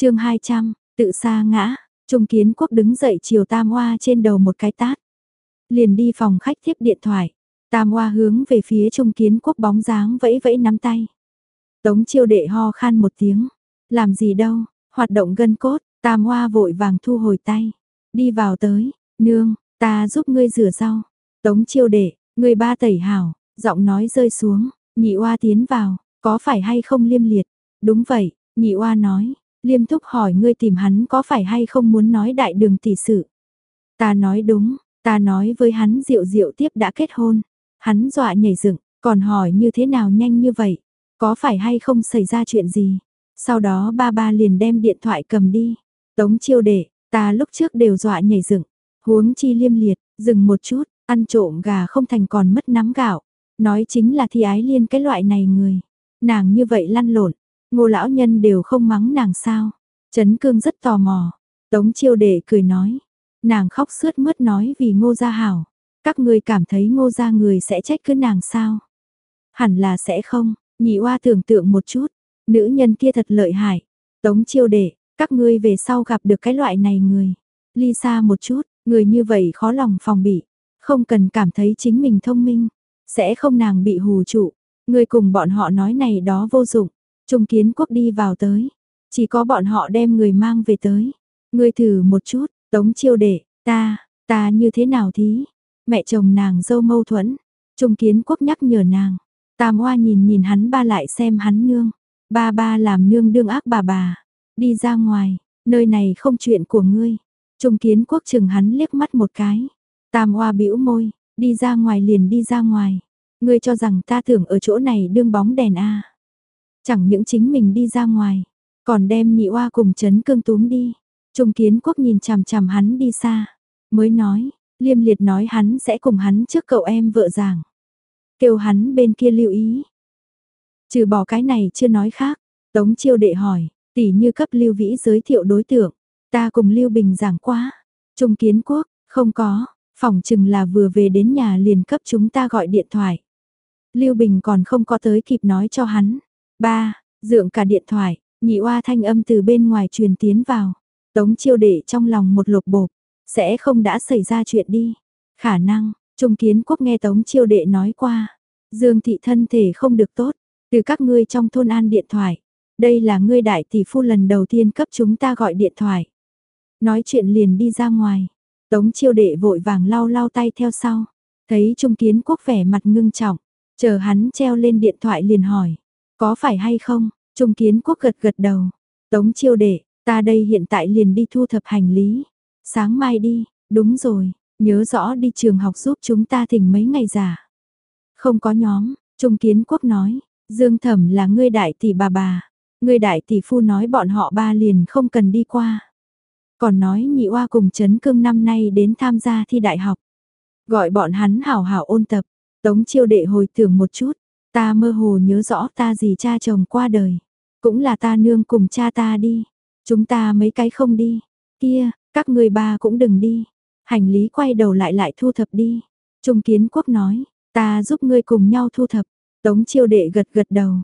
chương 200, tự xa ngã, Trung Kiến Quốc đứng dậy chiều Tam Hoa trên đầu một cái tát. Liền đi phòng khách tiếp điện thoại. Tam Hoa hướng về phía Trung Kiến Quốc bóng dáng vẫy vẫy nắm tay. Tống chiêu đệ ho khan một tiếng. Làm gì đâu, hoạt động gân cốt, Tam Hoa vội vàng thu hồi tay. Đi vào tới, nương, ta giúp ngươi rửa rau. Tống chiêu đệ, người ba tẩy hảo, giọng nói rơi xuống, nhị oa tiến vào, có phải hay không liêm liệt? Đúng vậy, nhị oa nói, liêm thúc hỏi ngươi tìm hắn có phải hay không muốn nói đại đường tỷ sự. Ta nói đúng, ta nói với hắn diệu diệu tiếp đã kết hôn. Hắn dọa nhảy dựng, còn hỏi như thế nào nhanh như vậy, có phải hay không xảy ra chuyện gì. Sau đó ba ba liền đem điện thoại cầm đi. Tống chiêu đệ, ta lúc trước đều dọa nhảy dựng, huống chi liêm liệt, dừng một chút, ăn trộm gà không thành còn mất nắm gạo. Nói chính là thi ái liên cái loại này người. Nàng như vậy lăn lộn, ngô lão nhân đều không mắng nàng sao. Trấn cương rất tò mò. Tống chiêu đệ cười nói. Nàng khóc sướt mướt nói vì ngô gia hảo. Các người cảm thấy ngô gia người sẽ trách cứ nàng sao? Hẳn là sẽ không, nhị oa tưởng tượng một chút. Nữ nhân kia thật lợi hại. Tống chiêu đệ, các ngươi về sau gặp được cái loại này người. Ly xa một chút, người như vậy khó lòng phòng bị. Không cần cảm thấy chính mình thông minh. Sẽ không nàng bị hù trụ. Người cùng bọn họ nói này đó vô dụng. Trung kiến quốc đi vào tới. Chỉ có bọn họ đem người mang về tới. Người thử một chút, tống chiêu đệ, ta, ta như thế nào thí? Mẹ chồng nàng dâu mâu thuẫn. Trung kiến quốc nhắc nhở nàng. Tam hoa nhìn nhìn hắn ba lại xem hắn nương. Ba ba làm nương đương ác bà bà. Đi ra ngoài, nơi này không chuyện của ngươi. Trung kiến quốc chừng hắn liếc mắt một cái. Tam hoa bĩu môi, đi ra ngoài liền đi ra ngoài. Ngươi cho rằng ta tưởng ở chỗ này đương bóng đèn a à. Chẳng những chính mình đi ra ngoài, còn đem nhị oa cùng chấn cương túm đi. Trung kiến quốc nhìn chằm chằm hắn đi xa, mới nói, liêm liệt nói hắn sẽ cùng hắn trước cậu em vợ giảng. Kêu hắn bên kia lưu ý. Trừ bỏ cái này chưa nói khác, Tống chiêu đệ hỏi, tỷ như cấp lưu vĩ giới thiệu đối tượng, ta cùng lưu bình giảng quá. Trung kiến quốc, không có, phòng chừng là vừa về đến nhà liền cấp chúng ta gọi điện thoại. Lưu Bình còn không có tới kịp nói cho hắn. Ba, dượng cả điện thoại, nhị oa thanh âm từ bên ngoài truyền tiến vào. Tống chiêu đệ trong lòng một lột bộp, sẽ không đã xảy ra chuyện đi. Khả năng, Trung Kiến Quốc nghe Tống chiêu đệ nói qua. Dương thị thân thể không được tốt, từ các ngươi trong thôn an điện thoại. Đây là ngươi đại tỷ phu lần đầu tiên cấp chúng ta gọi điện thoại. Nói chuyện liền đi ra ngoài. Tống chiêu đệ vội vàng lau lau tay theo sau. Thấy Trung Kiến Quốc vẻ mặt ngưng trọng. Chờ hắn treo lên điện thoại liền hỏi. Có phải hay không? Trung Kiến Quốc gật gật đầu. Tống chiêu đệ, ta đây hiện tại liền đi thu thập hành lý. Sáng mai đi, đúng rồi, nhớ rõ đi trường học giúp chúng ta thỉnh mấy ngày giả. Không có nhóm, Trung Kiến Quốc nói, Dương Thẩm là ngươi đại tỷ bà bà. Ngươi đại tỷ phu nói bọn họ ba liền không cần đi qua. Còn nói nhị oa cùng chấn cương năm nay đến tham gia thi đại học. Gọi bọn hắn hảo hảo ôn tập. Tống chiêu đệ hồi tưởng một chút. Ta mơ hồ nhớ rõ ta gì cha chồng qua đời. Cũng là ta nương cùng cha ta đi. Chúng ta mấy cái không đi. Kia, các người ba cũng đừng đi. Hành lý quay đầu lại lại thu thập đi. Trung kiến quốc nói, ta giúp ngươi cùng nhau thu thập. Tống chiêu đệ gật gật đầu.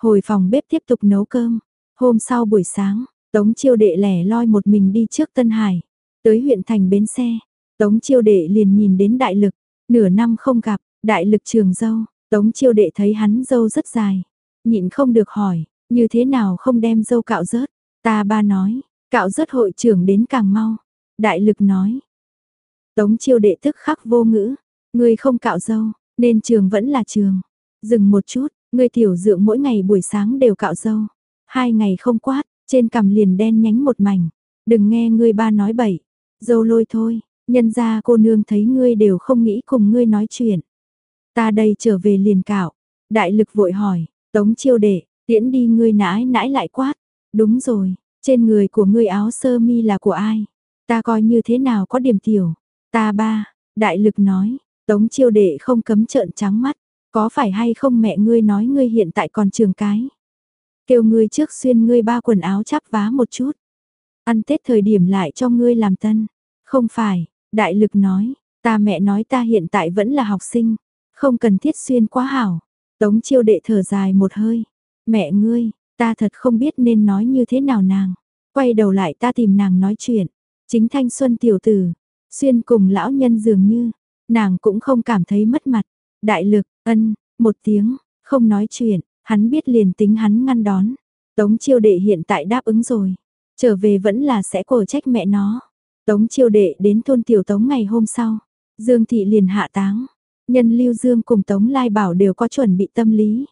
Hồi phòng bếp tiếp tục nấu cơm. Hôm sau buổi sáng, Tống chiêu đệ lẻ loi một mình đi trước Tân Hải. Tới huyện thành bến xe. Tống chiêu đệ liền nhìn đến đại lực. Nửa năm không gặp, đại lực trường dâu. Tống chiêu đệ thấy hắn dâu rất dài. Nhịn không được hỏi, như thế nào không đem dâu cạo rớt. Ta ba nói, cạo rớt hội trưởng đến càng mau. Đại lực nói. Tống chiêu đệ tức khắc vô ngữ. Ngươi không cạo dâu, nên trường vẫn là trường. Dừng một chút, ngươi tiểu dượng mỗi ngày buổi sáng đều cạo dâu. Hai ngày không quát, trên cằm liền đen nhánh một mảnh. Đừng nghe ngươi ba nói bậy. Dâu lôi thôi, nhân ra cô nương thấy ngươi đều không nghĩ cùng ngươi nói chuyện. Ta đây trở về liền cạo. Đại lực vội hỏi, tống chiêu đệ, tiễn đi ngươi nãi nãi lại quát. Đúng rồi, trên người của ngươi áo sơ mi là của ai? Ta coi như thế nào có điểm tiểu. Ta ba, đại lực nói, tống chiêu đệ không cấm trợn trắng mắt. Có phải hay không mẹ ngươi nói ngươi hiện tại còn trường cái? Kêu ngươi trước xuyên ngươi ba quần áo chắp vá một chút. Ăn Tết thời điểm lại cho ngươi làm tân. Không phải, đại lực nói, ta mẹ nói ta hiện tại vẫn là học sinh. Không cần thiết xuyên quá hảo. Tống chiêu đệ thở dài một hơi. Mẹ ngươi, ta thật không biết nên nói như thế nào nàng. Quay đầu lại ta tìm nàng nói chuyện. Chính thanh xuân tiểu tử, xuyên cùng lão nhân dường như, nàng cũng không cảm thấy mất mặt. Đại lực, ân, một tiếng, không nói chuyện, hắn biết liền tính hắn ngăn đón. Tống chiêu đệ hiện tại đáp ứng rồi. Trở về vẫn là sẽ cổ trách mẹ nó. Tống chiêu đệ đến thôn tiểu tống ngày hôm sau. Dương thị liền hạ táng. Nhân lưu Dương cùng Tống Lai Bảo đều có chuẩn bị tâm lý.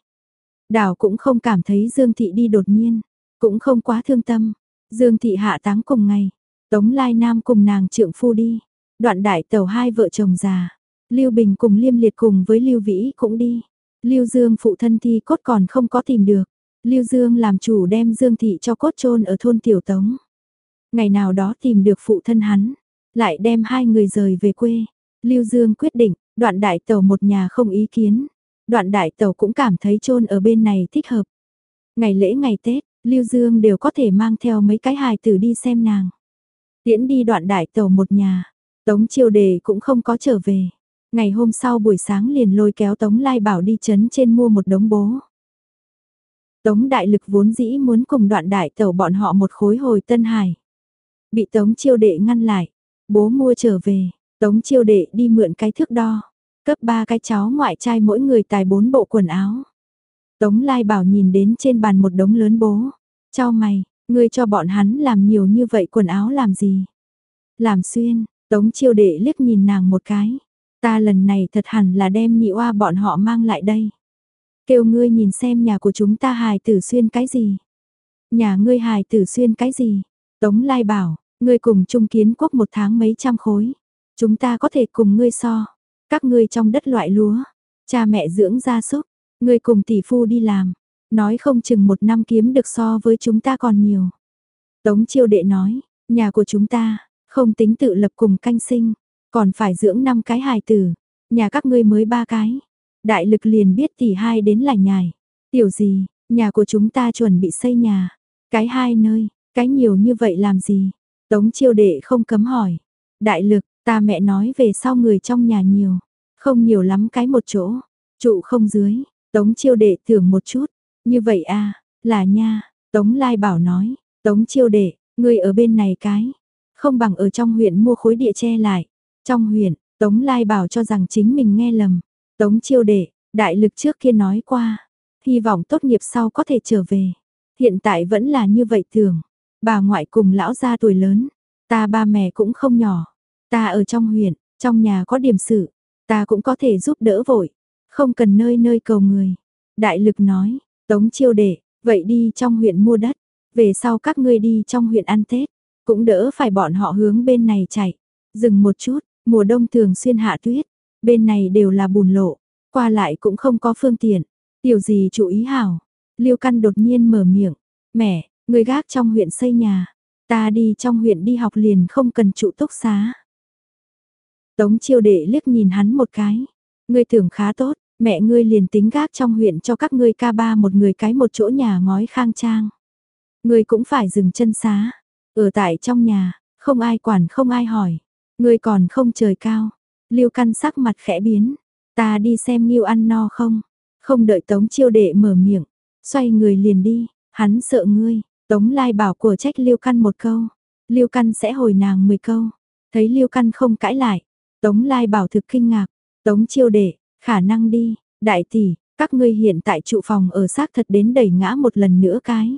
Đảo cũng không cảm thấy Dương thị đi đột nhiên. Cũng không quá thương tâm. Dương thị hạ táng cùng ngày. Tống Lai Nam cùng nàng trượng phu đi. Đoạn đại tàu hai vợ chồng già. Lưu Bình cùng Liêm Liệt cùng với Lưu Vĩ cũng đi. Lưu Dương phụ thân thi cốt còn không có tìm được. Lưu Dương làm chủ đem Dương Thị cho cốt chôn ở thôn Tiểu Tống. Ngày nào đó tìm được phụ thân hắn, lại đem hai người rời về quê. Lưu Dương quyết định, đoạn đại tàu một nhà không ý kiến. Đoạn đại tàu cũng cảm thấy chôn ở bên này thích hợp. Ngày lễ ngày Tết, Lưu Dương đều có thể mang theo mấy cái hài tử đi xem nàng. Tiễn đi đoạn đại tàu một nhà, Tống chiêu đề cũng không có trở về. Ngày hôm sau buổi sáng liền lôi kéo Tống Lai Bảo đi chấn trên mua một đống bố. Tống đại lực vốn dĩ muốn cùng đoạn đại tàu bọn họ một khối hồi Tân Hải. Bị Tống chiêu đệ ngăn lại. Bố mua trở về, Tống chiêu đệ đi mượn cái thước đo. Cấp ba cái cháu ngoại trai mỗi người tài bốn bộ quần áo. Tống lai bảo nhìn đến trên bàn một đống lớn bố. Cho mày, ngươi cho bọn hắn làm nhiều như vậy quần áo làm gì? Làm xuyên, Tống chiêu đệ liếc nhìn nàng một cái. Ta lần này thật hẳn là đem nhị oa bọn họ mang lại đây. Kêu ngươi nhìn xem nhà của chúng ta hài tử xuyên cái gì. Nhà ngươi hài tử xuyên cái gì. Tống lai bảo, ngươi cùng trung kiến quốc một tháng mấy trăm khối. Chúng ta có thể cùng ngươi so. Các ngươi trong đất loại lúa. Cha mẹ dưỡng gia súc. Ngươi cùng tỷ phu đi làm. Nói không chừng một năm kiếm được so với chúng ta còn nhiều. Tống chiêu đệ nói, nhà của chúng ta, không tính tự lập cùng canh sinh, còn phải dưỡng năm cái hài tử, nhà các ngươi mới ba cái. Đại lực liền biết tỷ hai đến là nhài. Tiểu gì, nhà của chúng ta chuẩn bị xây nhà. Cái hai nơi, cái nhiều như vậy làm gì? Tống chiêu đệ không cấm hỏi. Đại lực, ta mẹ nói về sau người trong nhà nhiều. Không nhiều lắm cái một chỗ. Trụ không dưới. Tống chiêu đệ thưởng một chút. Như vậy à, là nha. Tống lai bảo nói. Tống chiêu đệ, người ở bên này cái. Không bằng ở trong huyện mua khối địa che lại. Trong huyện, Tống Lai bảo cho rằng chính mình nghe lầm. Tống chiêu đệ, đại lực trước kia nói qua. Hy vọng tốt nghiệp sau có thể trở về. Hiện tại vẫn là như vậy thường. Bà ngoại cùng lão gia tuổi lớn. Ta ba mẹ cũng không nhỏ. Ta ở trong huyện, trong nhà có điểm sự. Ta cũng có thể giúp đỡ vội. Không cần nơi nơi cầu người. Đại lực nói, tống chiêu đệ, vậy đi trong huyện mua đất. Về sau các ngươi đi trong huyện ăn Tết. Cũng đỡ phải bọn họ hướng bên này chạy. Dừng một chút, mùa đông thường xuyên hạ tuyết. Bên này đều là bùn lộ. Qua lại cũng không có phương tiện. Tiểu gì chú ý hảo. Liêu căn đột nhiên mở miệng. Mẹ, người gác trong huyện xây nhà. Ta đi trong huyện đi học liền không cần trụ túc xá. Tống chiêu đệ liếc nhìn hắn một cái. Ngươi tưởng khá tốt, mẹ ngươi liền tính gác trong huyện cho các ngươi ca ba một người cái một chỗ nhà ngói khang trang. Ngươi cũng phải dừng chân xá. Ở tại trong nhà, không ai quản không ai hỏi. Ngươi còn không trời cao. Lưu căn sắc mặt khẽ biến. Ta đi xem Nghiêu ăn no không? Không đợi Tống chiêu đệ mở miệng. Xoay người liền đi. Hắn sợ ngươi. Tống lai bảo của trách Lưu căn một câu. Lưu căn sẽ hồi nàng 10 câu. Thấy Lưu căn không cãi lại. Tống lai bảo thực kinh ngạc. Tống chiêu đệ, khả năng đi. Đại tỷ, các ngươi hiện tại trụ phòng ở xác thật đến đẩy ngã một lần nữa cái.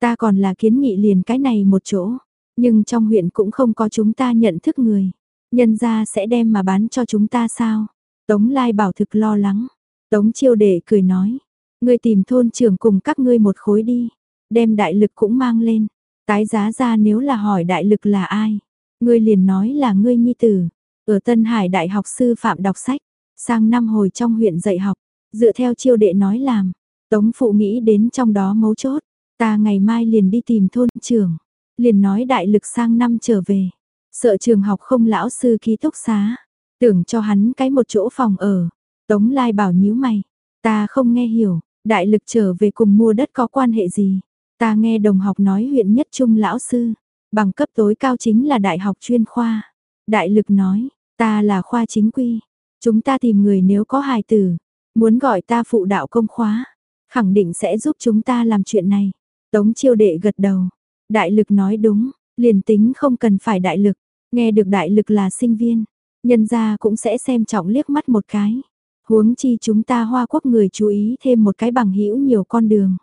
Ta còn là kiến nghị liền cái này một chỗ. Nhưng trong huyện cũng không có chúng ta nhận thức người. Nhân gia sẽ đem mà bán cho chúng ta sao? Tống Lai bảo thực lo lắng. Tống chiêu đệ cười nói. Ngươi tìm thôn trưởng cùng các ngươi một khối đi. Đem đại lực cũng mang lên. Tái giá ra nếu là hỏi đại lực là ai. Ngươi liền nói là ngươi nhi tử. Ở Tân Hải Đại học sư phạm đọc sách. Sang năm hồi trong huyện dạy học. Dựa theo chiêu đệ nói làm. Tống phụ nghĩ đến trong đó mấu chốt. Ta ngày mai liền đi tìm thôn trưởng. Liền nói đại lực sang năm trở về. Sợ trường học không lão sư ký túc xá. Tưởng cho hắn cái một chỗ phòng ở. Tống lai bảo nhíu mày. Ta không nghe hiểu, đại lực trở về cùng mua đất có quan hệ gì. Ta nghe đồng học nói huyện nhất trung lão sư. Bằng cấp tối cao chính là đại học chuyên khoa. Đại lực nói, ta là khoa chính quy. Chúng ta tìm người nếu có hài tử. Muốn gọi ta phụ đạo công khóa. Khẳng định sẽ giúp chúng ta làm chuyện này. Tống chiêu đệ gật đầu. Đại lực nói đúng, liền tính không cần phải đại lực, nghe được đại lực là sinh viên, nhân gia cũng sẽ xem trọng liếc mắt một cái. Huống chi chúng ta hoa quốc người chú ý thêm một cái bằng hữu nhiều con đường.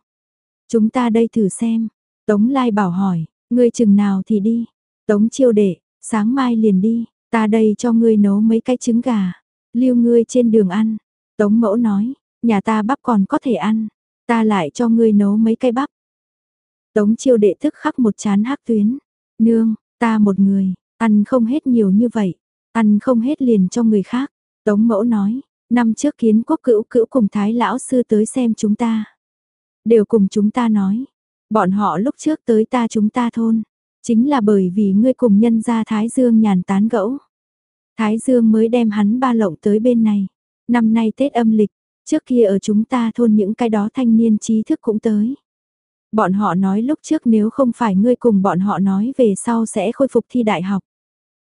Chúng ta đây thử xem. Tống Lai bảo hỏi, ngươi chừng nào thì đi. Tống chiêu đệ, sáng mai liền đi, ta đây cho ngươi nấu mấy cái trứng gà. Lưu ngươi trên đường ăn. Tống mẫu nói, nhà ta bắp còn có thể ăn. Ta lại cho ngươi nấu mấy cái bắp. Tống chiêu đệ thức khắc một chán hắc tuyến. Nương, ta một người, ăn không hết nhiều như vậy. Ăn không hết liền cho người khác. Tống mẫu nói, năm trước kiến quốc cữu cữu cùng thái lão sư tới xem chúng ta. Đều cùng chúng ta nói. Bọn họ lúc trước tới ta chúng ta thôn. Chính là bởi vì ngươi cùng nhân gia Thái Dương nhàn tán gẫu. Thái Dương mới đem hắn ba lộng tới bên này. Năm nay Tết âm lịch, trước kia ở chúng ta thôn những cái đó thanh niên trí thức cũng tới. Bọn họ nói lúc trước nếu không phải ngươi cùng bọn họ nói về sau sẽ khôi phục thi đại học.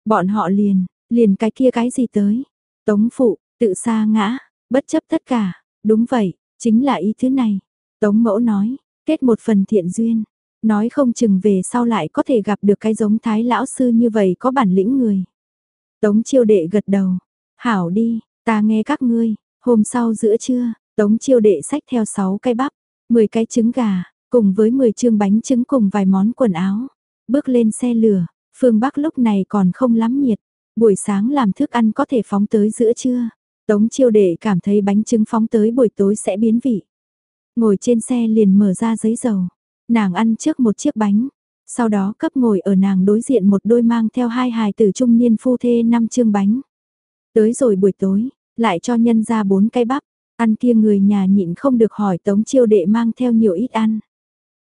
Bọn họ liền, liền cái kia cái gì tới. Tống phụ, tự xa ngã, bất chấp tất cả, đúng vậy, chính là ý thứ này. Tống mẫu nói, kết một phần thiện duyên, nói không chừng về sau lại có thể gặp được cái giống thái lão sư như vậy có bản lĩnh người. Tống chiêu đệ gật đầu, hảo đi, ta nghe các ngươi, hôm sau giữa trưa, tống chiêu đệ sách theo 6 cái bắp, 10 cái trứng gà, cùng với 10 chương bánh trứng cùng vài món quần áo, bước lên xe lửa, phương Bắc lúc này còn không lắm nhiệt, buổi sáng làm thức ăn có thể phóng tới giữa trưa, tống chiêu đệ cảm thấy bánh trứng phóng tới buổi tối sẽ biến vị. Ngồi trên xe liền mở ra giấy dầu, nàng ăn trước một chiếc bánh, sau đó cấp ngồi ở nàng đối diện một đôi mang theo hai hài tử trung niên phu thê năm chương bánh. Tới rồi buổi tối, lại cho nhân ra bốn cái bắp, ăn kia người nhà nhịn không được hỏi tống chiêu đệ mang theo nhiều ít ăn.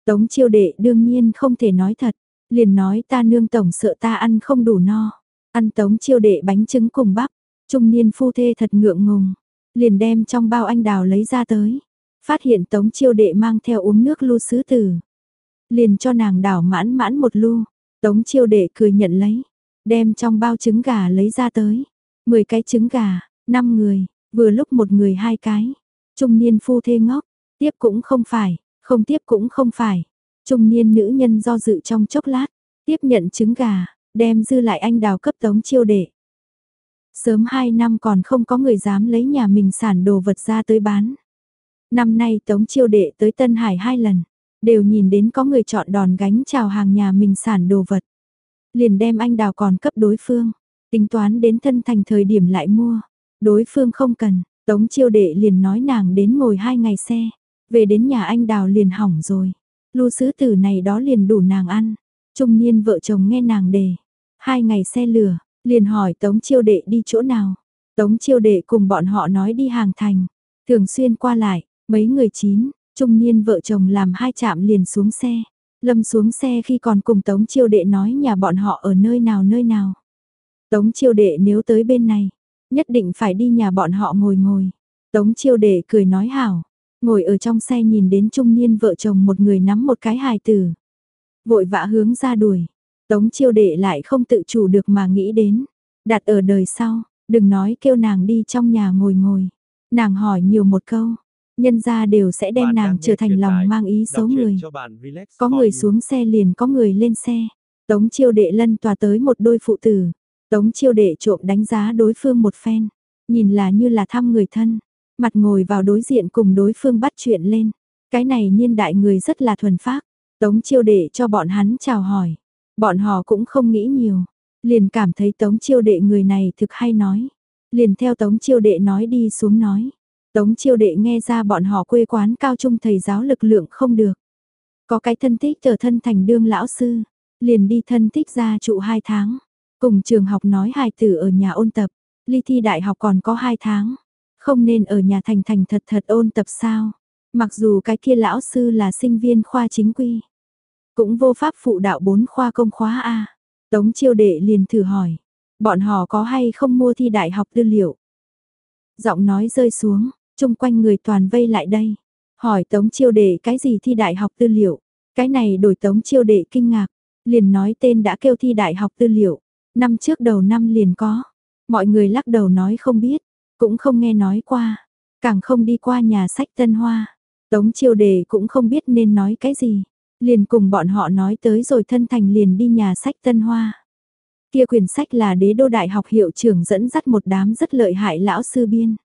Tống chiêu đệ đương nhiên không thể nói thật, liền nói ta nương tổng sợ ta ăn không đủ no. Ăn tống chiêu đệ bánh trứng cùng bắp, trung niên phu thê thật ngượng ngùng, liền đem trong bao anh đào lấy ra tới. Phát hiện tống chiêu đệ mang theo uống nước lu sứ tử. Liền cho nàng đảo mãn mãn một lu, tống chiêu đệ cười nhận lấy, đem trong bao trứng gà lấy ra tới. 10 cái trứng gà, 5 người, vừa lúc một người hai cái. Trung niên phu thê ngốc, tiếp cũng không phải, không tiếp cũng không phải. Trung niên nữ nhân do dự trong chốc lát, tiếp nhận trứng gà, đem dư lại anh đào cấp tống chiêu đệ. Sớm 2 năm còn không có người dám lấy nhà mình sản đồ vật ra tới bán. Năm nay tống chiêu đệ tới Tân Hải hai lần, đều nhìn đến có người chọn đòn gánh chào hàng nhà mình sản đồ vật. Liền đem anh đào còn cấp đối phương, tính toán đến thân thành thời điểm lại mua. Đối phương không cần, tống chiêu đệ liền nói nàng đến ngồi hai ngày xe, về đến nhà anh đào liền hỏng rồi. Lưu sứ tử này đó liền đủ nàng ăn. Trung niên vợ chồng nghe nàng đề. Hai ngày xe lửa, liền hỏi Tống Chiêu Đệ đi chỗ nào. Tống Chiêu Đệ cùng bọn họ nói đi hàng thành. Thường xuyên qua lại, mấy người chín, trung niên vợ chồng làm hai chạm liền xuống xe. Lâm xuống xe khi còn cùng Tống Chiêu Đệ nói nhà bọn họ ở nơi nào nơi nào. Tống Chiêu Đệ nếu tới bên này, nhất định phải đi nhà bọn họ ngồi ngồi. Tống Chiêu Đệ cười nói hảo, ngồi ở trong xe nhìn đến trung niên vợ chồng một người nắm một cái hài tử. Vội vã hướng ra đuổi, Tống Chiêu Đệ lại không tự chủ được mà nghĩ đến, đặt ở đời sau, đừng nói kêu nàng đi trong nhà ngồi ngồi. Nàng hỏi nhiều một câu, nhân gia đều sẽ đem nàng trở thành lòng mang ý xấu người. Có người xuống xe liền có người lên xe. Tống chiêu đệ lân tòa tới một đôi phụ tử. Tống chiêu đệ trộm đánh giá đối phương một phen. Nhìn là như là thăm người thân. Mặt ngồi vào đối diện cùng đối phương bắt chuyện lên. Cái này niên đại người rất là thuần phác. Tống chiêu đệ cho bọn hắn chào hỏi. Bọn họ cũng không nghĩ nhiều. Liền cảm thấy tống chiêu đệ người này thực hay nói. Liền theo tống chiêu đệ nói đi xuống nói. Tống chiêu đệ nghe ra bọn họ quê quán cao trung thầy giáo lực lượng không được. Có cái thân thích trở thân thành đương lão sư, liền đi thân thích ra trụ 2 tháng. Cùng trường học nói hài tử ở nhà ôn tập, ly thi đại học còn có 2 tháng. Không nên ở nhà thành thành thật thật ôn tập sao. Mặc dù cái kia lão sư là sinh viên khoa chính quy. Cũng vô pháp phụ đạo bốn khoa công khóa A. Tống chiêu đệ liền thử hỏi. Bọn họ có hay không mua thi đại học tư liệu? Giọng nói rơi xuống, chung quanh người toàn vây lại đây. Hỏi Tống Chiêu Đệ cái gì thi đại học tư liệu. Cái này đổi Tống Chiêu Đệ kinh ngạc. Liền nói tên đã kêu thi đại học tư liệu. Năm trước đầu năm liền có. Mọi người lắc đầu nói không biết. Cũng không nghe nói qua. Càng không đi qua nhà sách Tân Hoa. Tống Chiêu Đệ cũng không biết nên nói cái gì. Liền cùng bọn họ nói tới rồi thân thành liền đi nhà sách Tân Hoa. Kia quyển sách là đế đô đại học hiệu trưởng dẫn dắt một đám rất lợi hại lão sư biên.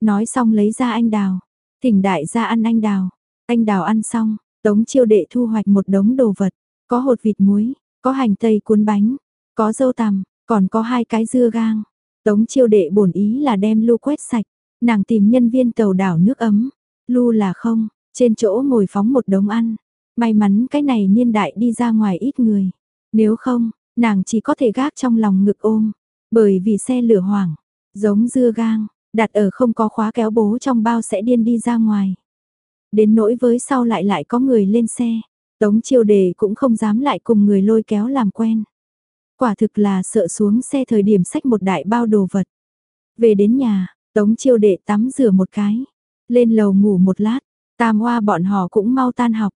Nói xong lấy ra anh đào, thỉnh đại gia ăn anh đào. Anh đào ăn xong, tống chiêu đệ thu hoạch một đống đồ vật, có hột vịt muối, có hành tây cuốn bánh, có dâu tằm, còn có hai cái dưa gang. Tống chiêu đệ bổn ý là đem lu quét sạch, nàng tìm nhân viên tàu đảo nước ấm, lu là không, trên chỗ ngồi phóng một đống ăn. May mắn cái này niên đại đi ra ngoài ít người, nếu không, nàng chỉ có thể gác trong lòng ngực ôm, bởi vì xe lửa hoảng, giống dưa gang, đặt ở không có khóa kéo bố trong bao sẽ điên đi ra ngoài. Đến nỗi với sau lại lại có người lên xe, tống chiêu đề cũng không dám lại cùng người lôi kéo làm quen. Quả thực là sợ xuống xe thời điểm sách một đại bao đồ vật. Về đến nhà, tống chiêu đệ tắm rửa một cái, lên lầu ngủ một lát, tam hoa bọn họ cũng mau tan học.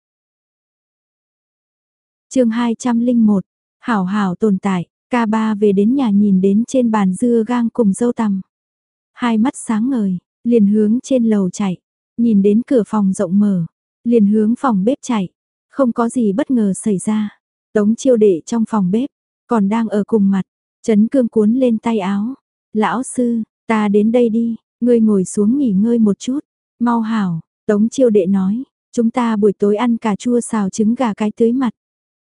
chương 201, Hảo hảo tồn tại, ca ba về đến nhà nhìn đến trên bàn dưa gang cùng dâu tằm. Hai mắt sáng ngời, liền hướng trên lầu chạy, nhìn đến cửa phòng rộng mở, liền hướng phòng bếp chạy, không có gì bất ngờ xảy ra. Tống chiêu đệ trong phòng bếp, còn đang ở cùng mặt, chấn cương cuốn lên tay áo. Lão sư, ta đến đây đi, ngươi ngồi xuống nghỉ ngơi một chút, mau hảo, tống chiêu đệ nói, chúng ta buổi tối ăn cà chua xào trứng gà cái tưới mặt.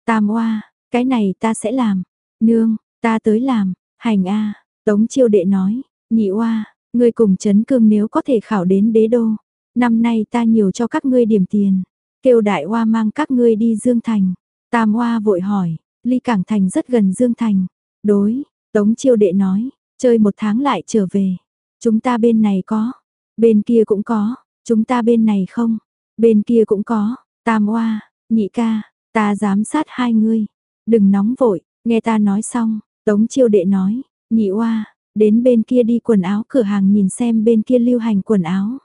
Tam oa, cái này ta sẽ làm. Nương, ta tới làm, hành a Tống chiêu đệ nói, nhị oa ngươi cùng chấn cương nếu có thể khảo đến đế đô. Năm nay ta nhiều cho các ngươi điểm tiền. Kêu đại hoa mang các ngươi đi Dương Thành. Tam hoa vội hỏi, ly cảng thành rất gần Dương Thành. Đối, Tống chiêu đệ nói, chơi một tháng lại trở về. Chúng ta bên này có, bên kia cũng có, chúng ta bên này không, bên kia cũng có. Tam oa, nhị ca, ta giám sát hai ngươi. Đừng nóng vội, nghe ta nói xong, Tống chiêu đệ nói, nhị oa, đến bên kia đi quần áo cửa hàng nhìn xem bên kia lưu hành quần áo.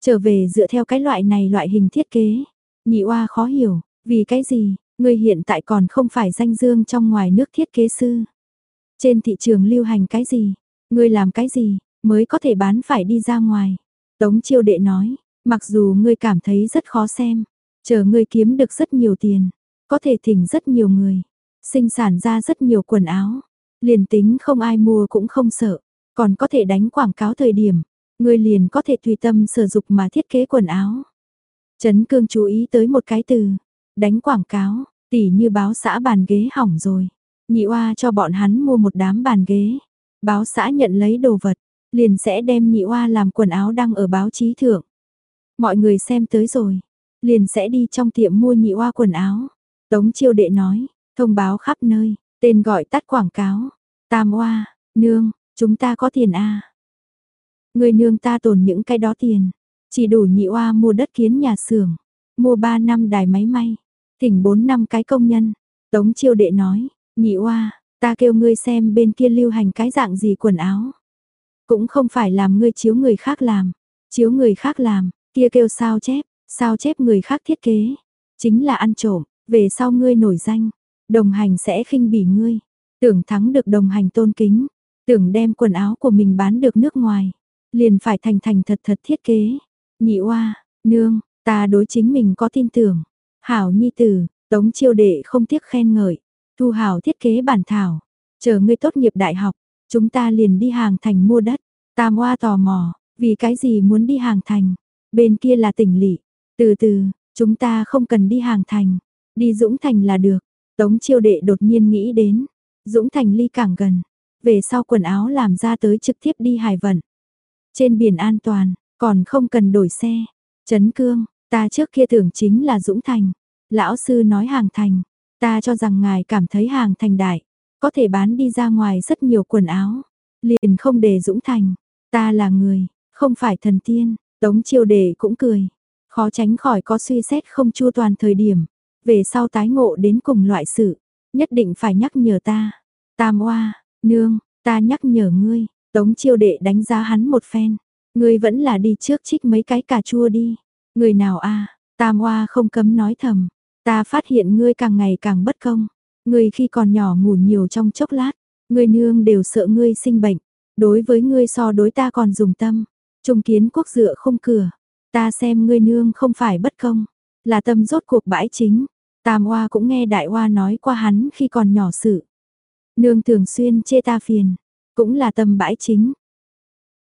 Trở về dựa theo cái loại này loại hình thiết kế. Nhị oa khó hiểu, vì cái gì, người hiện tại còn không phải danh dương trong ngoài nước thiết kế sư. Trên thị trường lưu hành cái gì, người làm cái gì, mới có thể bán phải đi ra ngoài. Tống chiêu đệ nói, mặc dù ngươi cảm thấy rất khó xem, chờ ngươi kiếm được rất nhiều tiền, có thể thỉnh rất nhiều người, sinh sản ra rất nhiều quần áo, liền tính không ai mua cũng không sợ, còn có thể đánh quảng cáo thời điểm, người liền có thể tùy tâm sử dụng mà thiết kế quần áo. Trấn cương chú ý tới một cái từ, đánh quảng cáo, tỉ như báo xã bàn ghế hỏng rồi, nhị oa cho bọn hắn mua một đám bàn ghế, báo xã nhận lấy đồ vật, liền sẽ đem nhị oa làm quần áo đăng ở báo chí thượng. Mọi người xem tới rồi, liền sẽ đi trong tiệm mua nhị oa quần áo. Tống chiêu đệ nói, thông báo khắp nơi, tên gọi tắt quảng cáo. Tam oa, nương, chúng ta có tiền a à. Người nương ta tồn những cái đó tiền, chỉ đủ nhị oa mua đất kiến nhà xưởng, mua 3 năm đài máy may, thỉnh 4 năm cái công nhân. Tống chiêu đệ nói, nhị oa, ta kêu ngươi xem bên kia lưu hành cái dạng gì quần áo. Cũng không phải làm ngươi chiếu người khác làm, chiếu người khác làm, kia kêu sao chép, sao chép người khác thiết kế, chính là ăn trộm. Về sau ngươi nổi danh, đồng hành sẽ khinh bỉ ngươi, tưởng thắng được đồng hành tôn kính, tưởng đem quần áo của mình bán được nước ngoài, liền phải thành thành thật thật thiết kế. Nhị oa, nương, ta đối chính mình có tin tưởng. Hảo nhi tử, tống chiêu đệ không tiếc khen ngợi, thu hảo thiết kế bản thảo, chờ ngươi tốt nghiệp đại học, chúng ta liền đi hàng thành mua đất. Tam oa tò mò, vì cái gì muốn đi hàng thành, bên kia là tỉnh lỵ, từ từ, chúng ta không cần đi hàng thành, Đi Dũng Thành là được. Tống chiêu đệ đột nhiên nghĩ đến. Dũng Thành ly càng gần. Về sau quần áo làm ra tới trực tiếp đi hải vận. Trên biển an toàn, còn không cần đổi xe. Trấn cương, ta trước kia tưởng chính là Dũng Thành. Lão sư nói hàng thành. Ta cho rằng ngài cảm thấy hàng thành đại. Có thể bán đi ra ngoài rất nhiều quần áo. Liền không để Dũng Thành. Ta là người, không phải thần tiên. Tống chiêu đệ cũng cười. Khó tránh khỏi có suy xét không chua toàn thời điểm về sau tái ngộ đến cùng loại sự, nhất định phải nhắc nhở ta. Tam oa, nương, ta nhắc nhở ngươi, tống chiêu đệ đánh giá hắn một phen. Ngươi vẫn là đi trước trích mấy cái cà chua đi. Người nào a tam oa không cấm nói thầm. Ta phát hiện ngươi càng ngày càng bất công. Ngươi khi còn nhỏ ngủ nhiều trong chốc lát. Ngươi nương đều sợ ngươi sinh bệnh. Đối với ngươi so đối ta còn dùng tâm. Trung kiến quốc dựa không cửa. Ta xem ngươi nương không phải bất công. Là tâm rốt cuộc bãi chính. Tam Hoa cũng nghe Đại Hoa nói qua hắn khi còn nhỏ sự. Nương thường xuyên chê ta phiền, cũng là tâm bãi chính.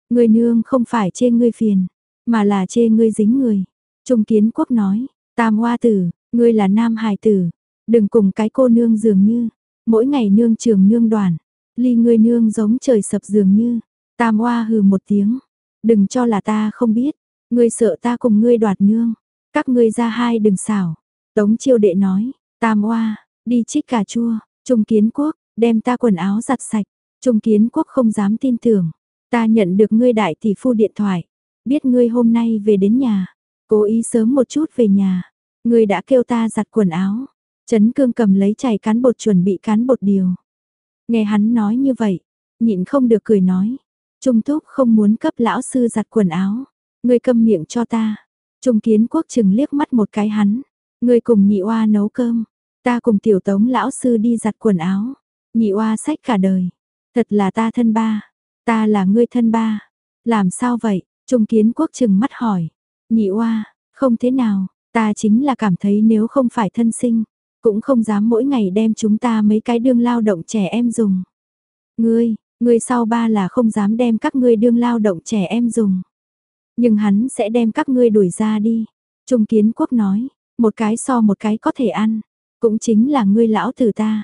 Người nương không phải chê ngươi phiền, mà là chê ngươi dính người. Trung Kiến Quốc nói, Tam Hoa tử, ngươi là nam hài tử, đừng cùng cái cô nương dường như, mỗi ngày nương trường nương đoàn, ly ngươi nương giống trời sập dường như. Tam Hoa hừ một tiếng, đừng cho là ta không biết, ngươi sợ ta cùng ngươi đoạt nương, các ngươi ra hai đừng xảo. Tống chiêu đệ nói, Tam oa đi trích cà chua, Trung Kiến Quốc, đem ta quần áo giặt sạch, Trung Kiến Quốc không dám tin tưởng, ta nhận được ngươi đại tỷ phu điện thoại, biết ngươi hôm nay về đến nhà, cố ý sớm một chút về nhà, ngươi đã kêu ta giặt quần áo. Trấn Cương cầm lấy chảy cán bột chuẩn bị cán bột điều. Nghe hắn nói như vậy, nhịn không được cười nói, Trung Thúc không muốn cấp lão sư giặt quần áo, ngươi câm miệng cho ta. Trung Kiến Quốc chừng liếc mắt một cái hắn, ngươi cùng nhị oa nấu cơm, ta cùng tiểu tống lão sư đi giặt quần áo. Nhị oa sách cả đời, thật là ta thân ba, ta là ngươi thân ba. Làm sao vậy? Trung Kiến Quốc chừng mắt hỏi. Nhị oa, không thế nào, ta chính là cảm thấy nếu không phải thân sinh, cũng không dám mỗi ngày đem chúng ta mấy cái đương lao động trẻ em dùng. Ngươi, ngươi sau ba là không dám đem các ngươi đương lao động trẻ em dùng. Nhưng hắn sẽ đem các ngươi đuổi ra đi. Trung Kiến Quốc nói, một cái so một cái có thể ăn, cũng chính là ngươi lão tử ta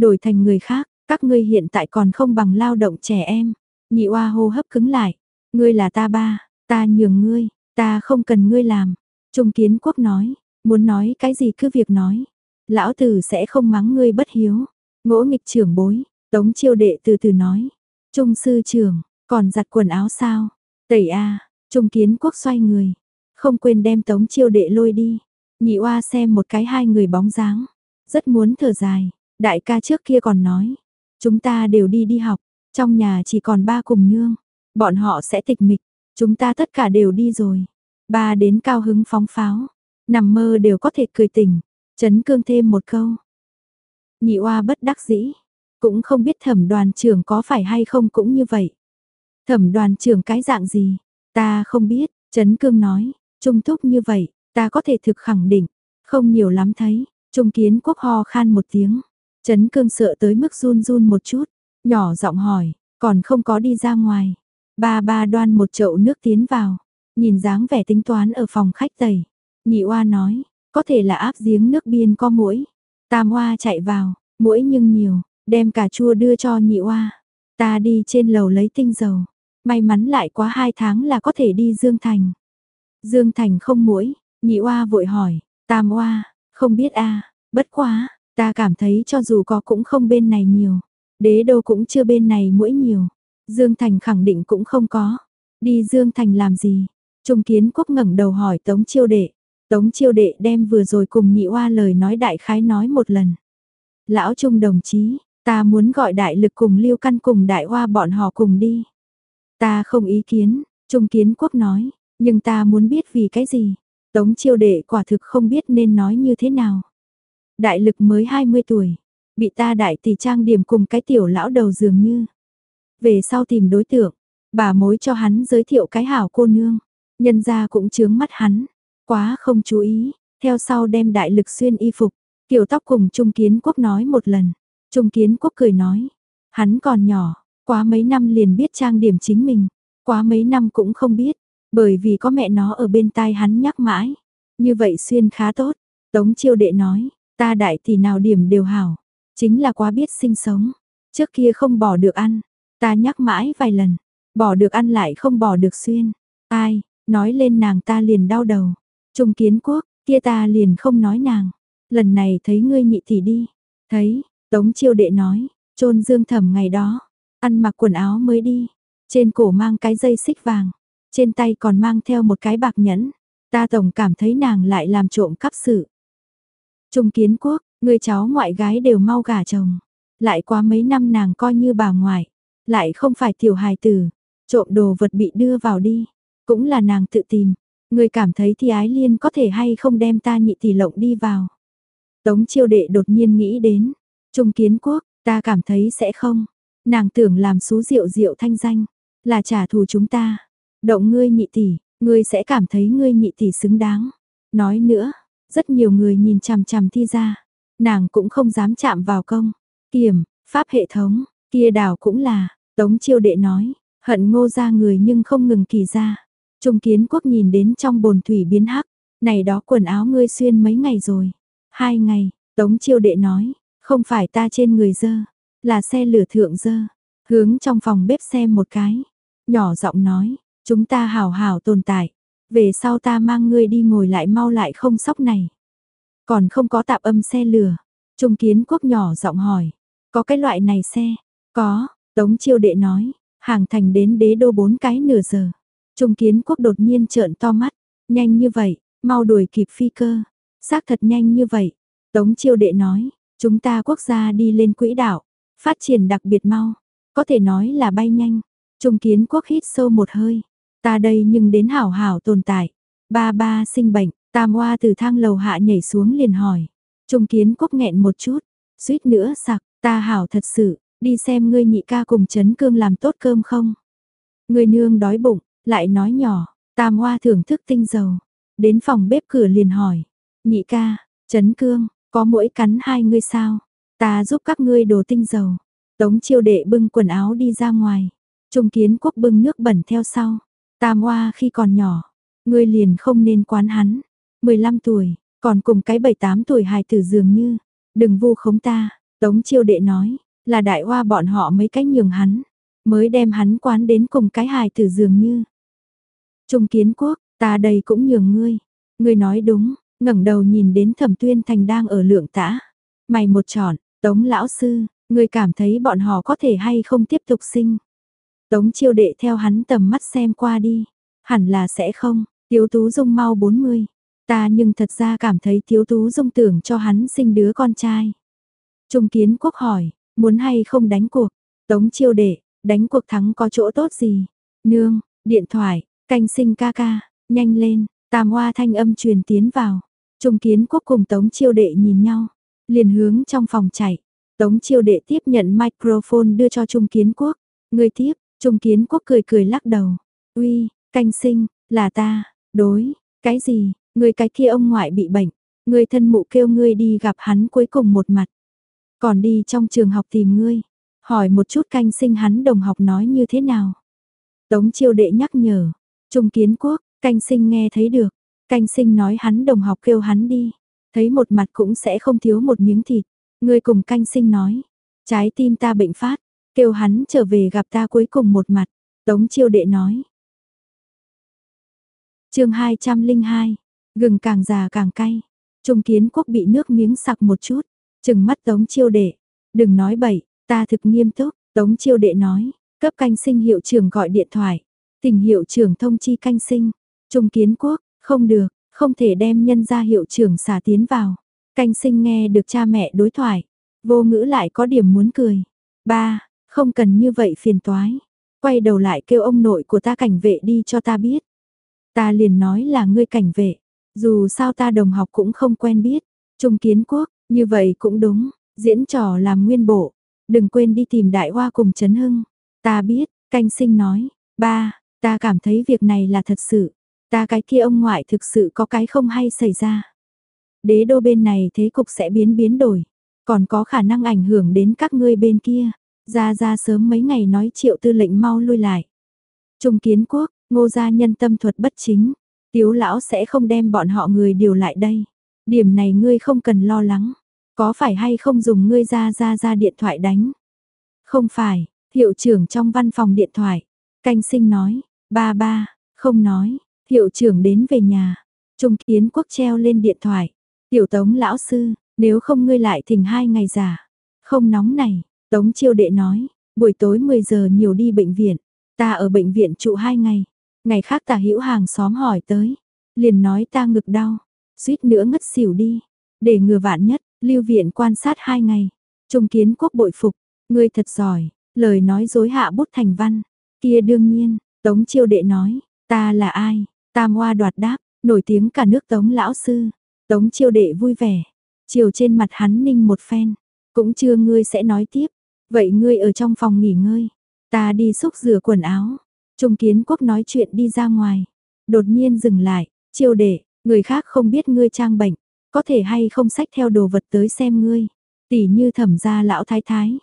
đổi thành người khác, các ngươi hiện tại còn không bằng lao động trẻ em. Nhị oa hô hấp cứng lại, ngươi là ta ba, ta nhường ngươi, ta không cần ngươi làm. Trung kiến quốc nói, muốn nói cái gì cứ việc nói. Lão tử sẽ không mắng ngươi bất hiếu. Ngỗ nghịch trưởng bối, tống chiêu đệ từ từ nói. Trung sư trưởng, còn giặt quần áo sao? Tẩy a Trung kiến quốc xoay người. Không quên đem tống chiêu đệ lôi đi. Nhị oa xem một cái hai người bóng dáng. Rất muốn thở dài. Đại ca trước kia còn nói, chúng ta đều đi đi học, trong nhà chỉ còn ba cùng nương, bọn họ sẽ tịch mịch, chúng ta tất cả đều đi rồi. Ba đến cao hứng phóng pháo, nằm mơ đều có thể cười tỉnh, chấn cương thêm một câu. Nhị oa bất đắc dĩ, cũng không biết thẩm đoàn trưởng có phải hay không cũng như vậy. Thẩm đoàn trưởng cái dạng gì, ta không biết, chấn cương nói, trung thúc như vậy, ta có thể thực khẳng định, không nhiều lắm thấy, trung kiến quốc ho khan một tiếng. Trấn cương sợ tới mức run run một chút, nhỏ giọng hỏi, còn không có đi ra ngoài. Ba ba đoan một chậu nước tiến vào, nhìn dáng vẻ tính toán ở phòng khách tẩy. Nhị oa nói, có thể là áp giếng nước biên có mũi. Tam oa chạy vào, mũi nhưng nhiều, đem cà chua đưa cho nhị oa. Ta đi trên lầu lấy tinh dầu. May mắn lại quá hai tháng là có thể đi Dương Thành. Dương Thành không mũi, nhị oa vội hỏi, tam oa, không biết a bất quá, Ta cảm thấy cho dù có cũng không bên này nhiều. Đế đô cũng chưa bên này mũi nhiều. Dương Thành khẳng định cũng không có. Đi Dương Thành làm gì? Trung kiến quốc ngẩng đầu hỏi Tống Chiêu Đệ. Tống Chiêu Đệ đem vừa rồi cùng nhị oa lời nói đại khái nói một lần. Lão Trung đồng chí, ta muốn gọi đại lực cùng lưu căn cùng đại oa bọn họ cùng đi. Ta không ý kiến, Trung kiến quốc nói, nhưng ta muốn biết vì cái gì. Tống Chiêu Đệ quả thực không biết nên nói như thế nào. Đại lực mới 20 tuổi, bị ta đại tỷ trang điểm cùng cái tiểu lão đầu dường như. Về sau tìm đối tượng, bà mối cho hắn giới thiệu cái hảo cô nương, nhân gia cũng chướng mắt hắn, quá không chú ý, theo sau đem đại lực xuyên y phục, kiểu tóc cùng Trung Kiến Quốc nói một lần. Trung Kiến Quốc cười nói, hắn còn nhỏ, quá mấy năm liền biết trang điểm chính mình, quá mấy năm cũng không biết, bởi vì có mẹ nó ở bên tai hắn nhắc mãi. Như vậy xuyên khá tốt, Tống Chiêu Đệ nói, Ta đại thì nào điểm đều hảo, chính là quá biết sinh sống. Trước kia không bỏ được ăn, ta nhắc mãi vài lần, bỏ được ăn lại không bỏ được xuyên. Ai, nói lên nàng ta liền đau đầu. Trung kiến quốc, kia ta liền không nói nàng. Lần này thấy ngươi nhị thì đi. Thấy, Tống chiêu đệ nói, trôn dương thẩm ngày đó, ăn mặc quần áo mới đi. Trên cổ mang cái dây xích vàng, trên tay còn mang theo một cái bạc nhẫn. Ta tổng cảm thấy nàng lại làm trộm cắp sự. Trung kiến quốc, người cháu ngoại gái đều mau gả chồng. Lại qua mấy năm nàng coi như bà ngoại. Lại không phải tiểu hài tử. Trộm đồ vật bị đưa vào đi. Cũng là nàng tự tìm. Người cảm thấy thì ái liên có thể hay không đem ta nhị tỷ lộng đi vào. Tống chiêu đệ đột nhiên nghĩ đến. Trung kiến quốc, ta cảm thấy sẽ không. Nàng tưởng làm xú rượu rượu thanh danh. Là trả thù chúng ta. Động ngươi nhị tỷ, ngươi sẽ cảm thấy ngươi nhị tỷ xứng đáng. Nói nữa, Rất nhiều người nhìn chằm chằm thi ra, nàng cũng không dám chạm vào công. Kiểm, pháp hệ thống, kia đảo cũng là, Tống chiêu đệ nói, hận ngô ra người nhưng không ngừng kỳ ra. Trung kiến quốc nhìn đến trong bồn thủy biến hắc, này đó quần áo ngươi xuyên mấy ngày rồi. Hai ngày, Tống chiêu đệ nói, không phải ta trên người dơ, là xe lửa thượng dơ. Hướng trong phòng bếp xem một cái, nhỏ giọng nói, chúng ta hảo hảo tồn tại. Về sau ta mang ngươi đi ngồi lại mau lại không sóc này. Còn không có tạp âm xe lửa. Trung kiến quốc nhỏ giọng hỏi, có cái loại này xe? Có, Tống chiêu đệ nói, hàng thành đến đế đô bốn cái nửa giờ. Trung kiến quốc đột nhiên trợn to mắt, nhanh như vậy, mau đuổi kịp phi cơ. Xác thật nhanh như vậy. Tống chiêu đệ nói, chúng ta quốc gia đi lên quỹ đạo, phát triển đặc biệt mau, có thể nói là bay nhanh. Trung kiến quốc hít sâu một hơi, ta đây nhưng đến hảo hảo tồn tại. Ba ba sinh bệnh, tam hoa từ thang lầu hạ nhảy xuống liền hỏi. Trung kiến quốc nghẹn một chút, suýt nữa sặc, ta hảo thật sự, đi xem ngươi nhị ca cùng chấn cương làm tốt cơm không. Ngươi nương đói bụng, lại nói nhỏ, tam hoa thưởng thức tinh dầu. Đến phòng bếp cửa liền hỏi, nhị ca, chấn cương, có mỗi cắn hai ngươi sao? Ta giúp các ngươi đổ tinh dầu. Tống chiêu đệ bưng quần áo đi ra ngoài. Trung kiến quốc bưng nước bẩn theo sau. Tam hoa khi còn nhỏ, ngươi liền không nên quán hắn. 15 tuổi, còn cùng cái 7-8 tuổi hài tử dường như. Đừng vu khống ta, Tống chiêu đệ nói, là đại hoa bọn họ mấy cái nhường hắn. Mới đem hắn quán đến cùng cái hài tử dường như. Trung kiến quốc, ta đây cũng nhường ngươi. Ngươi nói đúng, ngẩng đầu nhìn đến thẩm tuyên thành đang ở lượng tã. Mày một tròn, tống lão sư, người cảm thấy bọn họ có thể hay không tiếp tục sinh. Tống chiêu đệ theo hắn tầm mắt xem qua đi. Hẳn là sẽ không, tiếu tú dung mau 40. Ta nhưng thật ra cảm thấy tiếu tú dung tưởng cho hắn sinh đứa con trai. Trung kiến quốc hỏi, muốn hay không đánh cuộc? Tống chiêu đệ, đánh cuộc thắng có chỗ tốt gì? Nương, điện thoại, canh sinh ca ca, nhanh lên, tam hoa thanh âm truyền tiến vào. Trung kiến quốc cùng tống chiêu đệ nhìn nhau, liền hướng trong phòng chạy. Tống chiêu đệ tiếp nhận microphone đưa cho Trung kiến quốc. Người tiếp, Trung kiến quốc cười cười lắc đầu. Uy, canh sinh, là ta, đối, cái gì, người cái kia ông ngoại bị bệnh. Người thân mụ kêu ngươi đi gặp hắn cuối cùng một mặt. Còn đi trong trường học tìm ngươi, hỏi một chút canh sinh hắn đồng học nói như thế nào. Tống chiêu đệ nhắc nhở, Trung kiến quốc, canh sinh nghe thấy được, canh sinh nói hắn đồng học kêu hắn đi, thấy một mặt cũng sẽ không thiếu một miếng thịt. người cùng canh sinh nói, trái tim ta bệnh phát, kêu hắn trở về gặp ta cuối cùng một mặt. Tống chiêu đệ nói. chương 202, gừng càng già càng cay. Trung kiến quốc bị nước miếng sặc một chút, chừng mắt tống chiêu đệ. Đừng nói bậy, ta thực nghiêm túc, tống chiêu đệ nói, cấp canh sinh hiệu trưởng gọi điện thoại. Tình hiệu trưởng thông chi canh sinh, Trung kiến quốc, không được, không thể đem nhân gia hiệu trưởng xả tiến vào. Canh sinh nghe được cha mẹ đối thoại, vô ngữ lại có điểm muốn cười. Ba, không cần như vậy phiền toái. Quay đầu lại kêu ông nội của ta cảnh vệ đi cho ta biết. Ta liền nói là ngươi cảnh vệ, dù sao ta đồng học cũng không quen biết. Trung kiến quốc, như vậy cũng đúng, diễn trò làm nguyên bộ. Đừng quên đi tìm đại hoa cùng Trấn Hưng. Ta biết, canh sinh nói, ba, Ta cảm thấy việc này là thật sự. Ta cái kia ông ngoại thực sự có cái không hay xảy ra. Đế đô bên này thế cục sẽ biến biến đổi. Còn có khả năng ảnh hưởng đến các ngươi bên kia. Ra ra sớm mấy ngày nói triệu tư lệnh mau lui lại. Trung kiến quốc, ngô gia nhân tâm thuật bất chính. Tiếu lão sẽ không đem bọn họ người điều lại đây. Điểm này ngươi không cần lo lắng. Có phải hay không dùng ngươi ra ra ra điện thoại đánh? Không phải, hiệu trưởng trong văn phòng điện thoại. Canh sinh nói, Ba ba, không nói, hiệu trưởng đến về nhà. Trung kiến quốc treo lên điện thoại. Tiểu tống lão sư, nếu không ngươi lại thỉnh hai ngày giả. Không nóng này, tống chiêu đệ nói, buổi tối 10 giờ nhiều đi bệnh viện. Ta ở bệnh viện trụ hai ngày. Ngày khác ta hữu hàng xóm hỏi tới. Liền nói ta ngực đau. Suýt nữa ngất xỉu đi. Để ngừa vạn nhất, lưu viện quan sát hai ngày. Trung kiến quốc bội phục. Ngươi thật giỏi. Lời nói dối hạ bút thành văn. Kia đương nhiên, Tống chiêu đệ nói, ta là ai? Tam hoa đoạt đáp, nổi tiếng cả nước tống lão sư. Tống chiêu đệ vui vẻ, chiều trên mặt hắn ninh một phen. Cũng chưa ngươi sẽ nói tiếp, vậy ngươi ở trong phòng nghỉ ngơi. Ta đi xúc rửa quần áo. Trung kiến quốc nói chuyện đi ra ngoài. Đột nhiên dừng lại, chiêu đệ, người khác không biết ngươi trang bệnh. có thể hay không sách theo đồ vật tới xem ngươi, tỉ như thẩm gia lão thái thái.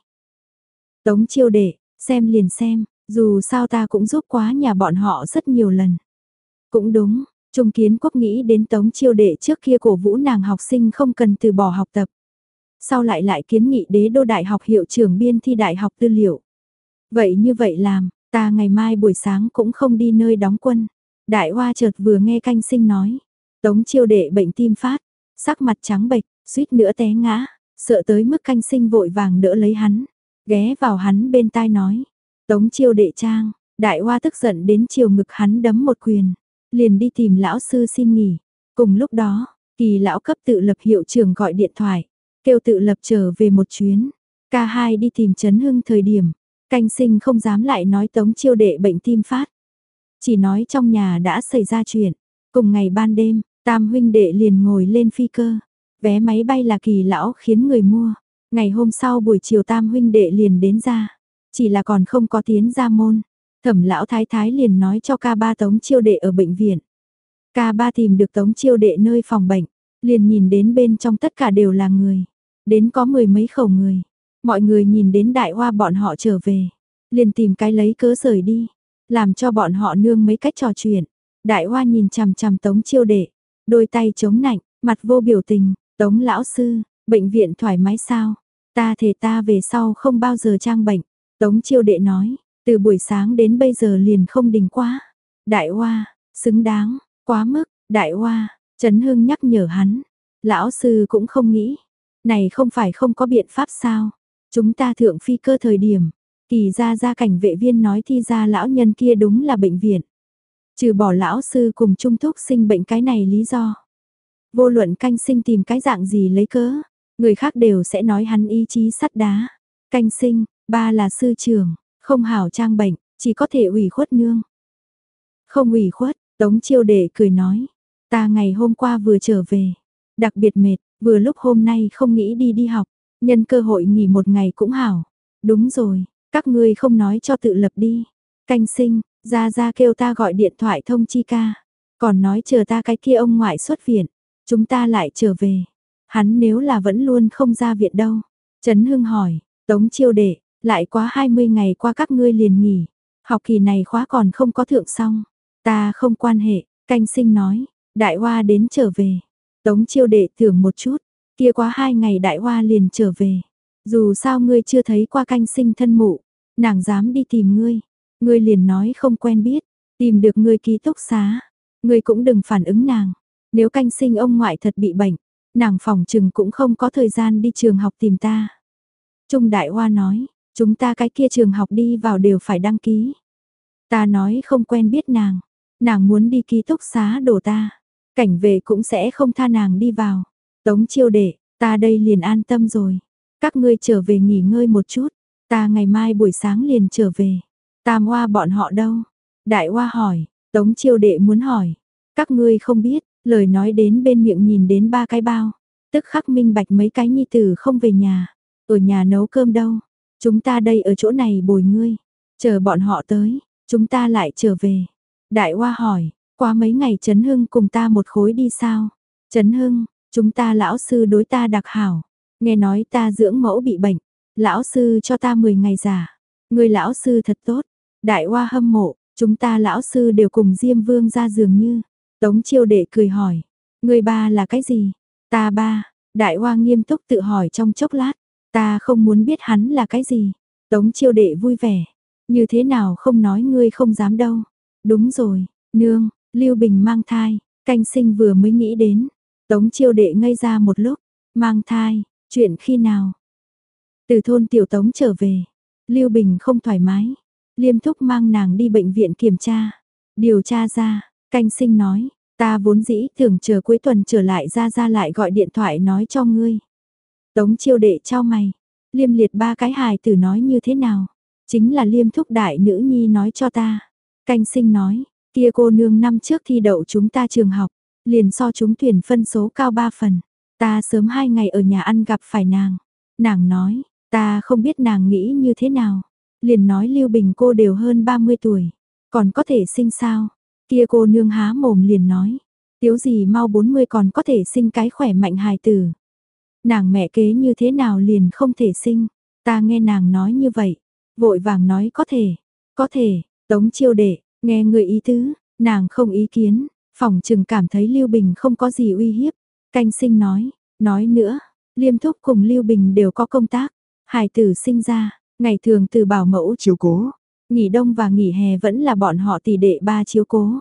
Tống chiêu đệ, xem liền xem, dù sao ta cũng giúp quá nhà bọn họ rất nhiều lần. Cũng đúng, Trung Kiến Quốc nghĩ đến Tống Chiêu Đệ trước kia cổ vũ nàng học sinh không cần từ bỏ học tập. Sau lại lại kiến nghị đế đô đại học hiệu trưởng biên thi đại học tư liệu. Vậy như vậy làm, ta ngày mai buổi sáng cũng không đi nơi đóng quân. Đại hoa chợt vừa nghe canh sinh nói. Tống Chiêu Đệ bệnh tim phát, sắc mặt trắng bệch, suýt nữa té ngã, sợ tới mức canh sinh vội vàng đỡ lấy hắn, ghé vào hắn bên tai nói. Tống Chiêu Đệ trang, đại hoa tức giận đến chiều ngực hắn đấm một quyền liền đi tìm lão sư xin nghỉ. Cùng lúc đó, kỳ lão cấp tự lập hiệu trưởng gọi điện thoại, kêu tự lập trở về một chuyến. Ca hai đi tìm Trấn Hưng thời điểm, canh sinh không dám lại nói tống chiêu đệ bệnh tim phát. Chỉ nói trong nhà đã xảy ra chuyện. Cùng ngày ban đêm, tam huynh đệ liền ngồi lên phi cơ. Vé máy bay là kỳ lão khiến người mua. Ngày hôm sau buổi chiều tam huynh đệ liền đến ra. Chỉ là còn không có tiến ra môn. Thẩm lão thái thái liền nói cho ca ba tống chiêu đệ ở bệnh viện. Ca ba tìm được tống chiêu đệ nơi phòng bệnh, liền nhìn đến bên trong tất cả đều là người. Đến có mười mấy khẩu người. Mọi người nhìn đến đại hoa bọn họ trở về. Liền tìm cái lấy cớ rời đi. Làm cho bọn họ nương mấy cách trò chuyện. Đại hoa nhìn chằm chằm tống chiêu đệ. Đôi tay chống nạnh, mặt vô biểu tình. Tống lão sư, bệnh viện thoải mái sao? Ta thề ta về sau không bao giờ trang bệnh. Tống chiêu đệ nói, từ buổi sáng đến bây giờ liền không đình quá. Đại Hoa, xứng đáng, quá mức, Đại Hoa, Trấn Hưng nhắc nhở hắn. Lão sư cũng không nghĩ. Này không phải không có biện pháp sao. Chúng ta thượng phi cơ thời điểm. Kỳ ra ra cảnh vệ viên nói thi ra lão nhân kia đúng là bệnh viện. Trừ bỏ lão sư cùng trung thúc sinh bệnh cái này lý do. Vô luận canh sinh tìm cái dạng gì lấy cớ. Người khác đều sẽ nói hắn ý chí sắt đá. Canh sinh, ba là sư trưởng, không hảo trang bệnh, chỉ có thể ủy khuất nương. Không ủy khuất, Tống chiêu đệ cười nói. Ta ngày hôm qua vừa trở về, đặc biệt mệt, vừa lúc hôm nay không nghĩ đi đi học, nhân cơ hội nghỉ một ngày cũng hảo. Đúng rồi, các ngươi không nói cho tự lập đi. Canh sinh, ra ra kêu ta gọi điện thoại thông chi ca. Còn nói chờ ta cái kia ông ngoại xuất viện, chúng ta lại trở về. Hắn nếu là vẫn luôn không ra viện đâu. Trấn Hưng hỏi, Tống chiêu đệ, lại quá 20 ngày qua các ngươi liền nghỉ. Học kỳ này khóa còn không có thượng xong. Ta không quan hệ, canh sinh nói. Đại hoa đến trở về. Tống chiêu đệ thưởng một chút. Kia quá hai ngày đại hoa liền trở về. Dù sao ngươi chưa thấy qua canh sinh thân mụ. Nàng dám đi tìm ngươi. Ngươi liền nói không quen biết. Tìm được ngươi ký túc xá. Ngươi cũng đừng phản ứng nàng. Nếu canh sinh ông ngoại thật bị bệnh. Nàng phòng trừng cũng không có thời gian đi trường học tìm ta. Trung Đại Hoa nói, Chúng ta cái kia trường học đi vào đều phải đăng ký. Ta nói không quen biết nàng. Nàng muốn đi ký túc xá đổ ta. Cảnh vệ cũng sẽ không tha nàng đi vào. Tống chiêu đệ, ta đây liền an tâm rồi. Các ngươi trở về nghỉ ngơi một chút. Ta ngày mai buổi sáng liền trở về. Tam hoa bọn họ đâu? Đại hoa hỏi, tống chiêu đệ muốn hỏi. Các ngươi không biết, lời nói đến bên miệng nhìn đến ba cái bao. Tức khắc minh bạch mấy cái nhi tử không về nhà. Ở nhà nấu cơm đâu. Chúng ta đây ở chỗ này bồi ngươi, chờ bọn họ tới, chúng ta lại trở về. Đại Hoa hỏi, qua mấy ngày Trấn Hưng cùng ta một khối đi sao? Trấn Hưng, chúng ta lão sư đối ta đặc hảo, nghe nói ta dưỡng mẫu bị bệnh, lão sư cho ta 10 ngày giả. Người lão sư thật tốt. Đại Hoa hâm mộ, chúng ta lão sư đều cùng Diêm Vương ra giường như. Tống Chiêu Đệ cười hỏi, người ba là cái gì? Ta ba, Đại Hoa nghiêm túc tự hỏi trong chốc lát, Ta không muốn biết hắn là cái gì. Tống chiêu đệ vui vẻ. Như thế nào không nói ngươi không dám đâu. Đúng rồi, nương, Lưu Bình mang thai, canh sinh vừa mới nghĩ đến. Tống chiêu đệ ngây ra một lúc, mang thai, chuyện khi nào? Từ thôn tiểu tống trở về, Lưu Bình không thoải mái, liêm thúc mang nàng đi bệnh viện kiểm tra. Điều tra ra, canh sinh nói, ta vốn dĩ thường chờ cuối tuần trở lại ra ra lại gọi điện thoại nói cho ngươi. Tống chiêu đệ trao mày, liêm liệt ba cái hài tử nói như thế nào? Chính là liêm thúc đại nữ nhi nói cho ta. Canh sinh nói, kia cô nương năm trước thi đậu chúng ta trường học, liền so chúng tuyển phân số cao ba phần. Ta sớm hai ngày ở nhà ăn gặp phải nàng. Nàng nói, ta không biết nàng nghĩ như thế nào. Liền nói Lưu Bình cô đều hơn 30 tuổi, còn có thể sinh sao? Kia cô nương há mồm liền nói, Tiếu gì mau 40 còn có thể sinh cái khỏe mạnh hài tử. Nàng mẹ kế như thế nào liền không thể sinh, ta nghe nàng nói như vậy, vội vàng nói có thể, có thể, tống chiêu đệ, nghe người ý tứ, nàng không ý kiến, phòng trừng cảm thấy Lưu Bình không có gì uy hiếp, canh sinh nói, nói nữa, liêm thúc cùng Lưu Bình đều có công tác, hài tử sinh ra, ngày thường từ bảo mẫu chiếu cố, nghỉ đông và nghỉ hè vẫn là bọn họ tỷ đệ ba chiếu cố.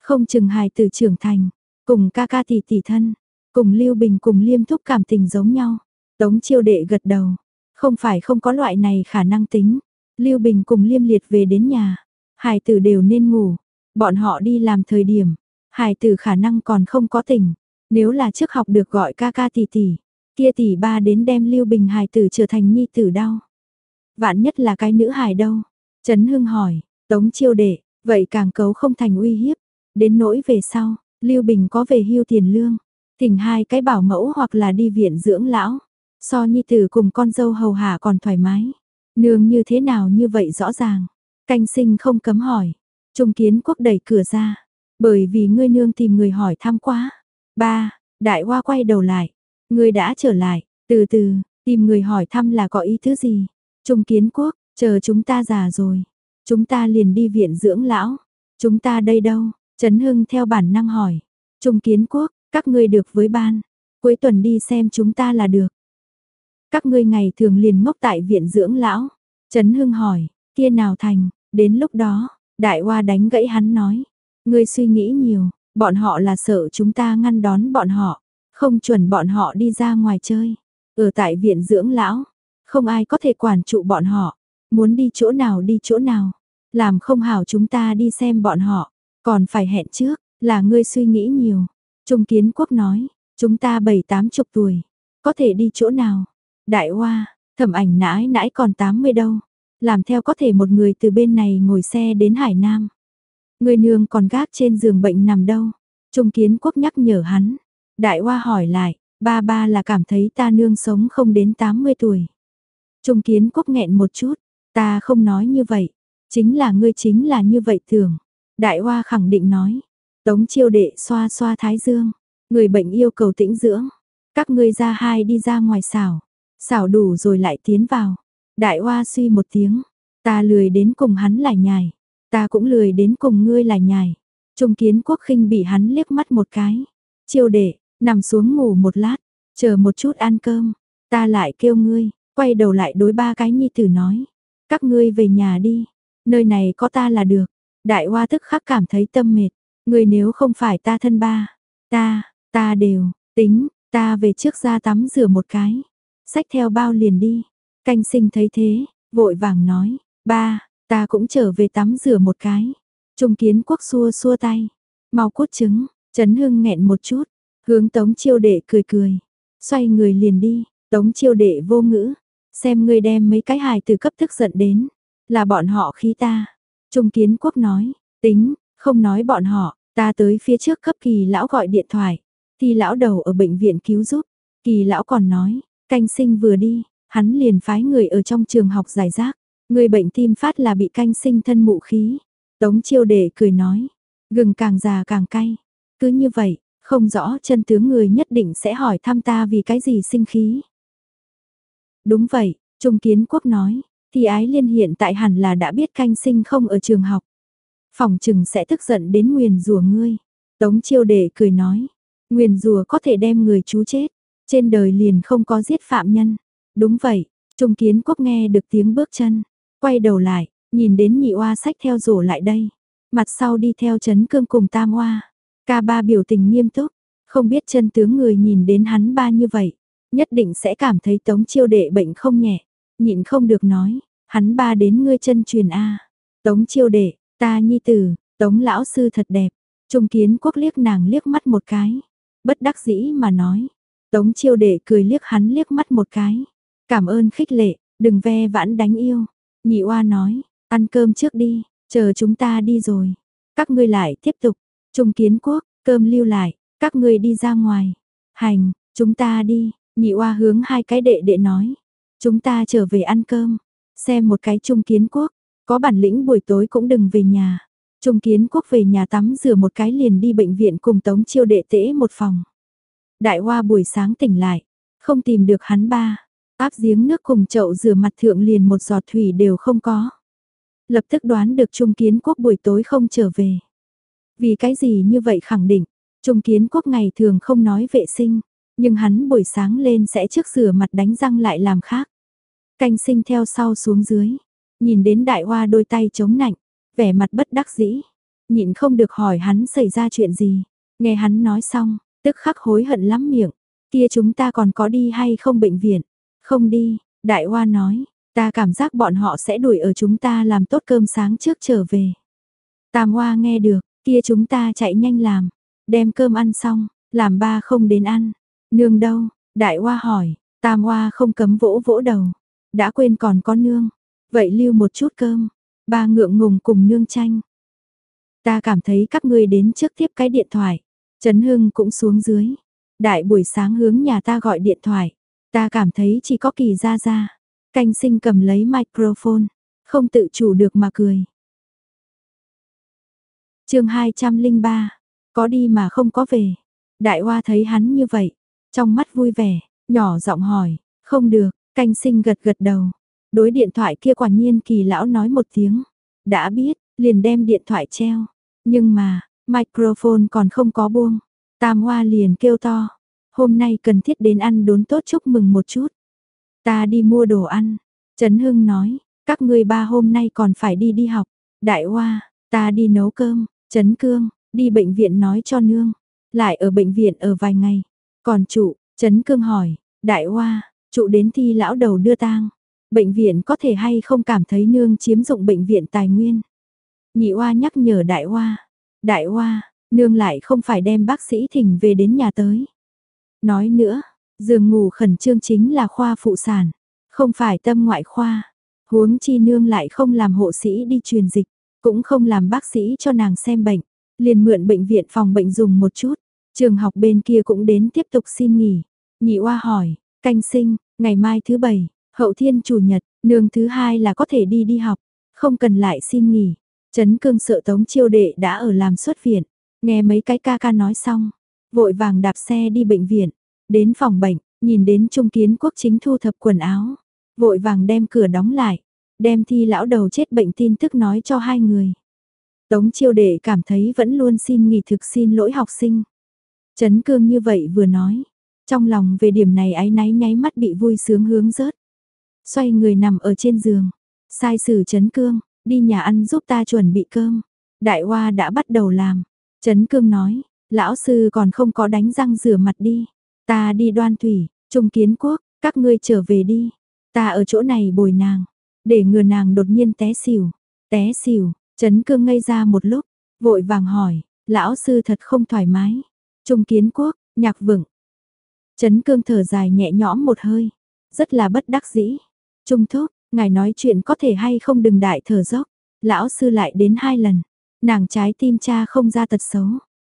Không chừng hài tử trưởng thành, cùng ca ca tỷ tỷ thân, cùng Lưu Bình cùng Liêm Thúc cảm tình giống nhau. Tống chiêu đệ gật đầu, không phải không có loại này khả năng tính. Lưu Bình cùng Liêm Liệt về đến nhà, hài tử đều nên ngủ, bọn họ đi làm thời điểm, hài tử khả năng còn không có tỉnh. Nếu là trước học được gọi ca ca tỷ tỷ, kia tỷ ba đến đem Lưu Bình hài tử trở thành nhi tử đau. Vạn nhất là cái nữ hài đâu? Trấn Hưng hỏi, Tống chiêu đệ, vậy càng cấu không thành uy hiếp. Đến nỗi về sau, Lưu Bình có về hưu tiền lương, thỉnh hai cái bảo mẫu hoặc là đi viện dưỡng lão. So nhi tử cùng con dâu hầu hạ còn thoải mái. Nương như thế nào như vậy rõ ràng. Canh sinh không cấm hỏi. Trung kiến quốc đẩy cửa ra. Bởi vì ngươi nương tìm người hỏi thăm quá. Ba, đại hoa quay đầu lại. Ngươi đã trở lại. Từ từ, tìm người hỏi thăm là có ý thứ gì? Trung kiến quốc, chờ chúng ta già rồi. Chúng ta liền đi viện dưỡng lão. Chúng ta đây đâu? Trấn Hưng theo bản năng hỏi. Trung kiến quốc, các ngươi được với ban. Cuối tuần đi xem chúng ta là được. Các ngươi ngày thường liền ngốc tại viện dưỡng lão. Trấn Hưng hỏi, kia nào thành, đến lúc đó, đại hoa đánh gãy hắn nói. Ngươi suy nghĩ nhiều, bọn họ là sợ chúng ta ngăn đón bọn họ. Không chuẩn bọn họ đi ra ngoài chơi. Ở tại viện dưỡng lão, không ai có thể quản trụ bọn họ. Muốn đi chỗ nào đi chỗ nào. Làm không hảo chúng ta đi xem bọn họ. Còn phải hẹn trước, là ngươi suy nghĩ nhiều. Trung Kiến Quốc nói, chúng ta bảy tám chục tuổi, có thể đi chỗ nào? Đại Hoa, thẩm ảnh nãi nãi còn 80 đâu. Làm theo có thể một người từ bên này ngồi xe đến Hải Nam. Người nương còn gác trên giường bệnh nằm đâu? Trung Kiến Quốc nhắc nhở hắn. Đại Hoa hỏi lại, ba ba là cảm thấy ta nương sống không đến 80 tuổi. Trung Kiến Quốc nghẹn một chút, ta không nói như vậy, chính là ngươi chính là như vậy tưởng. Đại Hoa khẳng định nói, Tống chiêu đệ xoa xoa thái dương, người bệnh yêu cầu tĩnh dưỡng, các ngươi ra hai đi ra ngoài xảo, xảo đủ rồi lại tiến vào. Đại Hoa suy một tiếng, ta lười đến cùng hắn lại nhài, ta cũng lười đến cùng ngươi lại nhài. Trung kiến quốc khinh bị hắn liếc mắt một cái, chiêu đệ, nằm xuống ngủ một lát, chờ một chút ăn cơm, ta lại kêu ngươi, quay đầu lại đối ba cái nhi tử nói, các ngươi về nhà đi, nơi này có ta là được. Đại Hoa tức khắc cảm thấy tâm mệt, người nếu không phải ta thân ba, ta, ta đều, tính, ta về trước ra tắm rửa một cái, xách theo bao liền đi. Canh sinh thấy thế, vội vàng nói, ba, ta cũng trở về tắm rửa một cái. Trung kiến quốc xua xua tay, mau cốt trứng, Trấn Hưng nghẹn một chút, hướng tống chiêu đệ cười cười, xoay người liền đi, tống chiêu đệ vô ngữ, xem ngươi đem mấy cái hài từ cấp thức giận đến, là bọn họ khí ta. Trung kiến quốc nói, tính, không nói bọn họ, ta tới phía trước cấp kỳ lão gọi điện thoại, thì lão đầu ở bệnh viện cứu giúp, kỳ lão còn nói, canh sinh vừa đi, hắn liền phái người ở trong trường học giải rác, người bệnh tim phát là bị canh sinh thân mụ khí. Tống chiêu đệ cười nói, gừng càng già càng cay, cứ như vậy, không rõ chân tướng người nhất định sẽ hỏi thăm ta vì cái gì sinh khí. Đúng vậy, Trung Kiến Quốc nói, thì ái liên hiện tại hẳn là đã biết canh sinh không ở trường học. Phòng chừng sẽ tức giận đến nguyền rùa ngươi. Tống chiêu đệ cười nói, nguyền rùa có thể đem người chú chết, trên đời liền không có giết phạm nhân. Đúng vậy, Trung Kiến Quốc nghe được tiếng bước chân, quay đầu lại, nhìn đến nhị oa sách theo rổ lại đây. Mặt sau đi theo chấn cương cùng tam oa. Ca ba biểu tình nghiêm túc, không biết chân tướng người nhìn đến hắn ba như vậy, nhất định sẽ cảm thấy tống chiêu đệ bệnh không nhẹ. Nhịn không được nói, hắn ba đến ngươi chân truyền A. Tống chiêu đệ, ta nhi tử, tống lão sư thật đẹp. Trung kiến quốc liếc nàng liếc mắt một cái. Bất đắc dĩ mà nói. Tống chiêu đệ cười liếc hắn liếc mắt một cái. Cảm ơn khích lệ, đừng ve vãn đánh yêu. Nhị oa nói, ăn cơm trước đi, chờ chúng ta đi rồi. Các ngươi lại tiếp tục. Trung kiến quốc, cơm lưu lại, các ngươi đi ra ngoài. Hành, chúng ta đi, nhị oa hướng hai cái đệ đệ nói. Chúng ta trở về ăn cơm, xem một cái trung kiến quốc, có bản lĩnh buổi tối cũng đừng về nhà. Trung kiến quốc về nhà tắm rửa một cái liền đi bệnh viện cùng tống chiêu đệ tễ một phòng. Đại hoa buổi sáng tỉnh lại, không tìm được hắn ba, áp giếng nước cùng chậu rửa mặt thượng liền một giọt thủy đều không có. Lập tức đoán được Trung kiến quốc buổi tối không trở về. Vì cái gì như vậy khẳng định, Trung kiến quốc ngày thường không nói vệ sinh, nhưng hắn buổi sáng lên sẽ trước rửa mặt đánh răng lại làm khác. Canh sinh theo sau xuống dưới, nhìn đến đại hoa đôi tay chống nạnh, vẻ mặt bất đắc dĩ, nhịn không được hỏi hắn xảy ra chuyện gì. Nghe hắn nói xong, tức khắc hối hận lắm miệng, kia chúng ta còn có đi hay không bệnh viện? Không đi, đại hoa nói, ta cảm giác bọn họ sẽ đuổi ở chúng ta làm tốt cơm sáng trước trở về. Tam hoa nghe được, kia chúng ta chạy nhanh làm, đem cơm ăn xong, làm ba không đến ăn. Nương đâu? Đại hoa hỏi, tam hoa không cấm vỗ vỗ đầu. Đã quên còn có nương. Vậy lưu một chút cơm. Ba ngượng ngùng cùng nương tranh. Ta cảm thấy các ngươi đến trước tiếp cái điện thoại. Trấn Hưng cũng xuống dưới. Đại buổi sáng hướng nhà ta gọi điện thoại. Ta cảm thấy chỉ có kỳ ra ra. Canh sinh cầm lấy microphone. Không tự chủ được mà cười. chương 203. Có đi mà không có về. Đại hoa thấy hắn như vậy. Trong mắt vui vẻ, nhỏ giọng hỏi. Không được, canh sinh gật gật đầu. Đối điện thoại kia quả nhiên kỳ lão nói một tiếng. Đã biết, liền đem điện thoại treo. Nhưng mà, microphone còn không có buông. Tam Hoa liền kêu to. Hôm nay cần thiết đến ăn đốn tốt chúc mừng một chút. Ta đi mua đồ ăn. Trấn Hưng nói, các ngươi ba hôm nay còn phải đi đi học. Đại Hoa, ta đi nấu cơm. Trấn Cương, đi bệnh viện nói cho nương. Lại ở bệnh viện ở vài ngày. Còn trụ, Trấn Cương hỏi, Đại Hoa, trụ đến thi lão đầu đưa tang. Bệnh viện có thể hay không cảm thấy nương chiếm dụng bệnh viện tài nguyên. Nhị oa nhắc nhở Đại oa Đại oa nương lại không phải đem bác sĩ thỉnh về đến nhà tới. Nói nữa, giường ngủ khẩn trương chính là khoa phụ sản, không phải tâm ngoại khoa. Huống chi nương lại không làm hộ sĩ đi truyền dịch, cũng không làm bác sĩ cho nàng xem bệnh, liền mượn bệnh viện phòng bệnh dùng một chút. Trường học bên kia cũng đến tiếp tục xin nghỉ. Nhị oa hỏi, canh sinh, ngày mai thứ bảy, hậu thiên chủ nhật, nương thứ hai là có thể đi đi học, không cần lại xin nghỉ. Trấn cương sợ tống chiêu đệ đã ở làm xuất viện, nghe mấy cái ca ca nói xong, vội vàng đạp xe đi bệnh viện, đến phòng bệnh, nhìn đến trung kiến quốc chính thu thập quần áo, vội vàng đem cửa đóng lại, đem thi lão đầu chết bệnh tin tức nói cho hai người. Tống chiêu đệ cảm thấy vẫn luôn xin nghỉ thực xin lỗi học sinh. Trấn cương như vậy vừa nói, trong lòng về điểm này ái náy nháy mắt bị vui sướng hướng rớt. Xoay người nằm ở trên giường, sai sử Trấn cương, đi nhà ăn giúp ta chuẩn bị cơm. Đại Hoa đã bắt đầu làm. Trấn cương nói, lão sư còn không có đánh răng rửa mặt đi. Ta đi đoan thủy, trung kiến quốc, các ngươi trở về đi. Ta ở chỗ này bồi nàng, để ngừa nàng đột nhiên té xỉu. Té xỉu, Trấn cương ngây ra một lúc, vội vàng hỏi, lão sư thật không thoải mái. Trung kiến quốc, nhạc vững. Trấn cương thở dài nhẹ nhõm một hơi. Rất là bất đắc dĩ. Trung thúc, ngài nói chuyện có thể hay không đừng đại thở dốc. Lão sư lại đến hai lần. Nàng trái tim cha không ra tật xấu.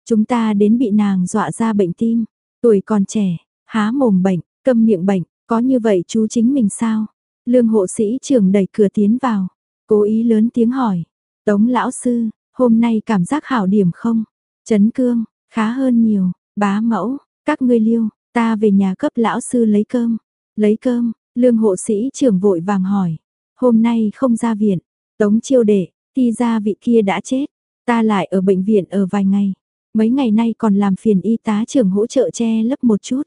Chúng ta đến bị nàng dọa ra bệnh tim. Tuổi còn trẻ, há mồm bệnh, câm miệng bệnh, có như vậy chú chính mình sao? Lương hộ sĩ trưởng đẩy cửa tiến vào, cố ý lớn tiếng hỏi. Tống lão sư, hôm nay cảm giác hảo điểm không? Trấn cương, Khá hơn nhiều, bá mẫu, các ngươi liêu, ta về nhà cấp lão sư lấy cơm. Lấy cơm, lương hộ sĩ trưởng vội vàng hỏi. Hôm nay không ra viện, tống chiêu đệ, thi ra vị kia đã chết. Ta lại ở bệnh viện ở vài ngày. Mấy ngày nay còn làm phiền y tá trưởng hỗ trợ che lấp một chút.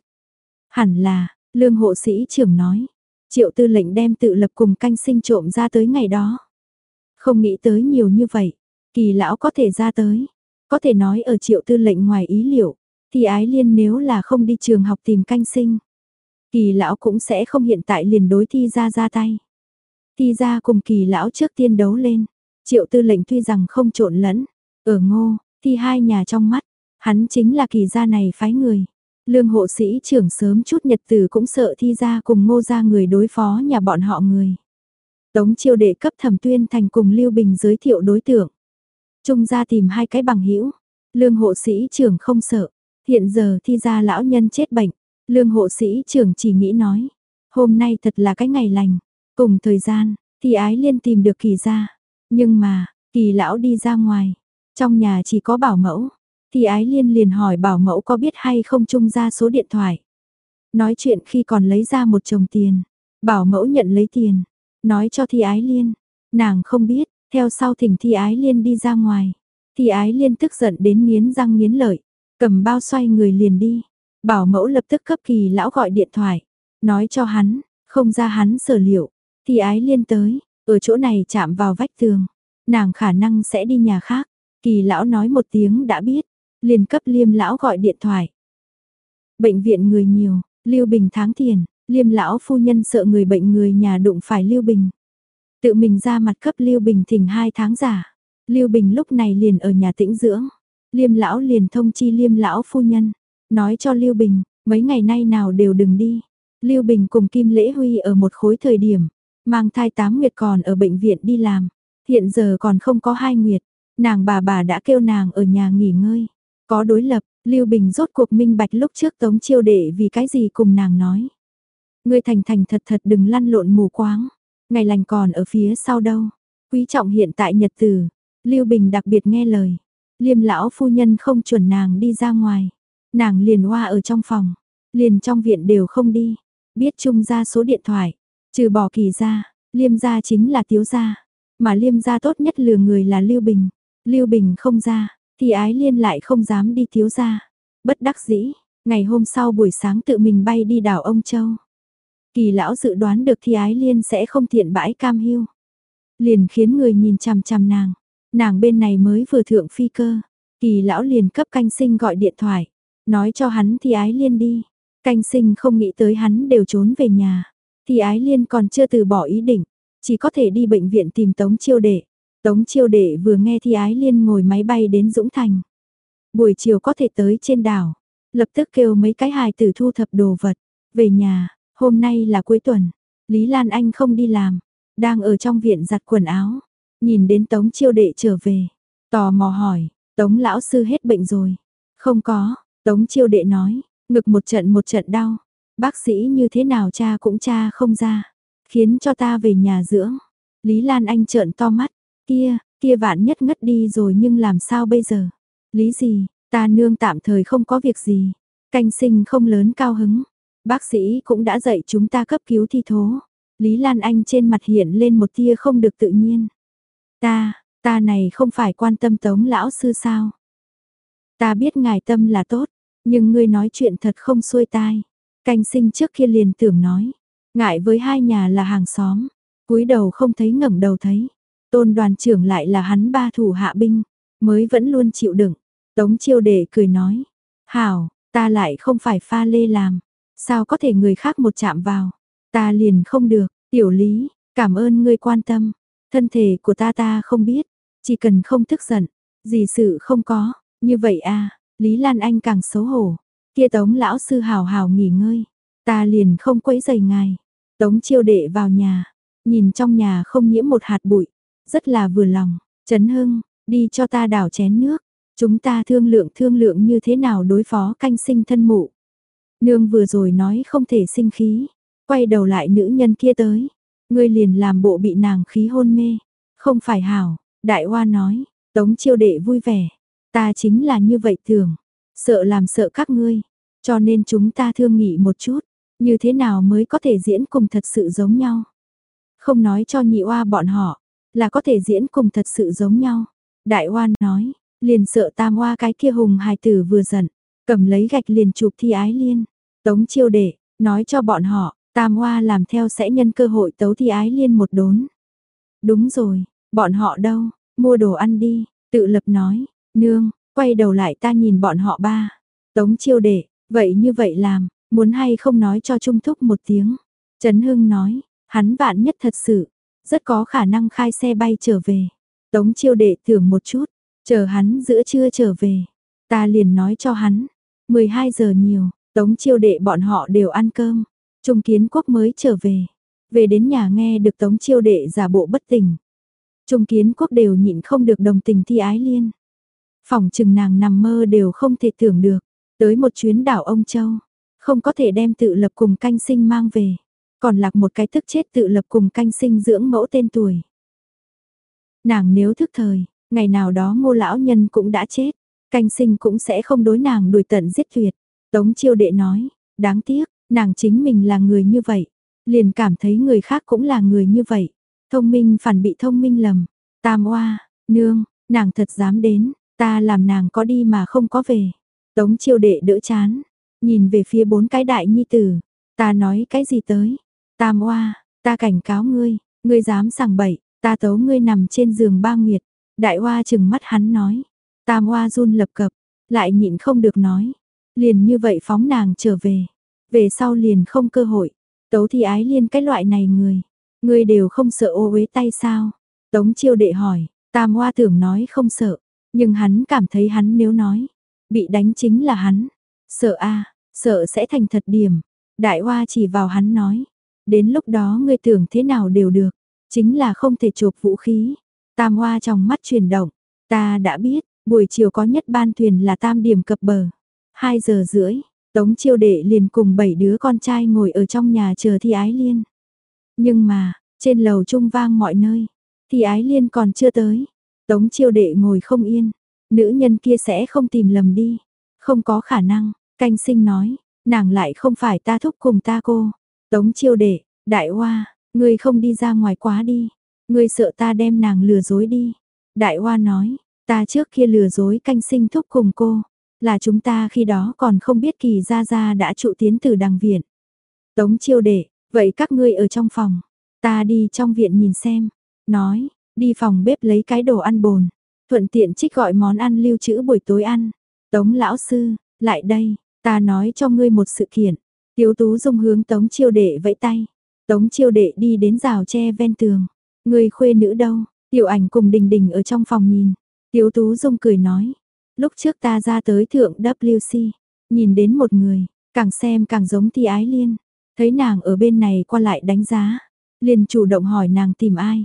Hẳn là, lương hộ sĩ trưởng nói. Triệu tư lệnh đem tự lập cùng canh sinh trộm ra tới ngày đó. Không nghĩ tới nhiều như vậy, kỳ lão có thể ra tới. Có thể nói ở triệu tư lệnh ngoài ý liệu, thì ái liên nếu là không đi trường học tìm canh sinh. Kỳ lão cũng sẽ không hiện tại liền đối thi ra ra tay. Thi ra cùng kỳ lão trước tiên đấu lên. Triệu tư lệnh tuy rằng không trộn lẫn, ở ngô, thi hai nhà trong mắt, hắn chính là kỳ gia này phái người. Lương hộ sĩ trưởng sớm chút nhật tử cũng sợ thi ra cùng ngô ra người đối phó nhà bọn họ người. Tống chiêu đệ cấp thẩm tuyên thành cùng Lưu Bình giới thiệu đối tượng. Trung ra tìm hai cái bằng hữu lương hộ sĩ trưởng không sợ, hiện giờ thi ra lão nhân chết bệnh, lương hộ sĩ trưởng chỉ nghĩ nói, hôm nay thật là cái ngày lành, cùng thời gian, thì ái liên tìm được kỳ ra, nhưng mà, kỳ lão đi ra ngoài, Trong nhà chỉ có bảo mẫu, thì ái liên liền hỏi bảo mẫu có biết hay không chung ra số điện thoại. Nói chuyện khi còn lấy ra một chồng tiền, bảo mẫu nhận lấy tiền, nói cho thi ái liên, nàng không biết, theo sau thỉnh thi ái liên đi ra ngoài. Thi ái liên tức giận đến nghiến răng nghiến lợi, cầm bao xoay người liền đi. Bảo mẫu lập tức cấp kỳ lão gọi điện thoại, nói cho hắn, không ra hắn sở liệu. thì ái liên tới, ở chỗ này chạm vào vách tường, nàng khả năng sẽ đi nhà khác. Kỳ lão nói một tiếng đã biết, liền cấp liêm lão gọi điện thoại. Bệnh viện người nhiều, Lưu Bình tháng tiền, liêm lão phu nhân sợ người bệnh người nhà đụng phải Lưu Bình. Tự mình ra mặt cấp Lưu Bình thỉnh hai tháng giả. Lưu Bình lúc này liền ở nhà tĩnh dưỡng. Liêm lão liền thông chi liêm lão phu nhân. Nói cho Lưu Bình, mấy ngày nay nào đều đừng đi. Lưu Bình cùng Kim Lễ Huy ở một khối thời điểm. Mang thai tám nguyệt còn ở bệnh viện đi làm. Hiện giờ còn không có hai nguyệt. Nàng bà bà đã kêu nàng ở nhà nghỉ ngơi. Có đối lập, Lưu Bình rốt cuộc minh bạch lúc trước tống chiêu đệ vì cái gì cùng nàng nói. Ngươi thành thành thật thật đừng lăn lộn mù quáng. Ngày lành còn ở phía sau đâu. Quý trọng hiện tại nhật tử. Lưu Bình đặc biệt nghe lời. Liêm lão phu nhân không chuẩn nàng đi ra ngoài. Nàng liền hoa ở trong phòng. Liền trong viện đều không đi. Biết chung ra số điện thoại. Trừ bỏ kỳ ra. Liêm gia chính là tiếu gia. Mà liêm gia tốt nhất lừa người là Lưu Bình. Lưu Bình không ra. Thì ái liên lại không dám đi tiếu gia. Bất đắc dĩ. Ngày hôm sau buổi sáng tự mình bay đi đảo ông Châu. Kỳ lão dự đoán được thi ái liên sẽ không thiện bãi cam hiu. Liền khiến người nhìn chằm chằm nàng. Nàng bên này mới vừa thượng phi cơ. Kỳ lão liền cấp canh sinh gọi điện thoại. Nói cho hắn thì ái liên đi. Canh sinh không nghĩ tới hắn đều trốn về nhà. Thi ái liên còn chưa từ bỏ ý định. Chỉ có thể đi bệnh viện tìm Tống Chiêu Đệ. Tống Chiêu Đệ vừa nghe Thi ái liên ngồi máy bay đến Dũng Thành. Buổi chiều có thể tới trên đảo. Lập tức kêu mấy cái hài tử thu thập đồ vật. Về nhà, Hôm nay là cuối tuần, Lý Lan Anh không đi làm, đang ở trong viện giặt quần áo, nhìn đến Tống chiêu đệ trở về, tò mò hỏi, Tống lão sư hết bệnh rồi. Không có, Tống chiêu đệ nói, ngực một trận một trận đau, bác sĩ như thế nào cha cũng cha không ra, khiến cho ta về nhà dưỡng. Lý Lan Anh trợn to mắt, kia, kia vạn nhất ngất đi rồi nhưng làm sao bây giờ? Lý gì, ta nương tạm thời không có việc gì, canh sinh không lớn cao hứng, Bác sĩ cũng đã dạy chúng ta cấp cứu thi thố. Lý Lan Anh trên mặt hiện lên một tia không được tự nhiên. Ta, ta này không phải quan tâm tống lão sư sao? Ta biết ngài tâm là tốt, nhưng ngươi nói chuyện thật không xuôi tai. Canh sinh trước kia liền tưởng nói, ngại với hai nhà là hàng xóm, cúi đầu không thấy ngẩng đầu thấy. Tôn đoàn trưởng lại là hắn ba thủ hạ binh, mới vẫn luôn chịu đựng. Tống chiêu đệ cười nói, hảo, ta lại không phải pha lê làm, Sao có thể người khác một chạm vào? Ta liền không được, tiểu lý, cảm ơn ngươi quan tâm. Thân thể của ta ta không biết, chỉ cần không tức giận, gì sự không có, như vậy à, Lý Lan Anh càng xấu hổ. Kia tống lão sư hào hào nghỉ ngơi, ta liền không quấy giày ngài. Tống chiêu đệ vào nhà, nhìn trong nhà không nhiễm một hạt bụi, rất là vừa lòng. Trấn Hưng, đi cho ta đảo chén nước, chúng ta thương lượng thương lượng như thế nào đối phó canh sinh thân mụ. Nương vừa rồi nói không thể sinh khí, quay đầu lại nữ nhân kia tới, ngươi liền làm bộ bị nàng khí hôn mê, không phải hảo, đại hoa nói, tống chiêu đệ vui vẻ, ta chính là như vậy thường, sợ làm sợ các ngươi, cho nên chúng ta thương nghị một chút, như thế nào mới có thể diễn cùng thật sự giống nhau. Không nói cho nhị oa bọn họ, là có thể diễn cùng thật sự giống nhau. Đại oa nói, liền sợ tam oa cái kia hùng hài tử vừa giận, cầm lấy gạch liền chụp thi ái liên. Tống chiêu đệ, nói cho bọn họ, Tam oa làm theo sẽ nhân cơ hội tấu thi ái liên một đốn. Đúng rồi, bọn họ đâu, mua đồ ăn đi, tự lập nói, nương, quay đầu lại ta nhìn bọn họ ba. Tống chiêu đệ, vậy như vậy làm, muốn hay không nói cho Trung Thúc một tiếng. Trấn Hưng nói, hắn vạn nhất thật sự, rất có khả năng khai xe bay trở về. Tống chiêu đệ tưởng một chút, chờ hắn giữa trưa trở về. Ta liền nói cho hắn, 12 giờ nhiều, Tống chiêu đệ bọn họ đều ăn cơm. Trung kiến quốc mới trở về. Về đến nhà nghe được tống chiêu đệ giả bộ bất tỉnh. Trung kiến quốc đều nhịn không được đồng tình thi ái liên. Phòng chừng nàng nằm mơ đều không thể tưởng được. Tới một chuyến đảo ông Châu. Không có thể đem tự lập cùng canh sinh mang về. Còn lạc một cái thức chết tự lập cùng canh sinh dưỡng mẫu tên tuổi. Nàng nếu thức thời, Ngày nào đó ngô lão nhân cũng đã chết, canh sinh cũng sẽ không đối nàng đuổi tận giết tuyệt. Tống chiêu đệ nói, đáng tiếc, nàng chính mình là người như vậy, liền cảm thấy người khác cũng là người như vậy. Thông minh phản bị thông minh lầm, tam oa, nương, nàng thật dám đến, ta làm nàng có đi mà không có về. Tống chiêu đệ đỡ chán, nhìn về phía bốn cái đại nhi tử, ta nói cái gì tới, tam oa, ta cảnh cáo ngươi, ngươi dám sằng bậy, ta tấu ngươi nằm trên giường ba nguyệt, đại oa chừng mắt hắn nói, tam oa run lập cập, lại nhịn không được nói, liền như vậy phóng nàng trở về, về sau liền không cơ hội, tấu thì ái liên cái loại này người, ngươi đều không sợ ô uế tay sao, tống chiêu đệ hỏi, tam oa tưởng nói không sợ, nhưng hắn cảm thấy hắn nếu nói, bị đánh chính là hắn, sợ a sợ sẽ thành thật điểm, đại hoa chỉ vào hắn nói, đến lúc đó ngươi tưởng thế nào đều được, chính là không thể chộp vũ khí. Tam Hoa trong mắt chuyển động, ta đã biết, buổi chiều có nhất ban thuyền là tam điểm cập bờ. 2 giờ rưỡi, Tống Chiêu Đệ liền cùng bảy đứa con trai ngồi ở trong nhà chờ Thi Ái Liên. Nhưng mà, trên lầu trung vang mọi nơi, Thi Ái Liên còn chưa tới. Tống Chiêu Đệ ngồi không yên, nữ nhân kia sẽ không tìm lầm đi. Không có khả năng, canh sinh nói, nàng lại không phải ta thúc cùng ta cô. Tống Chiêu Đệ, Đại Hoa, Ngươi không đi ra ngoài quá đi, ngươi sợ ta đem nàng lừa dối đi. Đại Hoa nói, ta trước kia lừa dối canh sinh thúc cùng cô, là chúng ta khi đó còn không biết kỳ gia gia đã trụ tiến từ đằng viện. Tống chiêu đệ, vậy các ngươi ở trong phòng, ta đi trong viện nhìn xem, nói, đi phòng bếp lấy cái đồ ăn bồn, thuận tiện trích gọi món ăn lưu trữ buổi tối ăn. Tống lão sư, lại đây, ta nói cho ngươi một sự kiện. Tiếu tú dung hướng tống chiêu đệ vẫy tay. Tống chiêu đệ đi đến rào tre ven tường. Người khuê nữ đâu? Tiểu ảnh cùng đình đình ở trong phòng nhìn. Tiếu tú dung cười nói. Lúc trước ta ra tới thượng WC. Nhìn đến một người. Càng xem càng giống thi ái liên. Thấy nàng ở bên này qua lại đánh giá. Liền chủ động hỏi nàng tìm ai.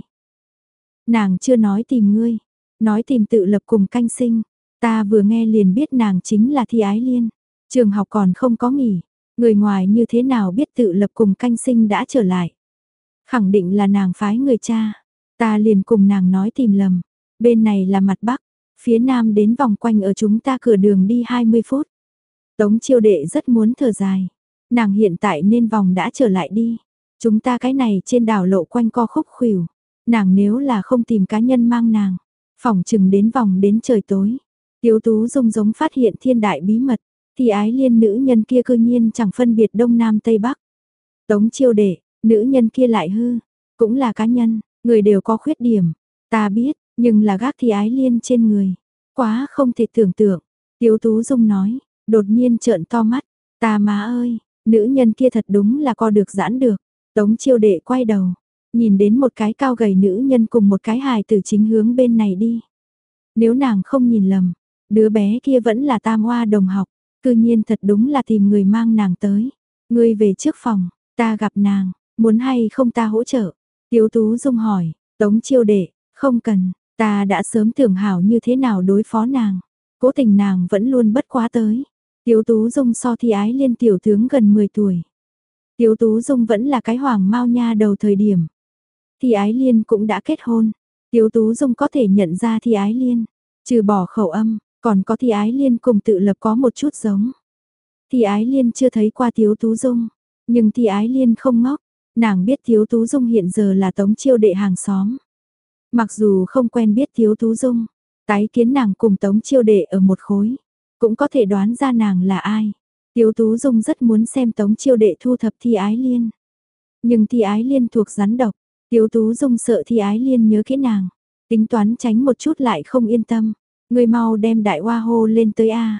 Nàng chưa nói tìm ngươi. Nói tìm tự lập cùng canh sinh. Ta vừa nghe liền biết nàng chính là thi ái liên. Trường học còn không có nghỉ. Người ngoài như thế nào biết tự lập cùng canh sinh đã trở lại. Khẳng định là nàng phái người cha. Ta liền cùng nàng nói tìm lầm. Bên này là mặt bắc, phía nam đến vòng quanh ở chúng ta cửa đường đi 20 phút. Tống chiêu đệ rất muốn thở dài. Nàng hiện tại nên vòng đã trở lại đi. Chúng ta cái này trên đảo lộ quanh co khúc khuỷu. Nàng nếu là không tìm cá nhân mang nàng. Phòng chừng đến vòng đến trời tối. Tiếu tú dung giống phát hiện thiên đại bí mật thì ái liên nữ nhân kia cư nhiên chẳng phân biệt đông nam tây bắc. Tống chiêu đệ, nữ nhân kia lại hư, cũng là cá nhân, người đều có khuyết điểm, ta biết, nhưng là gác thì ái liên trên người. Quá không thể tưởng tượng, Tiếu Tú Dung nói, đột nhiên trợn to mắt, ta má ơi, nữ nhân kia thật đúng là co được giãn được. Tống chiêu đệ quay đầu, nhìn đến một cái cao gầy nữ nhân cùng một cái hài tử chính hướng bên này đi. Nếu nàng không nhìn lầm, đứa bé kia vẫn là tam hoa đồng học. Cư nhiên thật đúng là tìm người mang nàng tới. Ngươi về trước phòng, ta gặp nàng, muốn hay không ta hỗ trợ? Tiếu Tú Dung hỏi, Tống chiêu đệ, không cần, ta đã sớm tưởng hảo như thế nào đối phó nàng. Cố tình nàng vẫn luôn bất quá tới. Tiếu Tú Dung so thi ái liên tiểu tướng gần 10 tuổi. Tiếu Tú Dung vẫn là cái hoàng mau nha đầu thời điểm. Thi ái liên cũng đã kết hôn. Tiếu Tú Dung có thể nhận ra thi ái liên. Trừ bỏ khẩu âm, còn có Thi Ái Liên cùng tự lập có một chút giống. Thi Ái Liên chưa thấy qua Tiếu Tú Dung, nhưng Thi Ái Liên không ngốc, nàng biết Tiếu Tú Dung hiện giờ là tống chiêu đệ hàng xóm. Mặc dù không quen biết Tiếu Tú Dung, tái kiến nàng cùng tống chiêu đệ ở một khối, cũng có thể đoán ra nàng là ai. Tiếu Tú Dung rất muốn xem tống chiêu đệ thu thập Thi Ái Liên. Nhưng Thi Ái Liên thuộc rắn độc, Tiếu Tú Dung sợ Thi Ái Liên nhớ kỹ nàng, tính toán tránh một chút lại không yên tâm. Ngươi mau đem đại hoa hô lên tới a.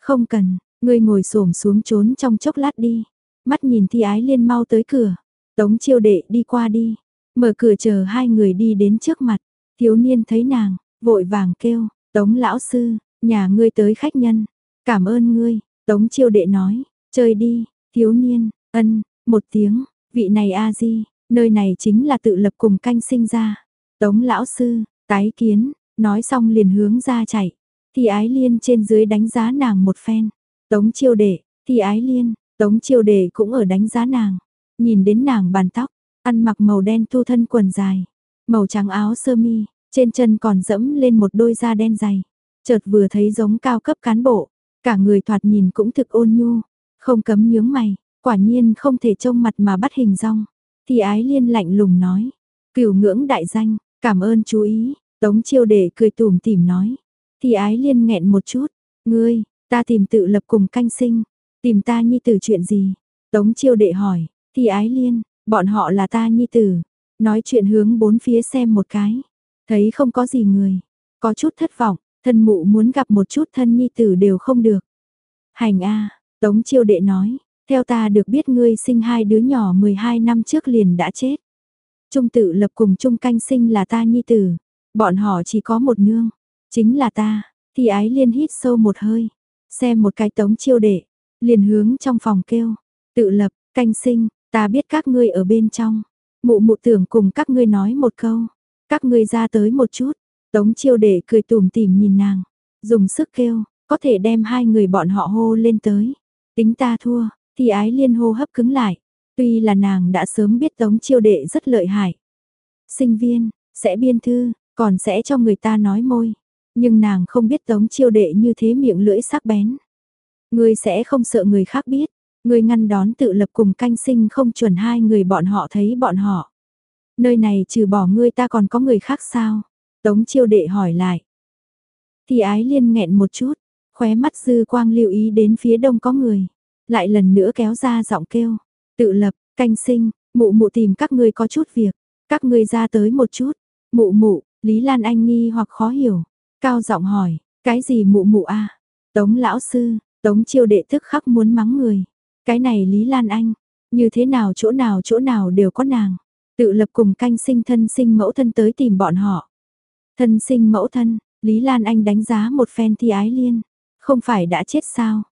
Không cần, ngươi ngồi xổm xuống trốn trong chốc lát đi. Mắt nhìn Thi Ái Liên mau tới cửa. Tống Chiêu Đệ đi qua đi, mở cửa chờ hai người đi đến trước mặt. Thiếu niên thấy nàng, vội vàng kêu, "Tống lão sư, nhà ngươi tới khách nhân, cảm ơn ngươi." Tống Chiêu Đệ nói, "Chơi đi." Thiếu niên, ân, một tiếng, vị này a di, nơi này chính là tự lập cùng canh sinh ra. Tống lão sư, tái kiến, Nói xong liền hướng ra chạy. Thì ái liên trên dưới đánh giá nàng một phen. Tống chiêu đệ, thì ái liên, tống chiêu đệ cũng ở đánh giá nàng. Nhìn đến nàng bàn tóc, ăn mặc màu đen tu thân quần dài. Màu trắng áo sơ mi, Trên chân còn dẫm lên một đôi da đen dày. Chợt vừa thấy giống cao cấp cán bộ, cả người thoạt nhìn cũng thực ôn nhu, không cấm nhướng mày, quả nhiên không thể trông mặt mà bắt hình rong. Thì ái liên lạnh lùng nói, cửu ngưỡng đại danh, cảm ơn chú ý, tống chiêu đệ cười tủm tỉm nói. Thì ái liên nghẹn một chút, ngươi, ta tìm tự lập cùng canh sinh, tìm ta nhi tử chuyện gì? Tống chiêu đệ hỏi, thì ái liên, bọn họ là ta nhi tử, nói chuyện hướng bốn phía xem một cái, thấy không có gì người, có chút thất vọng, thân mụ muốn gặp một chút thân nhi tử đều không được. Hành a, Tống chiêu đệ nói, theo ta được biết ngươi sinh hai đứa nhỏ 12 năm trước liền đã chết. Trung tự lập cùng Trung canh sinh là ta nhi tử, bọn họ chỉ có một nương, chính là ta, thì ái liên hít sâu một hơi, xem một cái tống chiêu đệ, liền hướng trong phòng kêu, tự lập, canh sinh, ta biết các ngươi ở bên trong, mụ mụ tưởng cùng các ngươi nói một câu, các ngươi ra tới một chút, tống chiêu đệ cười tủm tỉm nhìn nàng, dùng sức kêu, có thể đem hai người bọn họ hô lên tới, tính ta thua, thì ái liên hô hấp cứng lại, tuy là nàng đã sớm biết tống chiêu đệ rất lợi hại. Sinh viên, sẽ biên thư, còn sẽ cho người ta nói môi, nhưng nàng không biết tống chiêu đệ như thế miệng lưỡi sắc bén. Ngươi sẽ không sợ người khác biết, ngươi ngăn đón tự lập cùng canh sinh không chuẩn hai người bọn họ thấy bọn họ. Nơi này trừ bỏ ngươi ta còn có người khác sao? Tống chiêu đệ hỏi lại. Thì ái liên nghẹn một chút, khóe mắt dư quang lưu ý đến phía đông có người. Lại lần nữa kéo ra giọng kêu. Tự lập, canh sinh, mụ mụ tìm các ngươi có chút việc. Các ngươi ra tới một chút. Mụ mụ, Lý Lan Anh nghi hoặc khó hiểu. Cao giọng hỏi, cái gì mụ mụ a Tống lão sư, tống chiêu đệ thức khắc muốn mắng người. Cái này Lý Lan Anh, như thế nào chỗ nào chỗ nào đều có nàng. Tự lập cùng canh sinh thân sinh mẫu thân tới tìm bọn họ. Thân sinh mẫu thân, Lý Lan Anh đánh giá một phen thi ái liên. Không phải đã chết sao?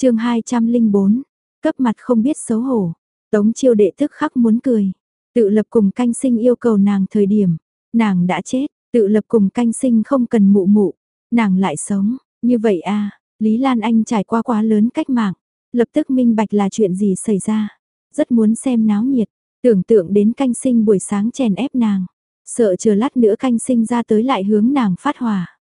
Chương 204, cấp mặt không biết xấu hổ. Tống chiêu đệ thức khắc muốn cười. Tự lập cùng canh sinh yêu cầu nàng thời điểm. Nàng đã chết, tự lập cùng canh sinh không cần mụ mụ. Nàng lại sống, như vậy à, Lý Lan Anh trải qua quá lớn cách mạng. Lập tức minh bạch là chuyện gì xảy ra. Rất muốn xem náo nhiệt, tưởng tượng đến canh sinh buổi sáng chèn ép nàng. Sợ chờ lát nữa canh sinh ra tới lại hướng nàng phát hỏa.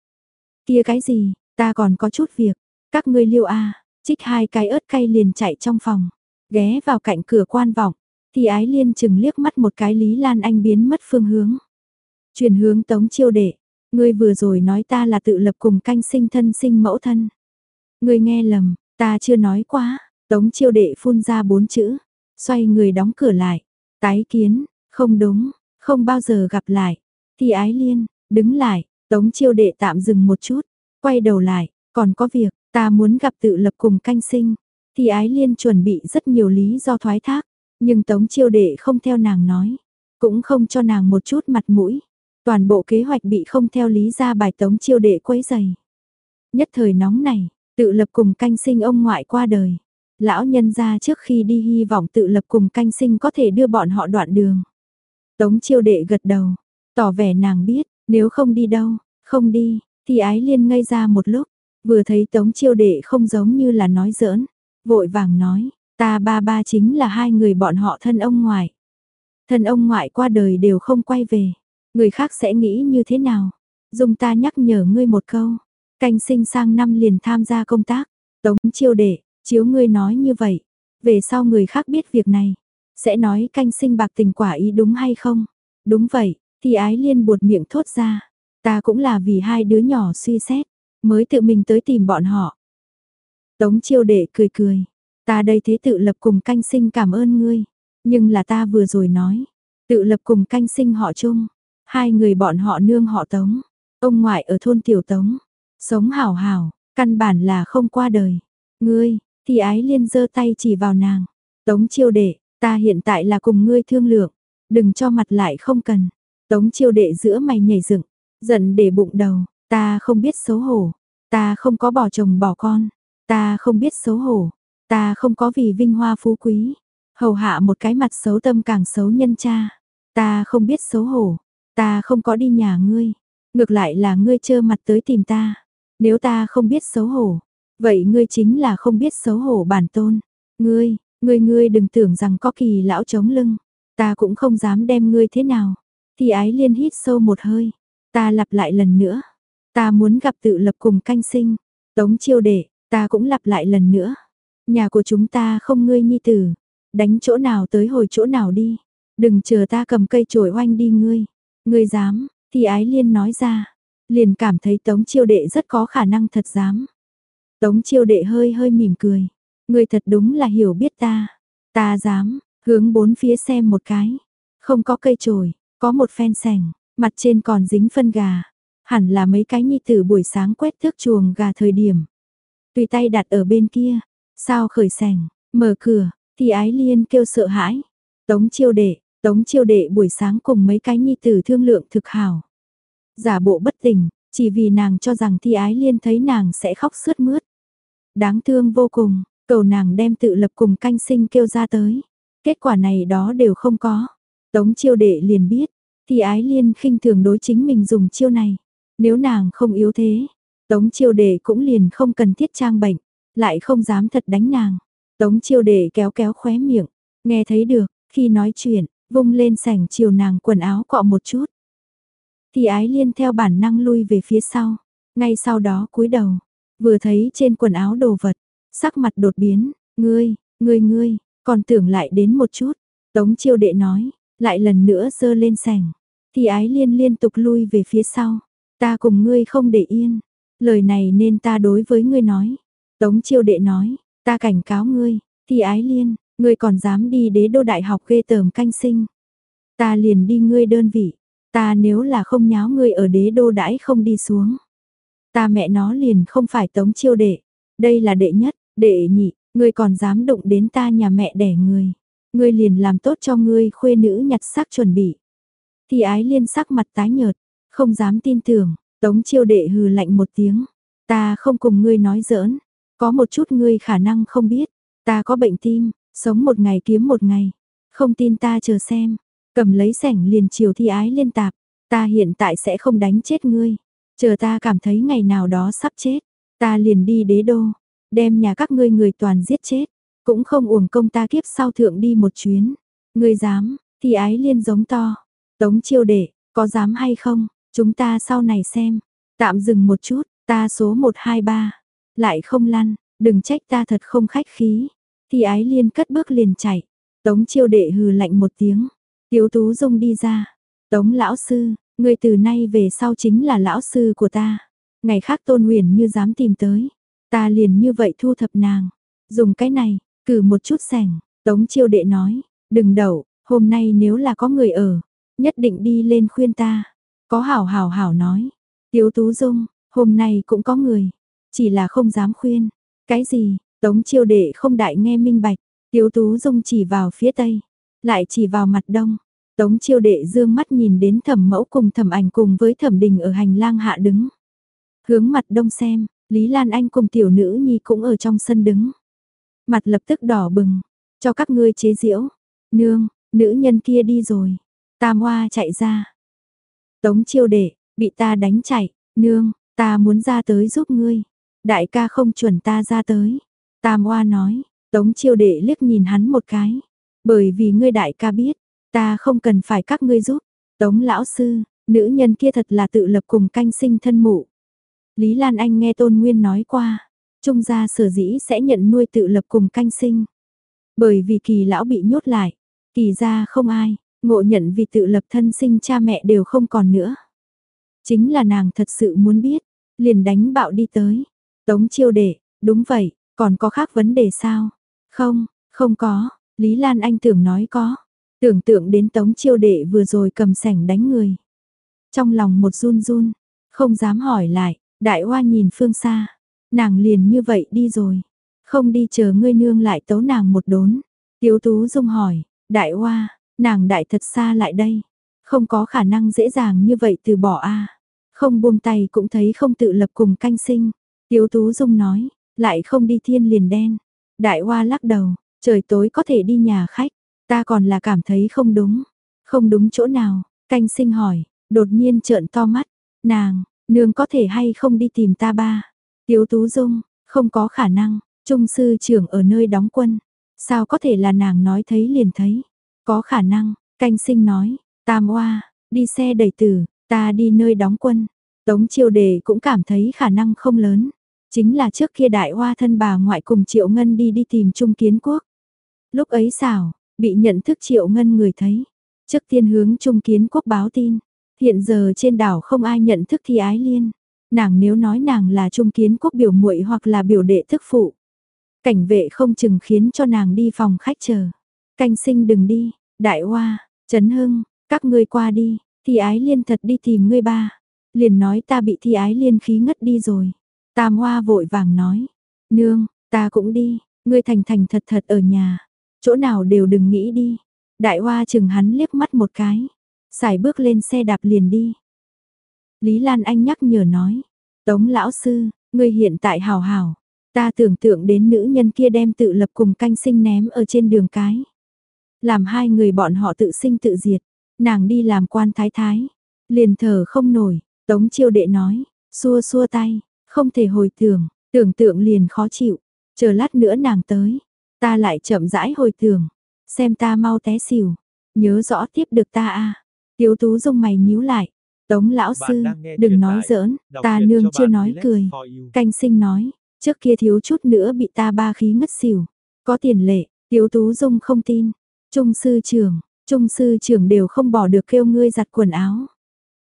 Kia cái gì, ta còn có chút việc, các ngươi liêu a trích hai cái ớt cay liền chạy trong phòng, ghé vào cạnh cửa quan vọng, thì ái liên chừng liếc mắt một cái Lý Lan Anh biến mất phương hướng. Chuyển hướng tống chiêu đệ, ngươi vừa rồi nói ta là tự lập cùng canh sinh thân sinh mẫu thân. Ngươi nghe lầm, ta chưa nói quá, tống chiêu đệ phun ra bốn chữ, xoay người đóng cửa lại, tái kiến, không đúng, không bao giờ gặp lại, thì ái liên, đứng lại, tống chiêu đệ tạm dừng một chút, quay đầu lại, còn có việc, Ta muốn gặp tự lập cùng canh sinh, thì ái liên chuẩn bị rất nhiều lý do thoái thác, nhưng tống chiêu đệ không theo nàng nói, cũng không cho nàng một chút mặt mũi. Toàn bộ kế hoạch bị không theo lý ra bài tống chiêu đệ quấy dày. Nhất thời nóng này, tự lập cùng canh sinh ông ngoại qua đời. Lão nhân ra trước khi đi hy vọng tự lập cùng canh sinh có thể đưa bọn họ đoạn đường. Tống chiêu đệ gật đầu, tỏ vẻ nàng biết, nếu không đi đâu, không đi, thì ái liên ngây ra một lúc, Vừa thấy tống chiêu đệ không giống như là nói giỡn, vội vàng nói, ta ba ba chính là hai người bọn họ thân ông ngoại. Thân ông ngoại qua đời đều không quay về, người khác sẽ nghĩ như thế nào? Dùng ta nhắc nhở ngươi một câu, canh sinh sang năm liền tham gia công tác, tống chiêu đệ, chiếu ngươi nói như vậy, về sau người khác biết việc này, sẽ nói canh sinh bạc tình quả ý đúng hay không? Đúng vậy, thì ái liên buột miệng thốt ra, ta cũng là vì hai đứa nhỏ suy xét, mới tự mình tới tìm bọn họ. Tống chiêu đệ cười cười, ta đây thế tự lập cùng canh sinh cảm ơn ngươi, nhưng là ta vừa rồi nói, tự lập cùng canh sinh họ chung, hai người bọn họ nương họ tống, ông ngoại ở thôn tiểu tống, sống hảo hảo, căn bản là không qua đời. Ngươi, thì ái liên giơ tay chỉ vào nàng, tống chiêu đệ, ta hiện tại là cùng ngươi thương lượng, đừng cho mặt lại không cần. Tống chiêu đệ giữa mày nhảy dựng, giận để bụng đầu, Ta không biết xấu hổ, ta không có bỏ chồng bỏ con, ta không biết xấu hổ, ta không có vì vinh hoa phú quý, hầu hạ một cái mặt xấu tâm càng xấu nhân cha, ta không biết xấu hổ, ta không có đi nhà ngươi, ngược lại là ngươi trơ mặt tới tìm ta, nếu ta không biết xấu hổ, vậy ngươi chính là không biết xấu hổ bản tôn, ngươi, ngươi ngươi đừng tưởng rằng có kỳ lão chống lưng, ta cũng không dám đem ngươi thế nào, Thì ái liên hít sâu một hơi. Ta lặp lại lần nữa. Ta muốn gặp tự lập cùng canh sinh. Tống chiêu đệ, ta cũng lặp lại lần nữa. Nhà của chúng ta không ngươi nhi tử. Đánh chỗ nào tới hồi chỗ nào đi. Đừng chờ ta cầm cây chổi oanh đi ngươi. Ngươi dám, thì ái liên nói ra. Liền cảm thấy tống chiêu đệ rất có khả năng thật dám. Tống chiêu đệ hơi hơi mỉm cười. Ngươi thật đúng là hiểu biết ta. Ta dám, hướng bốn phía xem một cái. Không có cây chổi, có một phen sẻng, mặt trên còn dính phân gà. Hẳn là mấy cái nhi tử buổi sáng quét thước chuồng gà thời điểm. Tùy tay đặt ở bên kia, sao khởi sảnh mở cửa, thì ái liên kêu sợ hãi. Tống chiêu đệ, tống chiêu đệ buổi sáng cùng mấy cái nhi tử thương lượng thực hảo. Giả bộ bất tỉnh, chỉ vì nàng cho rằng thi ái liên thấy nàng sẽ khóc sướt mướt. Đáng thương vô cùng, cầu nàng đem tự lập cùng canh sinh kêu ra tới. Kết quả này đó đều không có. Tống chiêu đệ liền biết, thì ái liên khinh thường đối chính mình dùng chiêu này. Nếu nàng không yếu thế, tống chiêu đề cũng liền không cần thiết trang bệnh, lại không dám thật đánh nàng. Tống chiêu đề kéo kéo khóe miệng, nghe thấy được, khi nói chuyện, vung lên sảnh chiều nàng quần áo cọ một chút. Thì ái liên theo bản năng lui về phía sau, ngay sau đó cúi đầu, vừa thấy trên quần áo đồ vật, sắc mặt đột biến, ngươi, ngươi ngươi, còn tưởng lại đến một chút. Tống chiêu đệ nói, lại lần nữa dơ lên sảnh. Thì ái liên liên tục lui về phía sau. Ta cùng ngươi không để yên. Lời này nên ta đối với ngươi nói. Tống chiêu đệ nói, ta cảnh cáo ngươi, thì ái liên, ngươi còn dám đi đế đô đại học ghê tởm canh sinh. Ta liền đi ngươi đơn vị, ta nếu là không nháo ngươi ở đế đô đãi không đi xuống. Ta mẹ nó liền không phải tống chiêu đệ, đây là đệ nhất, đệ nhị, ngươi còn dám đụng đến ta nhà mẹ đẻ ngươi? Ngươi liền làm tốt cho ngươi khuê nữ nhặt xác chuẩn bị. Thì ái liên sắc mặt tái nhợt, không dám tin tưởng, tống chiêu đệ hừ lạnh một tiếng. Ta không cùng ngươi nói giỡn, có một chút ngươi khả năng không biết, ta có bệnh tim, sống một ngày kiếm một ngày. Không tin ta chờ xem, cầm lấy sảnh liền chiều thi ái liên tạp, ta hiện tại sẽ không đánh chết ngươi. Chờ ta cảm thấy ngày nào đó sắp chết, ta liền đi đế đô, đem nhà các ngươi người toàn giết chết, cũng không uổng công ta kiếp sau thượng đi một chuyến. Ngươi dám, thi ái liên giống to. Tống chiêu đệ, có dám hay không, chúng ta sau này xem. Tạm dừng một chút, ta số 123. Lại không lăn, đừng trách ta thật không khách khí. Thì ái liên cất bước liền chạy. Tống chiêu đệ hừ lạnh một tiếng. Tiếu tú dung đi ra. Tống lão sư, ngươi từ nay về sau chính là lão sư của ta. Ngày khác tôn huyền như dám tìm tới. Ta liền như vậy thu thập nàng. Dùng cái này, cử một chút sẻng. Tống chiêu đệ nói, đừng đậu, hôm nay nếu là có người ở, nhất định đi lên khuyên ta. Có hảo hảo hảo nói. Tiếu tú dung, hôm nay cũng có người. Chỉ là không dám khuyên. Cái gì, tống chiêu đệ không đại nghe minh bạch. Tiếu tú dung chỉ vào phía tây. Lại chỉ vào mặt đông. Tống chiêu đệ dương mắt nhìn đến thẩm mẫu cùng thẩm ảnh cùng với thẩm đình ở hành lang hạ đứng. Hướng mặt đông xem, Lý Lan Anh cùng tiểu nữ nhi cũng ở trong sân đứng. Mặt lập tức đỏ bừng, cho các ngươi chế diễu. Nương, nữ nhân kia đi rồi. Tam Hoa chạy ra. Tống chiêu đệ, bị ta đánh chạy. Nương, ta muốn ra tới giúp ngươi. Đại ca không chuẩn ta ra tới. Tam oa nói, Tống chiêu đệ liếc nhìn hắn một cái. Bởi vì ngươi đại ca biết, ta không cần phải các ngươi giúp. Tống lão sư, nữ nhân kia thật là tự lập cùng canh sinh thân mụ. Lý Lan Anh nghe Tôn Nguyên nói qua, Trung gia sở dĩ sẽ nhận nuôi tự lập cùng canh sinh. Bởi vì kỳ lão bị nhốt lại, kỳ gia không ai, ngộ nhận vì tự lập thân sinh cha mẹ đều không còn nữa. Chính là nàng thật sự muốn biết, liền đánh bạo đi tới. Tống chiêu đệ, đúng vậy, còn có khác vấn đề sao? Không, không có, Lý Lan Anh tưởng nói có. Tưởng tượng đến tống chiêu đệ vừa rồi cầm sảnh đánh người. Trong lòng một run run, không dám hỏi lại, đại hoa nhìn phương xa. Nàng liền như vậy đi rồi. Không đi chờ ngươi nương lại tấu nàng một đốn. Tiếu tú dung hỏi, đại hoa, nàng đại thật xa lại đây. Không có khả năng dễ dàng như vậy từ bỏ a Không buông tay cũng thấy không tự lập cùng canh sinh. Tiếu tú dung nói, lại không đi thiên liền đen. Đại hoa lắc đầu, trời tối có thể đi nhà khách. Ta còn là cảm thấy không đúng. Không đúng chỗ nào, canh sinh hỏi, đột nhiên trợn to mắt. Nàng, nương có thể hay không đi tìm ta ba. Tiếu Tú Dung, không có khả năng, trung sư trưởng ở nơi đóng quân. Sao có thể là nàng nói thấy liền thấy? Có khả năng, canh sinh nói, tam oa, đi xe đẩy tử, ta đi nơi đóng quân. Tống chiêu đề cũng cảm thấy khả năng không lớn. Chính là trước kia đại hoa thân bà ngoại cùng Triệu Ngân đi đi tìm Trung Kiến Quốc. Lúc ấy xảo, bị nhận thức Triệu Ngân người thấy. Trước tiên hướng Trung Kiến Quốc báo tin. Hiện giờ trên đảo không ai nhận thức Thi Ái Liên. Nàng nếu nói nàng là Trung Kiến Quốc biểu muội hoặc là biểu đệ thức phụ. Cảnh vệ không chừng khiến cho nàng đi phòng khách chờ. Canh sinh đừng đi, đại hoa, Trấn Hưng, các ngươi qua đi, Thi Ái Liên thật đi tìm ngươi ba. Liền nói ta bị Thi Ái Liên khí ngất đi rồi. Tam Hoa vội vàng nói, nương, ta cũng đi, ngươi thành thành thật thật ở nhà, chỗ nào đều đừng nghĩ đi. Đại Hoa chừng hắn liếc mắt một cái, xài bước lên xe đạp liền đi. Lý Lan Anh nhắc nhở nói, Tống lão sư, ngươi hiện tại hào hào, ta tưởng tượng đến nữ nhân kia đem tự lập cùng canh sinh ném ở trên đường cái. Làm hai người bọn họ tự sinh tự diệt, nàng đi làm quan thái thái, liền thở không nổi, Tống chiêu đệ nói, xua xua tay, không thể hồi tưởng, tưởng tượng liền khó chịu, chờ lát nữa nàng tới, ta lại chậm rãi hồi tưởng, xem ta mau té xỉu, nhớ rõ tiếp được ta a. À. Tiếu Tú Dung mày nhíu lại, Tống lão sư, đừng nói giỡn, ta nương chưa nói cười. Canh sinh nói, trước kia thiếu chút nữa bị ta ba khí ngất xỉu. Có tiền lệ, Tiếu Tú Dung không tin. Trung sư trưởng, trung sư trưởng đều không bỏ được kêu ngươi giặt quần áo.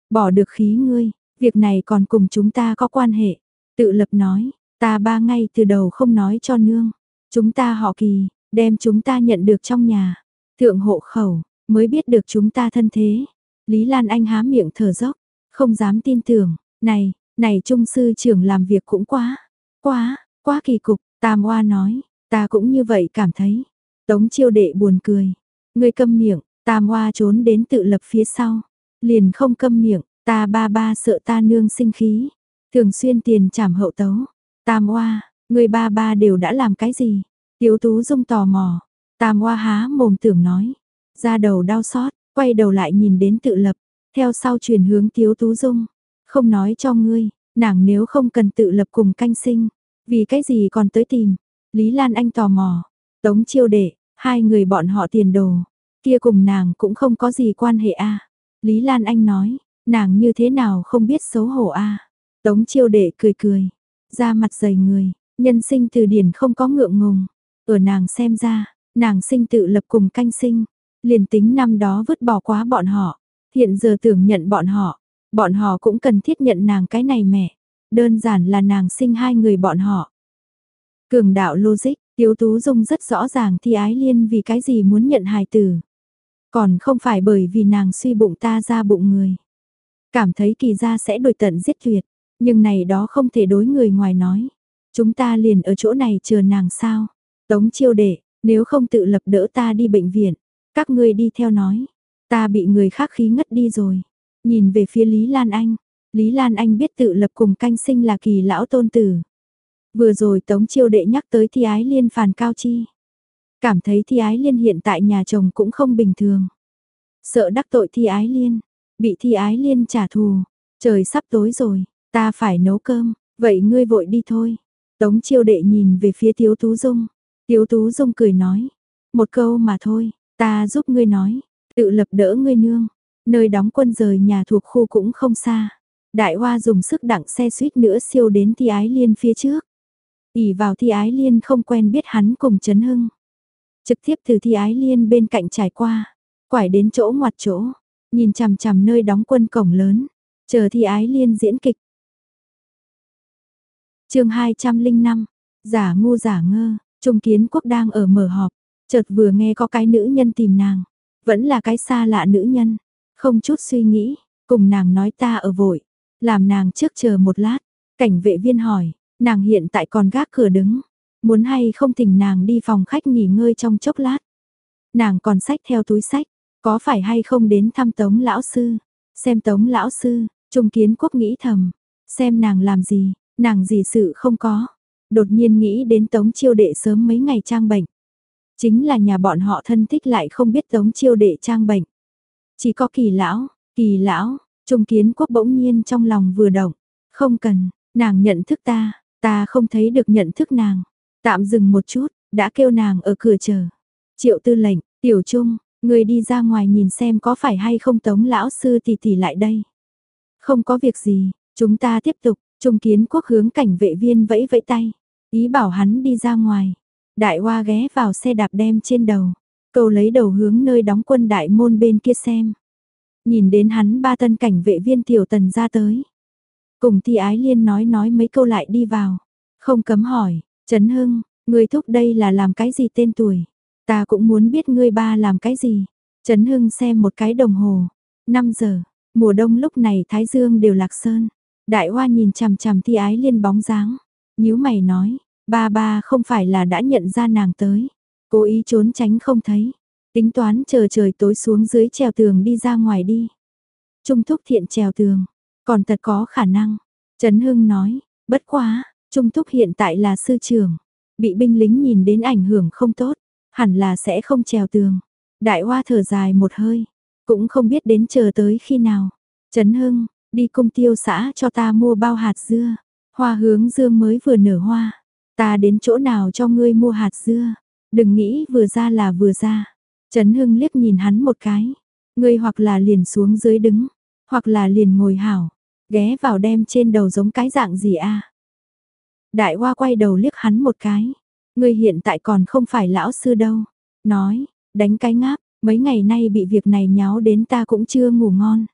Bỏ được khí ngươi, việc này còn cùng chúng ta có quan hệ. Tự lập nói, ta ba ngay từ đầu không nói cho nương. Chúng ta họ kỳ, đem chúng ta nhận được trong nhà. Thượng hộ khẩu, mới biết được chúng ta thân thế. Lý Lan Anh há miệng thở dốc, không dám tin tưởng, này, này trung sư trưởng làm việc cũng quá, quá, quá kỳ cục, Tam Hoa nói, ta cũng như vậy cảm thấy. Tống chiêu đệ buồn cười, người câm miệng, Tam Hoa trốn đến tự lập phía sau, liền không câm miệng, ta ba ba sợ ta nương sinh khí, thường xuyên tiền trảm hậu tấu. Tam Hoa, người ba ba đều đã làm cái gì? Tiếu Tú Dung tò mò, Tam Hoa há mồm tưởng nói, ra đầu đau xót, quay đầu lại nhìn đến tự lập, theo sau truyền hướng Tiếu Tú Dung, không nói cho ngươi, nàng nếu không cần tự lập cùng canh sinh, vì cái gì còn tới tìm, Lý Lan Anh tò mò, Tống Chiêu Đệ, hai người bọn họ tiền đồ, kia cùng nàng cũng không có gì quan hệ a. Lý Lan Anh nói, nàng như thế nào không biết xấu hổ a. Tống Chiêu Đệ cười cười, ra mặt dày người, nhân sinh từ điển không có ngượng ngùng, ở nàng xem ra, nàng sinh tự lập cùng canh sinh, liền tính năm đó vứt bỏ quá bọn họ, hiện giờ tưởng nhận bọn họ, bọn họ cũng cần thiết nhận nàng cái này mẹ, đơn giản là nàng sinh hai người bọn họ. Cường đạo logic, Tiếu Tú Dung rất rõ ràng thi ái liên vì cái gì muốn nhận hài tử. Còn không phải bởi vì nàng suy bụng ta ra bụng người. Cảm thấy kỳ gia sẽ đổi tận giết tuyệt, nhưng này đó không thể đối người ngoài nói. Chúng ta liền ở chỗ này chờ nàng sao. Tống chiêu đệ, nếu không tự lập đỡ ta đi bệnh viện, các ngươi đi theo nói, ta bị người khác khí ngất đi rồi. Nhìn về phía Lý Lan Anh, Lý Lan Anh biết tự lập cùng canh sinh là kỳ lão tôn tử. Vừa rồi Tống Chiêu Đệ nhắc tới Thi Ái Liên phàn cao chi. Cảm thấy Thi Ái Liên hiện tại nhà chồng cũng không bình thường. Sợ đắc tội Thi Ái Liên, bị Thi Ái Liên trả thù. Trời sắp tối rồi, ta phải nấu cơm, vậy ngươi vội đi thôi. Tống Chiêu Đệ nhìn về phía Tiếu Tú Dung. Tiếu Tú Dung cười nói, một câu mà thôi, Ta giúp ngươi nói, tự lập đỡ ngươi nương, nơi đóng quân rời nhà thuộc khu cũng không xa. Đại Hoa dùng sức đặng xe suýt nữa siêu đến Thi Ái Liên phía trước ỉ vào Thi Ái Liên không quen biết hắn cùng Trấn Hưng. Trực tiếp từ Thi Ái Liên bên cạnh trải qua, quải đến chỗ ngoặt chỗ, nhìn chằm chằm nơi đóng quân cổng lớn, chờ Thi Ái Liên diễn kịch. chương 205, giả ngu giả ngơ, Trung Kiến Quốc đang ở mở họp, Chợt vừa nghe có cái nữ nhân tìm nàng, vẫn là cái xa lạ nữ nhân, không chút suy nghĩ, cùng nàng nói ta ở vội, làm nàng trước chờ một lát, cảnh vệ viên hỏi, nàng hiện tại còn gác cửa đứng, muốn hay không thỉnh nàng đi phòng khách nghỉ ngơi trong chốc lát. Nàng còn sách theo túi sách, có phải hay không đến thăm tống lão sư, xem tống lão sư, trung kiến quốc nghĩ thầm, xem nàng làm gì, nàng gì sự không có. Đột nhiên nghĩ đến tống chiêu đệ sớm mấy ngày trang bệnh. Chính là nhà bọn họ thân thích lại không biết tống chiêu đệ trang bệnh. Chỉ có kỳ lão, kỳ lão, trung kiến quốc bỗng nhiên trong lòng vừa động. Không cần, nàng nhận thức ta, ta không thấy được nhận thức nàng. Tạm dừng một chút, đã kêu nàng ở cửa chờ. Triệu tư lệnh, tiểu trung, Người đi ra ngoài nhìn xem có phải hay không tống lão sư tỷ tỷ lại đây. Không có việc gì, chúng ta tiếp tục, trung kiến quốc hướng cảnh vệ viên vẫy vẫy tay. Ý bảo hắn đi ra ngoài. Đại hoa ghé vào xe đạp đem trên đầu. Cầu lấy đầu hướng nơi đóng quân đại môn bên kia xem. Nhìn đến hắn ba tân cảnh vệ viên tiểu tần ra tới. Cùng thi ái liên nói nói mấy câu lại đi vào. Không cấm hỏi, Trấn Hưng, người thúc đây là làm cái gì tên tuổi? Ta cũng muốn biết ngươi ba làm cái gì. Trấn Hưng xem một cái đồng hồ. 5 giờ, mùa đông lúc này Thái Dương đều lạc sơn. Đại Hoa nhìn chằm chằm thi ái liên bóng dáng. nhíu mày nói, ba ba không phải là đã nhận ra nàng tới. Cố ý trốn tránh không thấy. Tính toán chờ trời tối xuống dưới trèo tường đi ra ngoài đi. Trung thúc thiện trèo tường. Còn thật có khả năng. Trấn Hưng nói, bất quá, Trung thúc hiện tại là sư trưởng. Bị binh lính nhìn đến ảnh hưởng không tốt. Hẳn là sẽ không trèo tường. Đại hoa thở dài một hơi. Cũng không biết đến chờ tới khi nào. Trấn Hưng, đi công tiêu xã cho ta mua bao hạt dưa. Hoa hướng dương mới vừa nở hoa. Ta đến chỗ nào cho ngươi mua hạt dưa. Đừng nghĩ vừa ra là vừa ra. Trấn Hưng liếc nhìn hắn một cái. Ngươi hoặc là liền xuống dưới đứng, hoặc là liền ngồi hảo, ghé vào đem trên đầu giống cái dạng gì a? Đại Hoa quay đầu liếc hắn một cái. Ngươi hiện tại còn không phải lão sư đâu. Nói, đánh cái ngáp, mấy ngày nay bị việc này nháo đến ta cũng chưa ngủ ngon.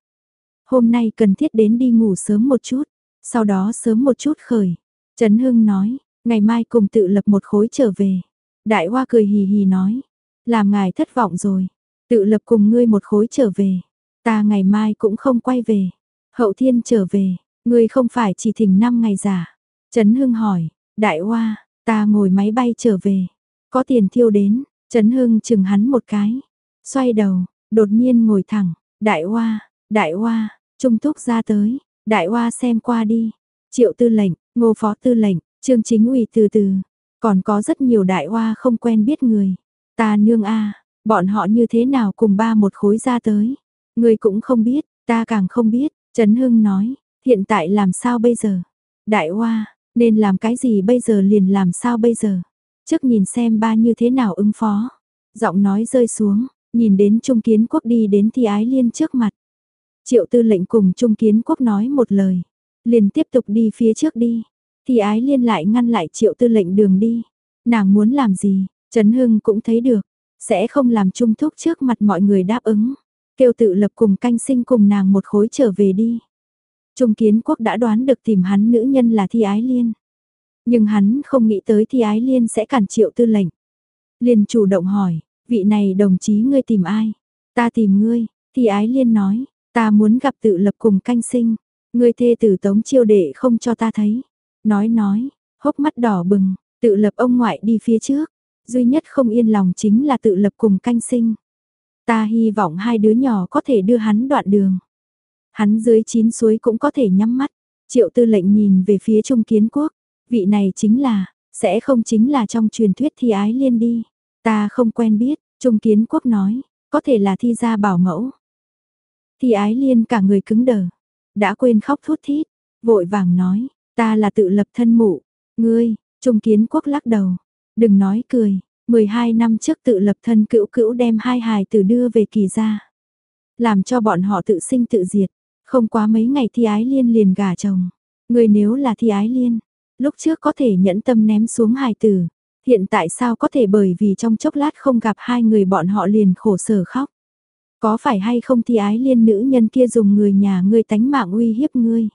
Hôm nay cần thiết đến đi ngủ sớm một chút, sau đó sớm một chút khởi. Trấn Hưng nói, ngày mai cùng tự lập một khối trở về. Đại Hoa cười hì hì nói, làm ngài thất vọng rồi, tự lập cùng ngươi một khối trở về. Ta ngày mai cũng không quay về. Hậu thiên trở về, ngươi không phải chỉ thỉnh 5 ngày giả. Trấn Hưng hỏi, đại hoa, ta ngồi máy bay trở về. Có tiền thiêu đến, Trấn Hưng chừng hắn một cái. Xoay đầu, đột nhiên ngồi thẳng, đại hoa, đại hoa, trung thúc ra tới, đại hoa xem qua đi. Triệu tư lệnh, ngô phó tư lệnh, trương chính ủy từ từ. Còn có rất nhiều đại hoa không quen biết người. Ta nương a, bọn họ như thế nào cùng ba một khối ra tới. Người cũng không biết, ta càng không biết, Trấn Hưng nói, hiện tại làm sao bây giờ? Đại Hoa, nên làm cái gì bây giờ liền làm sao bây giờ? Trước nhìn xem ba như thế nào ứng phó. Giọng nói rơi xuống, nhìn đến Trung Kiến Quốc đi đến Thi Ái Liên trước mặt. Triệu tư lệnh cùng Trung Kiến Quốc nói một lời, liền tiếp tục đi phía trước đi. Thi Ái Liên lại ngăn lại Triệu tư lệnh đường đi. Nàng muốn làm gì, Trấn Hưng cũng thấy được, sẽ không làm trung thúc trước mặt mọi người đáp ứng. Kêu tự lập cùng canh sinh cùng nàng một khối trở về đi. Trung kiến quốc đã đoán được tìm hắn nữ nhân là Thi Ái Liên. Nhưng hắn không nghĩ tới Thi Ái Liên sẽ cản triệu tư lệnh. Liên chủ động hỏi, vị này đồng chí ngươi tìm ai? Ta tìm ngươi, Thi Ái Liên nói, ta muốn gặp tự lập cùng canh sinh. Ngươi thê tử tống chiêu đệ không cho ta thấy. Nói nói, hốc mắt đỏ bừng, tự lập ông ngoại đi phía trước. Duy nhất không yên lòng chính là tự lập cùng canh sinh. Ta hy vọng hai đứa nhỏ có thể đưa hắn đoạn đường. Hắn dưới chín suối cũng có thể nhắm mắt. Triệu tư lệnh nhìn về phía Trung Kiến Quốc. Vị này chính là, sẽ không chính là trong truyền thuyết thi ái liên đi. Ta không quen biết, Trung Kiến Quốc nói, có thể là thi gia bảo mẫu. Thi ái liên cả người cứng đờ, đã quên khóc thút thít, vội vàng nói, ta là tự lập thân mụ, ngươi, Trung Kiến Quốc lắc đầu, đừng nói cười, 12 năm trước tự lập thân cữu cữu đem hai hài tử đưa về kỳ gia. Làm cho bọn họ tự sinh tự diệt. Không quá mấy ngày thi ái liên liền gả chồng. Người nếu là thi ái liên, lúc trước có thể nhẫn tâm ném xuống hài tử. Hiện tại sao có thể bởi vì trong chốc lát không gặp hai người bọn họ liền khổ sở khóc. Có phải hay không thi ái liên nữ nhân kia dùng người nhà ngươi tánh mạng uy hiếp ngươi.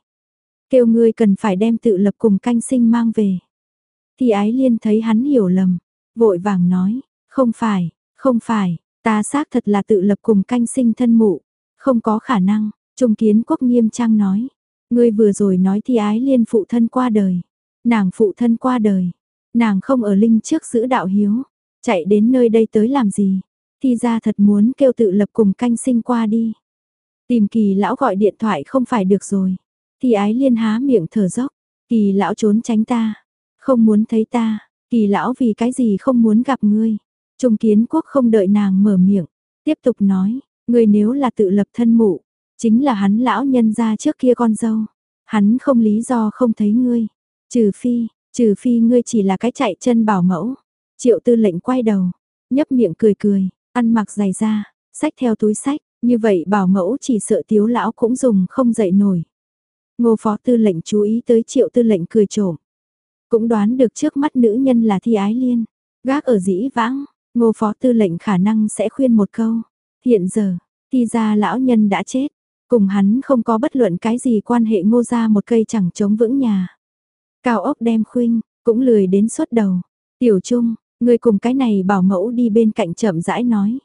Kêu ngươi cần phải đem tự lập cùng canh sinh mang về. Thi ái liên thấy hắn hiểu lầm, vội vàng nói, không phải, không phải, ta xác thật là tự lập cùng canh sinh thân mụ, không có khả năng, Trung Kiến Quốc nghiêm trang nói, ngươi vừa rồi nói thi ái liên phụ thân qua đời, nàng phụ thân qua đời, nàng không ở linh trước giữ đạo hiếu, chạy đến nơi đây tới làm gì, thi ra thật muốn kêu tự lập cùng canh sinh qua đi. Tìm kỳ lão gọi điện thoại không phải được rồi, thi ái liên há miệng thở dốc, kỳ lão trốn tránh ta, không muốn thấy ta, Kỳ lão vì cái gì không muốn gặp ngươi. Trung kiến quốc không đợi nàng mở miệng. Tiếp tục nói, ngươi nếu là tự lập thân mụ, chính là hắn lão nhân ra trước kia con dâu. Hắn không lý do không thấy ngươi. Trừ phi, trừ phi ngươi chỉ là cái chạy chân bảo mẫu. Triệu tư lệnh quay đầu, nhấp miệng cười cười, ăn mặc dày da, Sách theo túi sách, như vậy bảo mẫu chỉ sợ tiếu lão cũng dùng không dậy nổi. Ngô phó tư lệnh chú ý tới triệu tư lệnh cười trộm. Cũng đoán được trước mắt nữ nhân là thi ái liên. Gác ở dĩ vãng, ngô phó tư lệnh khả năng sẽ khuyên một câu. Hiện giờ, thi ra lão nhân đã chết. Cùng hắn không có bất luận cái gì quan hệ ngô ra một cây chẳng chống vững nhà. Cao ốc đem khuynh, cũng lười đến suốt đầu. Tiểu Trung, người cùng cái này bảo mẫu đi bên cạnh chậm rãi nói.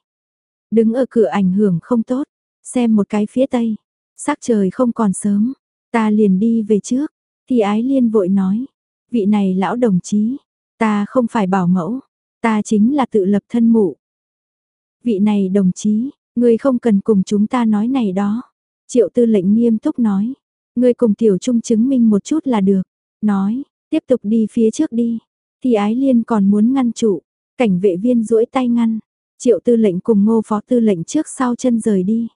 Đứng ở cửa ảnh hưởng không tốt, xem một cái phía tây. Sắc trời không còn sớm, ta liền đi về trước. Thì ái liên vội nói, vị này lão đồng chí, ta không phải bảo mẫu, ta chính là tự lập thân mụ. Vị này đồng chí, người không cần cùng chúng ta nói này đó. Triệu tư lệnh nghiêm túc nói, người cùng tiểu trung chứng minh một chút là được. Nói, tiếp tục đi phía trước đi. Thì ái liên còn muốn ngăn trụ, cảnh vệ viên duỗi tay ngăn. Triệu tư lệnh cùng ngô phó tư lệnh trước sau chân rời đi.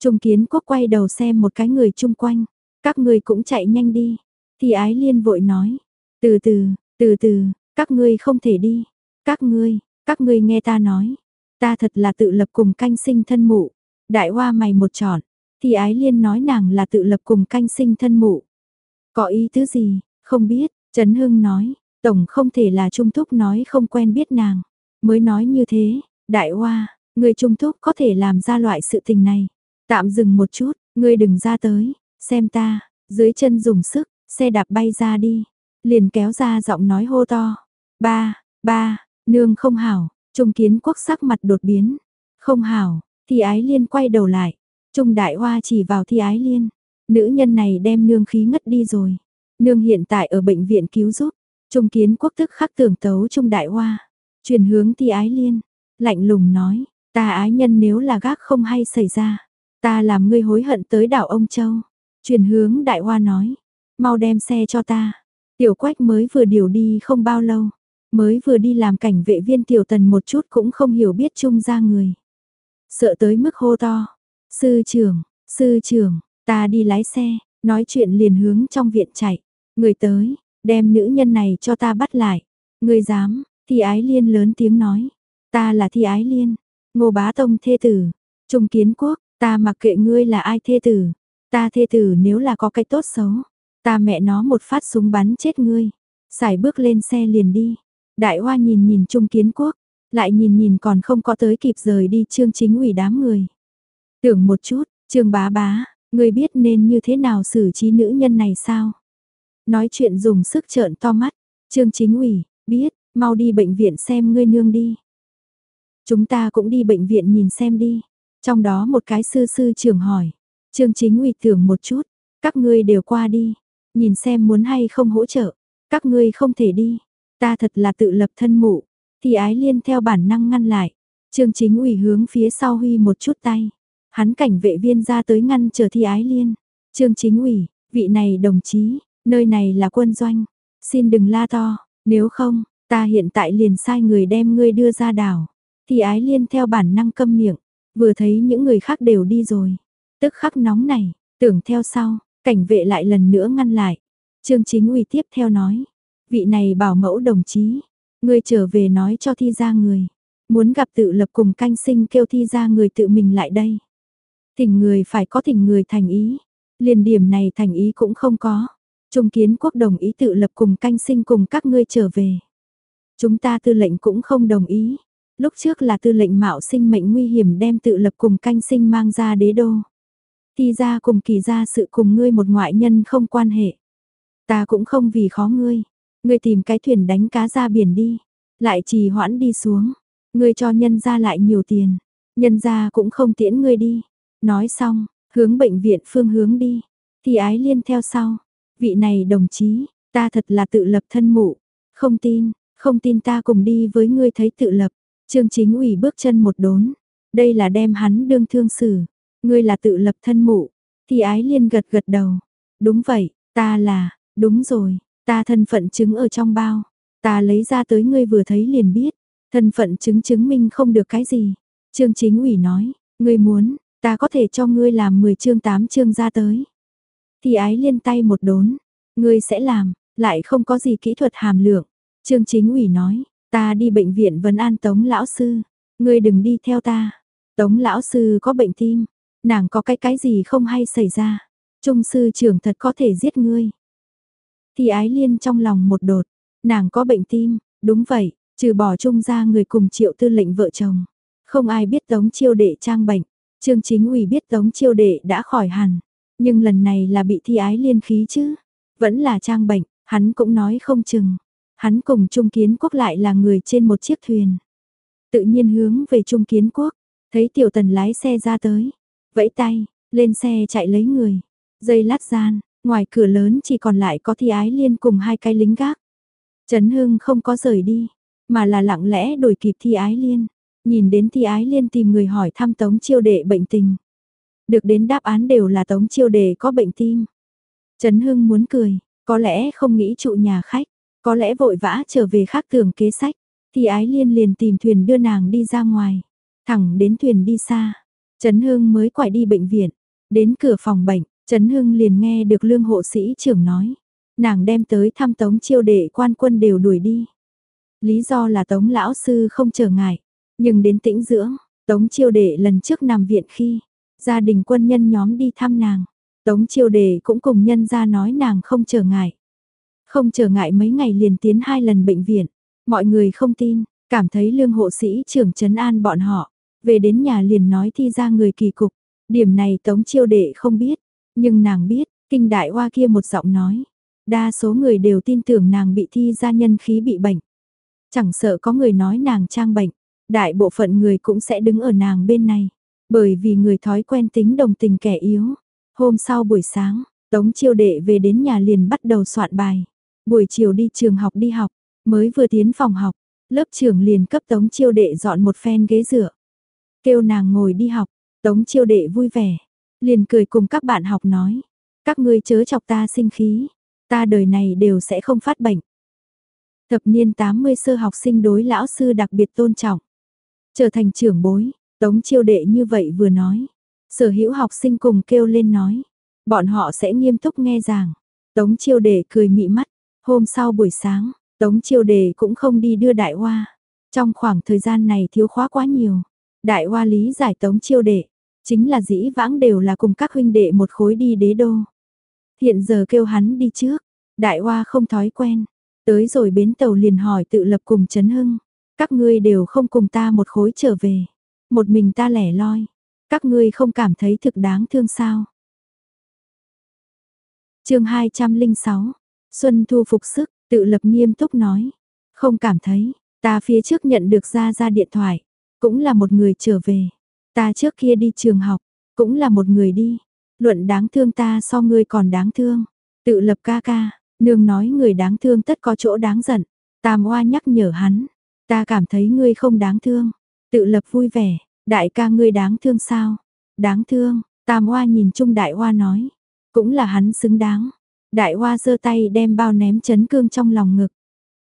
Trung kiến quốc quay đầu xem một cái người chung quanh. Các người cũng chạy nhanh đi. Thì ái liên vội nói. Từ từ, từ từ, các ngươi không thể đi. Các ngươi, các ngươi nghe ta nói. Ta thật là tự lập cùng canh sinh thân mụ. Đại hoa mày một tròn. Thì ái liên nói nàng là tự lập cùng canh sinh thân mụ. Có ý thứ gì, không biết, Trấn Hưng nói, Tổng không thể là Trung Thúc nói không quen biết nàng. Mới nói như thế, Đại Hoa, người Trung Thúc có thể làm ra loại sự tình này. Tạm dừng một chút, ngươi đừng ra tới, xem ta, dưới chân dùng sức, xe đạp bay ra đi. Liền kéo ra giọng nói hô to. Ba, ba, nương không hảo, Trung Kiến Quốc sắc mặt đột biến. Không hảo, thì ái liên quay đầu lại. Trung Đại Hoa chỉ vào thi ái liên. Nữ nhân này đem nương khí ngất đi rồi. Nương hiện tại ở bệnh viện cứu giúp. Trung kiến quốc tức khắc tưởng tấu Trung Đại Hoa. Chuyển hướng thi ái liên. Lạnh lùng nói, ta ái nhân nếu là gác không hay xảy ra. Ta làm ngươi hối hận tới đảo ông Châu. Chuyển hướng Đại Hoa nói, mau đem xe cho ta. Tiểu quách mới vừa điều đi không bao lâu. Mới vừa đi làm cảnh vệ viên tiểu tần một chút cũng không hiểu biết Trung ra người. Sợ tới mức hô to. Sư trưởng, sư trưởng, ta đi lái xe, nói chuyện liền hướng trong viện chạy. Người tới, đem nữ nhân này cho ta bắt lại. Người dám, thi ái liên lớn tiếng nói. Ta là thi ái liên, ngô bá tông thê tử. Trung kiến quốc, ta mặc kệ ngươi là ai thê tử. Ta thê tử nếu là có cái tốt xấu. Ta mẹ nó một phát súng bắn chết ngươi. Xài bước lên xe liền đi. Đại hoa nhìn nhìn Trung kiến quốc. Lại nhìn nhìn còn không có tới kịp rời đi trương chính ủy đám người. Tưởng một chút, trương bá bá, ngươi biết nên như thế nào xử trí nữ nhân này sao? Nói chuyện dùng sức trợn to mắt. Trương chính ủy, biết, mau đi bệnh viện xem ngươi nương đi. Chúng ta cũng đi bệnh viện nhìn xem đi. Trong đó một cái sư sư trưởng hỏi. Trương chính ủy tưởng một chút. Các ngươi đều qua đi. Nhìn xem muốn hay không hỗ trợ. Các ngươi không thể đi. Ta thật là tự lập thân mụ. Thì ái liên theo bản năng ngăn lại. Trương chính ủy hướng phía sau huy một chút tay. Hắn cảnh vệ viên ra tới ngăn chờ thi ái liên. Trương chính ủy, vị này đồng chí, Nơi này là quân doanh, xin đừng la to, nếu không, ta hiện tại liền sai người đem ngươi đưa ra đảo. Thì ái liên theo bản năng câm miệng, vừa thấy những người khác đều đi rồi. Tức khắc nóng này, tưởng theo sau, cảnh vệ lại lần nữa ngăn lại. Trương chính uy tiếp theo nói, vị này bảo mẫu đồng chí, ngươi trở về nói cho thi ra người. Muốn gặp tự lập cùng canh sinh kêu thi ra người tự mình lại đây. Thỉnh người phải có thỉnh người thành ý, liền điểm này thành ý cũng không có. Trung kiến quốc đồng ý tự lập cùng canh sinh cùng các ngươi trở về. Chúng ta tư lệnh cũng không đồng ý. Lúc trước là tư lệnh mạo sinh mệnh nguy hiểm đem tự lập cùng canh sinh mang ra đế đô. Ti ra cùng kỳ ra sự cùng ngươi một ngoại nhân không quan hệ. Ta cũng không vì khó ngươi. Ngươi tìm cái thuyền đánh cá ra biển đi. Lại trì hoãn đi xuống. Ngươi cho nhân ra lại nhiều tiền. Nhân ra cũng không tiễn ngươi đi. Nói xong, hướng bệnh viện phương hướng đi. Thì ái liên theo sau vị này đồng chí, ta thật là tự lập thân mụ, không tin, không tin ta cùng đi với ngươi thấy tự lập. Trương chính ủy bước chân một đốn, đây là đem hắn đương thương xử, ngươi là tự lập thân mụ, thì ái liên gật gật đầu, đúng vậy, ta là, đúng rồi, ta thân phận chứng ở trong bao, ta lấy ra tới ngươi vừa thấy liền biết, thân phận chứng chứng minh không được cái gì. Trương chính ủy nói, ngươi muốn, ta có thể cho ngươi làm 10 chương 8 chương ra tới. Thì ái liên tay một đốn, ngươi sẽ làm, lại không có gì kỹ thuật hàm lượng. Trương chính ủy nói, ta đi bệnh viện vấn an tống lão sư, ngươi đừng đi theo ta. Tống lão sư có bệnh tim, nàng có cái cái gì không hay xảy ra. Trung sư trưởng thật có thể giết ngươi. Thì ái liên trong lòng một đột, nàng có bệnh tim, đúng vậy, trừ bỏ trung ra người cùng triệu tư lệnh vợ chồng. Không ai biết tống chiêu đệ trang bệnh, trương chính ủy biết tống chiêu đệ đã khỏi hẳn. Nhưng lần này là bị thi ái liên khí chứ, vẫn là trang bệnh, hắn cũng nói không chừng. Hắn cùng Trung Kiến Quốc lại là người trên một chiếc thuyền. Tự nhiên hướng về Trung Kiến Quốc, thấy tiểu tần lái xe ra tới, vẫy tay, lên xe chạy lấy người. Dây lát gian, ngoài cửa lớn chỉ còn lại có thi ái liên cùng hai cái lính gác. Trấn Hưng không có rời đi, mà là lặng lẽ đổi kịp thi ái liên. Nhìn đến thi ái liên tìm người hỏi thăm tống chiêu đệ bệnh tình. Được đến đáp án đều là tống chiêu đệ có bệnh tim. Trấn Hưng muốn cười, có lẽ không nghĩ trụ nhà khách, có lẽ vội vã trở về khác tường kế sách. Thì ái liên liền tìm thuyền đưa nàng đi ra ngoài, thẳng đến thuyền đi xa. Trấn Hưng mới quải đi bệnh viện, đến cửa phòng bệnh, Trấn Hưng liền nghe được lương hộ sĩ trưởng nói. Nàng đem tới thăm tống chiêu đệ quan quân đều đuổi đi. Lý do là tống lão sư không trở ngại, nhưng đến tĩnh dưỡng, tống chiêu đệ lần trước nằm viện khi, gia đình quân nhân nhóm đi thăm nàng. Tống chiêu đệ cũng cùng nhân ra nói nàng không trở ngại. Không trở ngại mấy ngày liền tiến hai lần bệnh viện. Mọi người không tin, cảm thấy lương hộ sĩ trưởng trấn an bọn họ. Về đến nhà liền nói thi ra người kỳ cục. Điểm này tống chiêu đệ không biết. Nhưng nàng biết, kinh đại hoa kia một giọng nói. Đa số người đều tin tưởng nàng bị thi ra nhân khí bị bệnh. Chẳng sợ có người nói nàng trang bệnh. Đại bộ phận người cũng sẽ đứng ở nàng bên này. Bởi vì người thói quen tính đồng tình kẻ yếu. Hôm sau buổi sáng, Tống chiêu đệ về đến nhà liền bắt đầu soạn bài. Buổi chiều đi trường học đi học, mới vừa tiến phòng học, lớp trưởng liền cấp Tống chiêu đệ dọn một phen ghế dựa. Kêu nàng ngồi đi học, Tống chiêu đệ vui vẻ, liền cười cùng các bạn học nói. Các ngươi chớ chọc ta sinh khí, ta đời này đều sẽ không phát bệnh. Thập niên 80 sơ học sinh đối lão sư đặc biệt tôn trọng. Trở thành trưởng bối, Tống chiêu đệ như vậy vừa nói. Sở hữu học sinh cùng kêu lên nói. Bọn họ sẽ nghiêm túc nghe giảng. Tống chiêu đệ cười mị mắt. Hôm sau buổi sáng, Tống chiêu đệ cũng không đi đưa đại hoa. Trong khoảng thời gian này thiếu khóa quá nhiều. Đại hoa lý giải tống chiêu đệ. Chính là dĩ vãng đều là cùng các huynh đệ một khối đi đế đô. Hiện giờ kêu hắn đi trước. Đại hoa không thói quen. Tới rồi bến tàu liền hỏi tự lập cùng Trấn Hưng. Các ngươi đều không cùng ta một khối trở về. Một mình ta lẻ loi. Các ngươi không cảm thấy thực đáng thương sao? chương 206, Xuân Thu phục sức, tự lập nghiêm túc nói. Không cảm thấy, ta phía trước nhận được ra ra điện thoại, cũng là một người trở về. Ta trước kia đi trường học, cũng là một người đi. Luận đáng thương ta so ngươi còn đáng thương. Tự lập ca ca, nương nói người đáng thương tất có chỗ đáng giận. Tam oa nhắc nhở hắn, ta cảm thấy ngươi không đáng thương. Tự lập vui vẻ, đại ca ngươi đáng thương sao? Đáng thương, Tam oa nhìn chung đại oa nói, cũng là hắn xứng đáng. Đại hoa giơ tay đem bao ném chấn cương trong lòng ngực.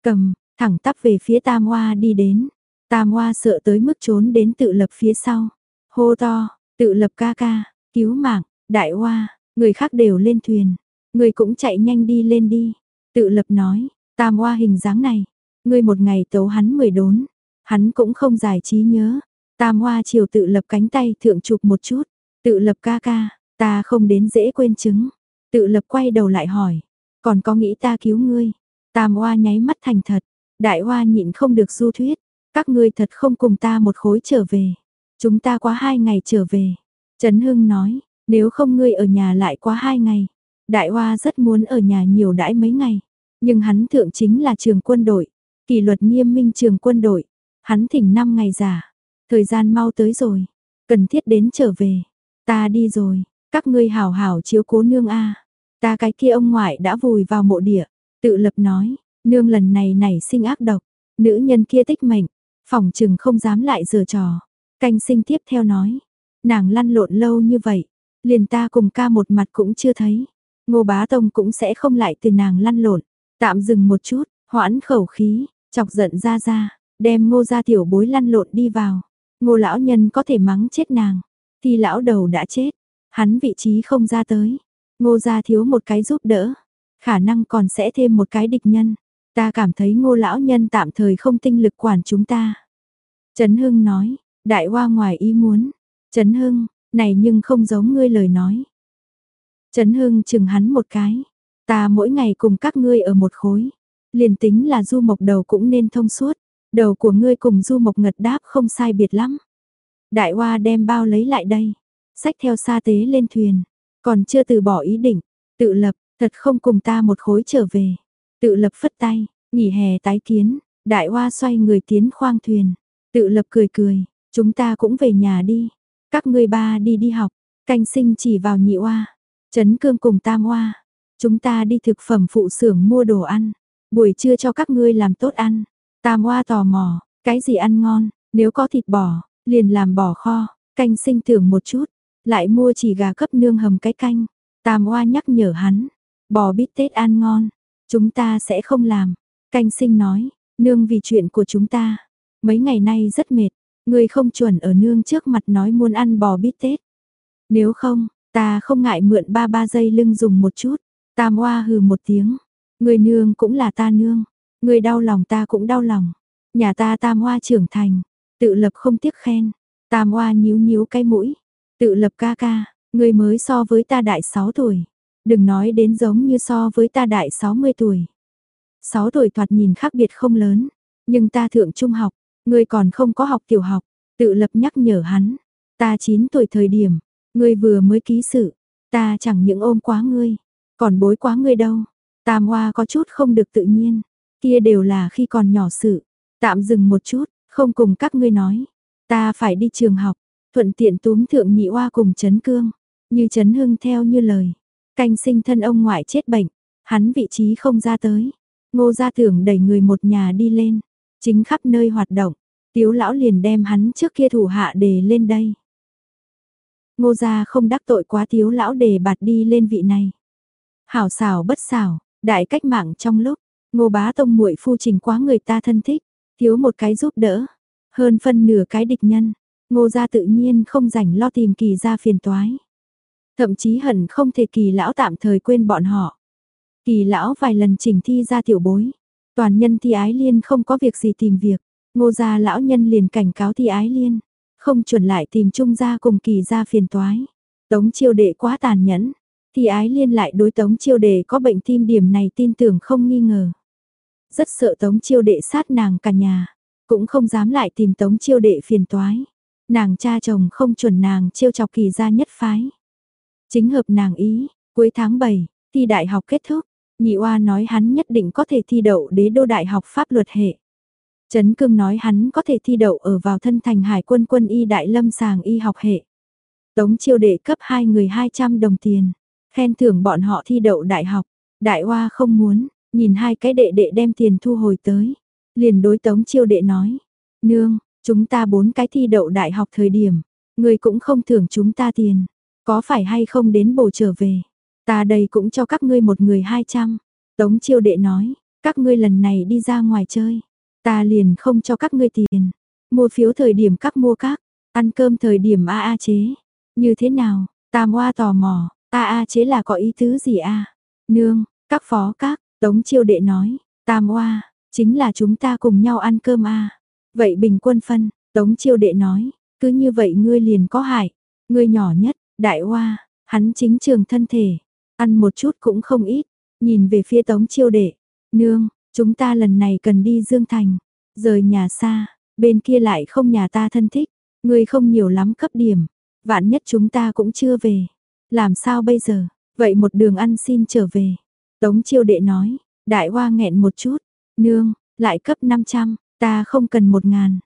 Cầm, thẳng tắp về phía tam hoa đi đến. Tam hoa sợ tới mức trốn đến tự lập phía sau. Hô to, tự lập ca ca, cứu mạng, đại hoa, người khác đều lên thuyền. Người cũng chạy nhanh đi lên đi. Tự lập nói, tam hoa hình dáng này. Người một ngày tấu hắn mười đốn. Hắn cũng không giải trí nhớ. Tam hoa chiều tự lập cánh tay thượng chụp một chút. Tự lập ca ca, ta không đến dễ quên chứng. Tự lập quay đầu lại hỏi, còn có nghĩ ta cứu ngươi? Tam Hoa nháy mắt thành thật, đại Hoa nhịn không được du thuyết, các ngươi thật không cùng ta một khối trở về. Chúng ta quá hai ngày trở về. Trấn Hưng nói, nếu không ngươi ở nhà lại quá hai ngày. Đại Hoa rất muốn ở nhà nhiều đãi mấy ngày. Nhưng hắn thượng chính là trường quân đội. Kỷ luật nghiêm minh trường quân đội. Hắn thỉnh 5 ngày giả. Thời gian mau tới rồi. Cần thiết đến trở về. Ta đi rồi. Các ngươi hảo hảo chiếu cố nương a. Ta cái kia ông ngoại đã vùi vào mộ địa, tự lập nói, nương lần này nảy sinh ác độc, nữ nhân kia tích mệnh, phòng trừng không dám lại giờ trò. Canh sinh tiếp theo nói, nàng lăn lộn lâu như vậy, liền ta cùng ca một mặt cũng chưa thấy. Ngô Bá Tông cũng sẽ không lại từ nàng lăn lộn, tạm dừng một chút, hoãn khẩu khí, chọc giận ra ra, đem ngô gia tiểu bối lăn lộn đi vào. Ngô lão nhân có thể mắng chết nàng, thì lão đầu đã chết, Hắn vị trí không ra tới. Ngô gia thiếu một cái giúp đỡ. Khả năng còn sẽ thêm một cái địch nhân. Ta cảm thấy ngô lão nhân tạm thời không tinh lực quản chúng ta. Trấn Hưng nói, Đại hoa ngoài ý muốn. Trấn Hưng, này nhưng không giống ngươi lời nói. Trấn Hưng chừng hắn một cái. Ta mỗi ngày cùng các ngươi ở một khối. Liền tính là du mộc đầu cũng nên thông suốt. Đầu của ngươi cùng du mộc ngật đáp không sai biệt lắm. Đại hoa đem bao lấy lại đây. Xách theo sa tế lên thuyền. Còn chưa từ bỏ ý định. Tự lập, thật không cùng ta một khối trở về. Tự lập phất tay, nghỉ hè tái kiến. Đại hoa xoay người tiến khoang thuyền. Tự lập cười cười. Chúng ta cũng về nhà đi. Các ngươi ba đi đi học. Canh sinh chỉ vào nhị oa. chấn cương cùng tam hoa. Chúng ta đi thực phẩm phụ xưởng mua đồ ăn. Buổi trưa cho các ngươi làm tốt ăn. Tam hoa tò mò, cái gì ăn ngon, nếu có thịt bò, liền làm bò kho, canh sinh tưởng một chút, lại mua chỉ gà cấp nương hầm cái canh. Tam hoa nhắc nhở hắn, bò bít tết ăn ngon, chúng ta sẽ không làm. Canh sinh nói, nương vì chuyện của chúng ta, mấy ngày nay rất mệt, người không chuẩn ở nương trước mặt nói muốn ăn bò bít tết. Nếu không, ta không ngại mượn ba ba giây lưng dùng một chút. Tam oa hừ một tiếng, người nương cũng là ta nương, người đau lòng ta cũng đau lòng. Nhà ta tam hoa trưởng thành, tự lập không tiếc khen. Tam hoa nhíu nhíu cái mũi, tự lập ca ca, người mới so với ta đại 6 tuổi. Đừng nói đến giống như so với ta đại 60 tuổi. 6 tuổi thoạt nhìn khác biệt không lớn, nhưng ta thượng trung học, ngươi còn không có học tiểu học, tự lập nhắc nhở hắn. Ta 9 tuổi thời điểm, ngươi vừa mới ký sự, ta chẳng những ôm quá ngươi, còn bối quá ngươi đâu. Tam Hoa có chút không được tự nhiên, kia đều là khi còn nhỏ sự. Tạm dừng một chút, không cùng các ngươi nói. Ta phải đi trường học, thuận tiện túm thượng nhị oa cùng chấn cương. Như chấn hưng theo như lời. Canh sinh thân ông ngoại chết bệnh, hắn vị trí không ra tới. Ngô gia tưởng đẩy người một nhà đi lên, chính khắp nơi hoạt động. Tiếu lão liền đem hắn trước kia thủ hạ đề lên đây. Ngô gia không đắc tội quá tiếu lão đề bạt đi lên vị này. Hảo xảo bất xảo, đại cách mạng trong lúc, ngô bá tông muội phu trình quá người ta thân thích, thiếu một cái giúp đỡ, hơn phân nửa cái địch nhân, ngô gia tự nhiên không rảnh lo tìm kỳ gia phiền toái. Thậm chí hận không thể kỳ lão tạm thời quên bọn họ. Kỳ lão vài lần chỉnh thi ra tiểu bối, toàn nhân thi ái liên không có việc gì tìm việc, ngô gia lão nhân liền cảnh cáo thi ái liên, không chuẩn lại tìm trung gia cùng kỳ gia phiền toái. Tống chiêu đệ quá tàn nhẫn, thi ái liên lại đối tống chiêu đệ có bệnh tim điểm này tin tưởng không nghi ngờ. Rất sợ tống chiêu đệ sát nàng cả nhà, cũng không dám lại tìm tống chiêu đệ phiền toái. Nàng cha chồng không chuẩn nàng chiêu chọc kỳ gia nhất phái. Chính hợp nàng ý, cuối tháng 7, thi đại học kết thúc, nhị oa nói hắn nhất định có thể thi đậu đế đô đại học pháp luật hệ. Trấn Cương nói hắn có thể thi đậu ở vào thân thành hải quân quân y đại lâm sàng y học hệ. Tống chiêu đệ cấp hai người 200 đồng tiền, khen thưởng bọn họ thi đậu đại học. Đại hoa không muốn, nhìn hai cái đệ đệ đem tiền thu hồi tới. Liền đối tống chiêu đệ nói, nương, chúng ta bốn cái thi đậu đại học thời điểm, người cũng không thưởng chúng ta tiền, có phải hay không đến bổ trở về. Ta đây cũng cho các ngươi một người 200. Tống chiêu đệ nói, các ngươi lần này đi ra ngoài chơi, Ta liền không cho các ngươi tiền. Mua phiếu thời điểm các mua các, ăn cơm thời điểm a a chế. Như thế nào? Tam Hoa tò mò, a a chế là có ý tứ gì a? Nương, các phó các, Tống Chiêu đệ nói, Tam Hoa, chính là chúng ta cùng nhau ăn cơm a. Vậy bình quân phân, Tống Chiêu đệ nói, cứ như vậy ngươi liền có hại. Ngươi nhỏ nhất, Đại Hoa, hắn chính trường thân thể, ăn một chút cũng không ít. Nhìn về phía Tống Chiêu đệ, nương, Chúng ta lần này cần đi Dương Thành, rời nhà xa, bên kia lại không nhà ta thân thích, người không nhiều lắm cấp điểm, vạn nhất chúng ta cũng chưa về. Làm sao bây giờ, vậy một đường ăn xin trở về. Tống chiêu đệ nói, đại hoa nghẹn một chút, nương, lại cấp 500, ta không cần một ngàn.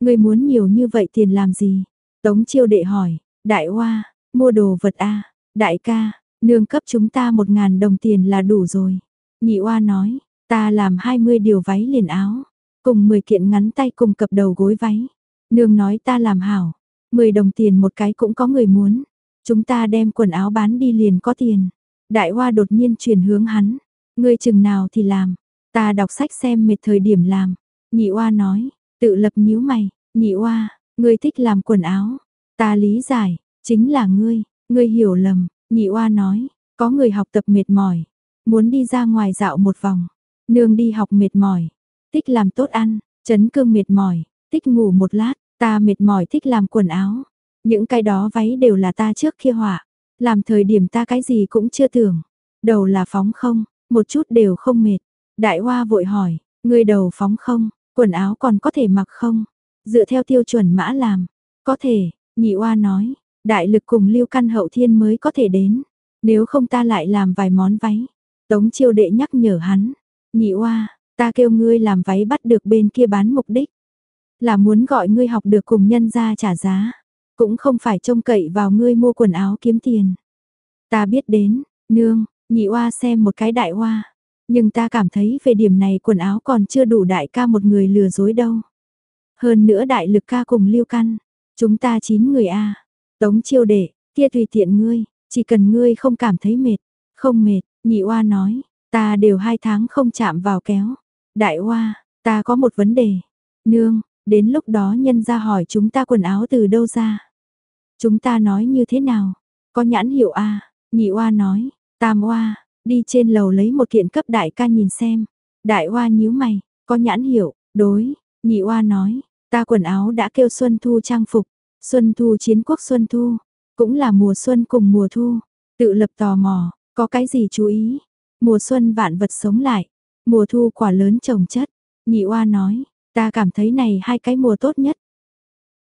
Người muốn nhiều như vậy tiền làm gì? Tống chiêu đệ hỏi, đại hoa, mua đồ vật a đại ca, nương cấp chúng ta một ngàn đồng tiền là đủ rồi. Nhị hoa nói, Ta làm 20 điều váy liền áo, cùng 10 kiện ngắn tay cùng cập đầu gối váy. Nương nói ta làm hảo, 10 đồng tiền một cái cũng có người muốn. Chúng ta đem quần áo bán đi liền có tiền. Đại hoa đột nhiên chuyển hướng hắn. Ngươi chừng nào thì làm. Ta đọc sách xem mệt thời điểm làm. Nhị oa nói, tự lập nhíu mày. Nhị oa, ngươi thích làm quần áo. Ta lý giải, chính là ngươi, ngươi hiểu lầm. Nhị oa nói, có người học tập mệt mỏi. Muốn đi ra ngoài dạo một vòng. Nương đi học mệt mỏi, tích làm tốt ăn, chấn cương mệt mỏi, tích ngủ một lát, Ta mệt mỏi thích làm quần áo. Những cái đó váy đều là ta trước kia họa. Làm thời điểm ta cái gì cũng chưa tưởng. Đầu là phóng không, một chút đều không mệt. Đại hoa vội hỏi, ngươi đầu phóng không, quần áo còn có thể mặc không? Dựa theo tiêu chuẩn mã làm. Có thể, nhị Oa nói, đại lực cùng lưu căn hậu thiên mới có thể đến. Nếu không ta lại làm vài món váy. Tống chiêu đệ nhắc nhở hắn. Nhị Oa, ta kêu ngươi làm váy bắt được bên kia bán mục đích. Là muốn gọi ngươi học được cùng nhân ra trả giá. Cũng không phải trông cậy vào ngươi mua quần áo kiếm tiền. Ta biết đến, nương, nhị oa xem một cái đại oa. Nhưng ta cảm thấy về điểm này quần áo còn chưa đủ đại ca một người lừa dối đâu. Hơn nữa đại lực ca cùng lưu căn. Chúng ta chín người a Tống chiêu đệ, kia tùy tiện ngươi, chỉ cần ngươi không cảm thấy mệt. Không mệt, nhị oa nói, ta đều hai tháng không chạm vào kéo. Đại oa, ta có một vấn đề. Nương, đến lúc đó nhân ra hỏi chúng ta quần áo từ đâu ra. Chúng ta nói như thế nào? Có nhãn hiệu A, nhị oa nói, tam oa, đi trên lầu lấy một kiện cấp đại ca nhìn xem. Đại oa nhíu mày, có nhãn hiệu, đối, nhị oa nói, ta quần áo đã kêu Xuân Thu trang phục, Xuân Thu chiến quốc Xuân Thu, cũng là mùa xuân cùng mùa thu, tự lập tò mò, có cái gì chú ý, mùa xuân vạn vật sống lại, mùa thu quả lớn trồng chất, nhị oa nói, ta cảm thấy này hai cái mùa tốt nhất.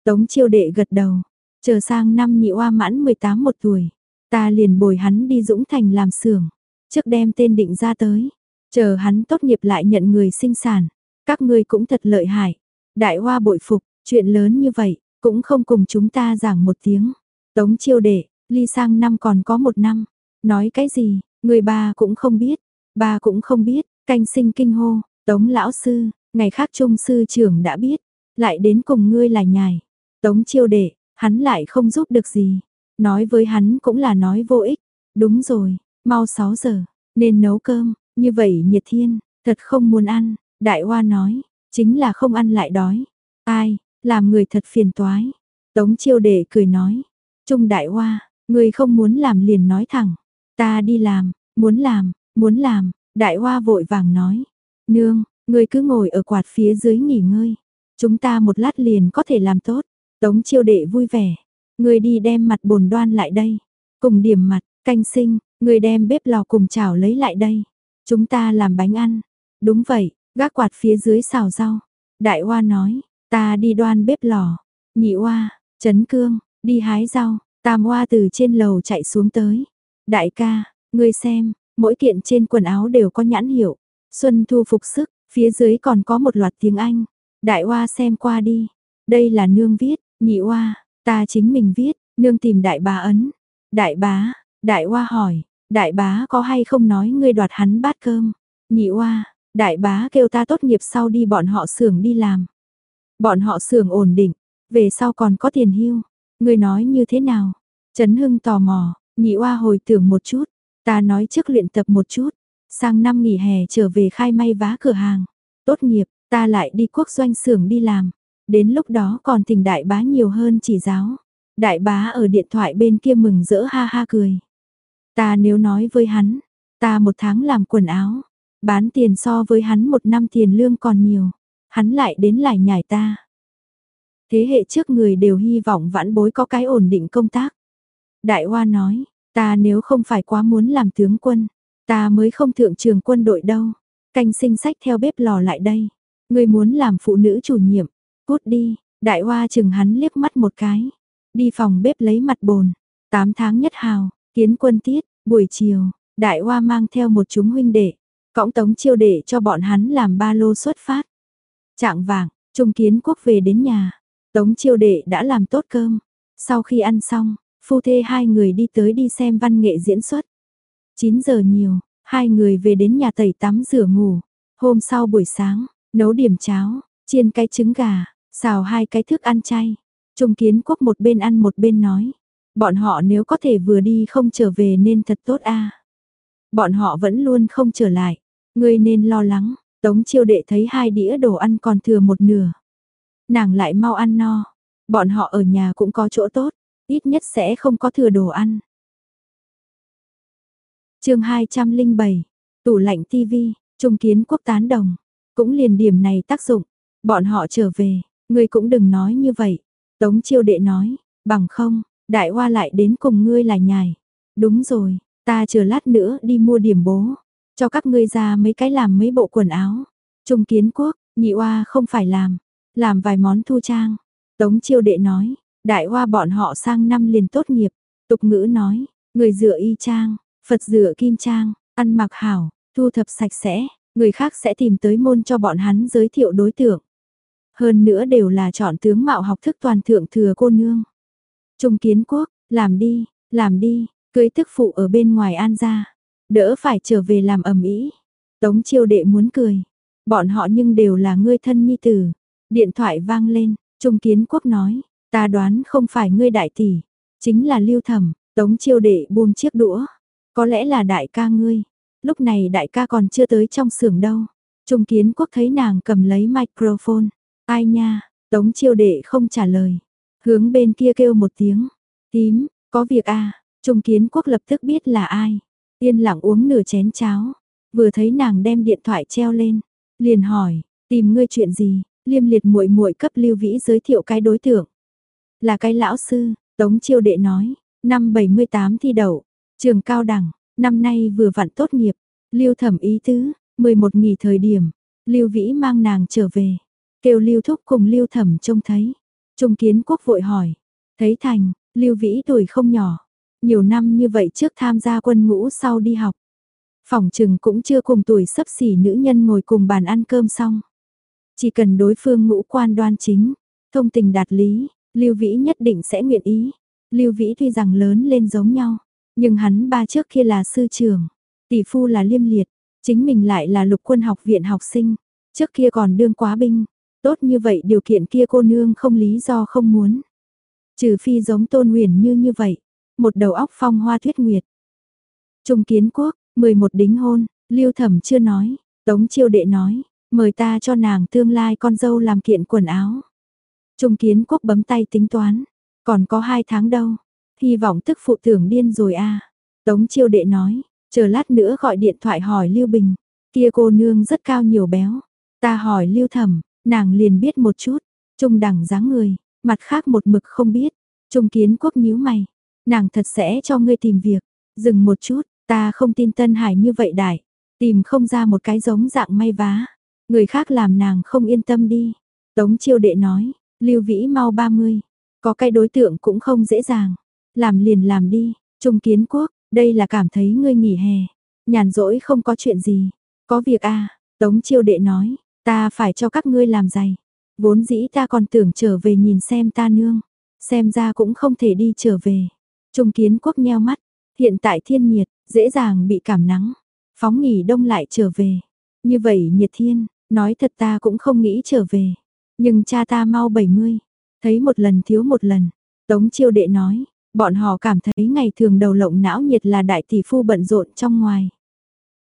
Tống chiêu đệ gật đầu, Chờ sang năm nhị oa mãn 18 một tuổi, ta liền bồi hắn đi Dũng Thành làm xưởng, trước đem tên định ra tới, chờ hắn tốt nghiệp lại nhận người sinh sản, các ngươi cũng thật lợi hại. Đại hoa bội phục, chuyện lớn như vậy, cũng không cùng chúng ta giảng một tiếng. Tống chiêu đệ, ly sang năm còn có một năm, nói cái gì, người ba cũng không biết, ba cũng không biết, canh sinh kinh hô, tống lão sư, ngày khác trung sư trưởng đã biết, lại đến cùng ngươi là nhài. Tống chiêu đệ, hắn lại không giúp được gì. Nói với hắn cũng là nói vô ích. Đúng rồi, mau 6 giờ, nên nấu cơm, như vậy nhiệt thiên, thật không muốn ăn. Đại Hoa nói, chính là không ăn lại đói. Ai, làm người thật phiền toái. Tống chiêu đệ cười nói, Trung Đại Hoa, người không muốn làm liền nói thẳng. Ta đi làm, muốn làm, muốn làm, Đại Hoa vội vàng nói. Nương, người cứ ngồi ở quạt phía dưới nghỉ ngơi. Chúng ta một lát liền có thể làm tốt. Tống chiêu đệ vui vẻ, người đi đem mặt bồn đoan lại đây, cùng điểm mặt, canh sinh, người đem bếp lò cùng chảo lấy lại đây, chúng ta làm bánh ăn. Đúng vậy, gác quạt phía dưới xào rau. Đại Hoa nói, ta đi đoan bếp lò. Nhị Hoa, Trấn Cương, đi hái rau. Tam Hoa từ trên lầu chạy xuống tới. Đại ca, ngươi xem, mỗi kiện trên quần áo đều có nhãn hiệu. Xuân thu phục sức, phía dưới còn có một loạt tiếng Anh. Đại Hoa xem qua đi. Đây là nương viết, Nhị oa, ta chính mình viết, nương tìm đại bá ấn. Đại bá, đại oa hỏi, đại bá có hay không nói ngươi đoạt hắn bát cơm. Nhị oa, đại bá kêu ta tốt nghiệp sau đi bọn họ xưởng đi làm. Bọn họ xưởng ổn định, về sau còn có tiền hưu. Ngươi nói như thế nào? Trấn Hưng tò mò, nhị oa hồi tưởng một chút, ta nói trước luyện tập một chút, sang năm nghỉ hè trở về khai may vá cửa hàng. Tốt nghiệp, ta lại đi quốc doanh xưởng đi làm. Đến lúc đó còn thỉnh đại bá nhiều hơn chỉ giáo. Đại bá ở điện thoại bên kia mừng rỡ ha ha cười. Ta nếu nói với hắn, ta một tháng làm quần áo, bán tiền so với hắn một năm tiền lương còn nhiều, hắn lại đến lại nhảy ta. Thế hệ trước người đều hy vọng vãn bối có cái ổn định công tác. Đại Hoa nói, ta nếu không phải quá muốn làm tướng quân, ta mới không thượng trường quân đội đâu. Canh sinh sách theo bếp lò lại đây. Người muốn làm phụ nữ chủ nhiệm, Cút đi, đại hoa chừng hắn liếc mắt một cái. Đi phòng bếp lấy mặt bồn. 8 tháng nhất hào, kiến quân tiết, buổi chiều, đại hoa mang theo một chúng huynh đệ. Cõng tống chiêu đệ cho bọn hắn làm ba lô xuất phát. Trạng vàng, trung kiến quốc về đến nhà. Tống chiêu đệ đã làm tốt cơm. Sau khi ăn xong, phu thê hai người đi tới đi xem văn nghệ diễn xuất. 9 giờ nhiều, hai người về đến nhà tẩy tắm rửa ngủ. Hôm sau buổi sáng, nấu điểm cháo, chiên cái trứng gà, Xào hai cái thức ăn chay. Trung kiến quốc một bên ăn một bên nói. Bọn họ nếu có thể vừa đi không trở về nên thật tốt a. Bọn họ vẫn luôn không trở lại. Ngươi nên lo lắng. Tống chiêu đệ thấy hai đĩa đồ ăn còn thừa một nửa. Nàng lại mau ăn no. Bọn họ ở nhà cũng có chỗ tốt. Ít nhất sẽ không có thừa đồ ăn. chương 207. Tủ lạnh TV. Trung kiến quốc tán đồng. Cũng liền điểm này tác dụng. Bọn họ trở về, Ngươi cũng đừng nói như vậy. Tống chiêu đệ nói, bằng không, đại hoa lại đến cùng ngươi là nhài. Đúng rồi, ta chờ lát nữa đi mua điểm bố. Cho các ngươi ra mấy cái làm mấy bộ quần áo. Trung kiến quốc, nhị oa không phải làm. Làm vài món thu trang. Tống chiêu đệ nói, đại hoa bọn họ sang năm liền tốt nghiệp. Tục ngữ nói, người dựa y trang, Phật dựa kim trang, ăn mặc hảo, thu thập sạch sẽ, người khác sẽ tìm tới môn cho bọn hắn giới thiệu đối tượng. Hơn nữa đều là chọn tướng mạo học thức toàn thượng thừa cô nương. Trung kiến quốc, làm đi, làm đi, cưới tức phụ ở bên ngoài an ra. Đỡ phải trở về làm ẩm ý. Tống chiêu đệ muốn cười. Bọn họ nhưng đều là ngươi thân nhi tử. Điện thoại vang lên, Trung kiến quốc nói, ta đoán không phải ngươi đại tỷ, chính là lưu thẩm, tống chiêu đệ buông chiếc đũa. Có lẽ là đại ca ngươi. Lúc này đại ca còn chưa tới trong xưởng đâu. Trung kiến quốc thấy nàng cầm lấy microphone. Ai nha, tống chiêu đệ không trả lời. Hướng bên kia kêu một tiếng. Tím, có việc à, Trung kiến quốc lập tức biết là ai. Yên lặng uống nửa chén cháo. Vừa thấy nàng đem điện thoại treo lên. Liền hỏi, tìm ngươi chuyện gì? Liêm liệt muội muội cấp lưu vĩ giới thiệu cái đối tượng. Là cái lão sư, Tống chiêu đệ nói. Năm 78 thi đậu, trường cao đẳng, năm nay vừa vặn tốt nghiệp. Lưu thẩm ý tứ, 11 nghỉ thời điểm. Lưu vĩ mang nàng trở về. Kêu lưu thúc cùng lưu thẩm trông thấy. Trung kiến quốc vội hỏi. Thấy thành, lưu vĩ tuổi không nhỏ. Nhiều năm như vậy trước tham gia quân ngũ sau đi học. Phòng trừng cũng chưa cùng tuổi sấp xỉ nữ nhân ngồi cùng bàn ăn cơm xong. Chỉ cần đối phương ngũ quan đoan chính, thông tình đạt lý, Lưu Vĩ nhất định sẽ nguyện ý. Lưu Vĩ tuy rằng lớn lên giống nhau, nhưng hắn ba trước kia là sư trưởng, tỷ phu là liêm liệt, chính mình lại là lục quân học viện học sinh, trước kia còn đương quá binh, tốt như vậy điều kiện kia cô nương không lý do không muốn. Trừ phi giống tôn huyền như như vậy, một đầu óc phong hoa thuyết nguyệt. Trung kiến quốc, 11 đính hôn, lưu thẩm chưa nói, tống chiêu đệ nói, mời ta cho nàng tương lai con dâu làm kiện quần áo. Trung kiến quốc bấm tay tính toán, còn có hai tháng đâu, hy vọng tức phụ tưởng điên rồi a Tống chiêu đệ nói, chờ lát nữa gọi điện thoại hỏi Lưu Bình, kia cô nương rất cao nhiều béo. Ta hỏi Lưu Thẩm, nàng liền biết một chút, trung đẳng dáng người, mặt khác một mực không biết. Trung kiến quốc nhíu mày, nàng thật sẽ cho ngươi tìm việc. Dừng một chút, ta không tin Tân Hải như vậy đại, tìm không ra một cái giống dạng may vá. Người khác làm nàng không yên tâm đi. Tống chiêu đệ nói, Lưu Vĩ mau 30, có cái đối tượng cũng không dễ dàng. Làm liền làm đi, Trung Kiến Quốc, đây là cảm thấy ngươi nghỉ hè. Nhàn rỗi không có chuyện gì. Có việc a à, Tống chiêu đệ nói, ta phải cho các ngươi làm giày. Vốn dĩ ta còn tưởng trở về nhìn xem ta nương. Xem ra cũng không thể đi trở về. Trung Kiến Quốc nheo mắt, hiện tại thiên nhiệt, dễ dàng bị cảm nắng. Phóng nghỉ đông lại trở về. Như vậy nhiệt thiên, nói thật ta cũng không nghĩ trở về. Nhưng cha ta mau 70, thấy một lần thiếu một lần. Tống chiêu đệ nói, bọn họ cảm thấy ngày thường đầu lộng não nhiệt là đại tỷ phu bận rộn trong ngoài.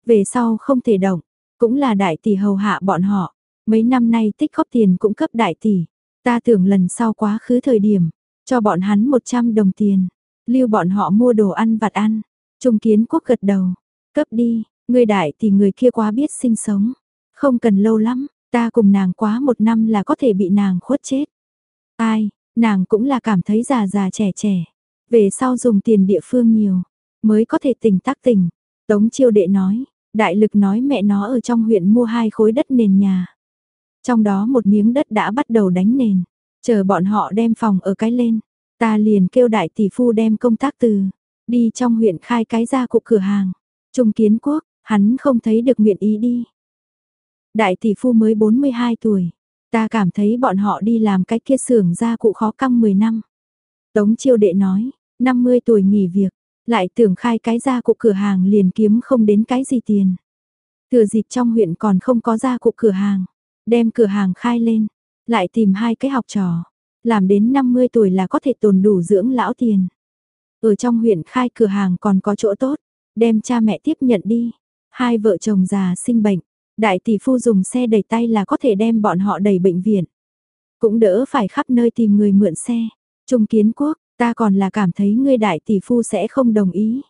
Về sau không thể động, cũng là đại tỷ hầu hạ bọn họ. Mấy năm nay tích góp tiền cũng cấp đại tỷ. Ta tưởng lần sau quá khứ thời điểm, cho bọn hắn 100 đồng tiền. Lưu bọn họ mua đồ ăn vặt ăn. Trung kiến quốc gật đầu. Cấp đi, người đại thì người kia quá biết sinh sống. Không cần lâu lắm, Ta cùng nàng quá một năm là có thể bị nàng khuất chết. Ai, nàng cũng là cảm thấy già già trẻ trẻ. Về sau dùng tiền địa phương nhiều, mới có thể tỉnh tác tỉnh. Tống chiêu đệ nói, đại lực nói mẹ nó ở trong huyện mua hai khối đất nền nhà. Trong đó một miếng đất đã bắt đầu đánh nền, chờ bọn họ đem phòng ở cái lên. Ta liền kêu đại tỷ phu đem công tác từ, đi trong huyện khai cái ra cụ cửa hàng. Trung kiến quốc, hắn không thấy được nguyện ý đi. Đại tỷ phu mới 42 tuổi. Ta cảm thấy bọn họ đi làm cái kia xưởng ra cụ khó căng 10 năm. Tống chiêu đệ nói, 50 tuổi nghỉ việc, lại tưởng khai cái ra cụ cửa hàng liền kiếm không đến cái gì tiền. Thừa dịp trong huyện còn không có ra cụ cửa hàng, đem cửa hàng khai lên, lại tìm hai cái học trò, làm đến 50 tuổi là có thể tồn đủ dưỡng lão tiền. Ở trong huyện khai cửa hàng còn có chỗ tốt, đem cha mẹ tiếp nhận đi. Hai vợ chồng già sinh bệnh, Đại tỷ phu dùng xe đẩy tay là có thể đem bọn họ đẩy bệnh viện. Cũng đỡ phải khắp nơi tìm người mượn xe. Trung kiến quốc, ta còn là cảm thấy ngươi đại tỷ phu sẽ không đồng ý.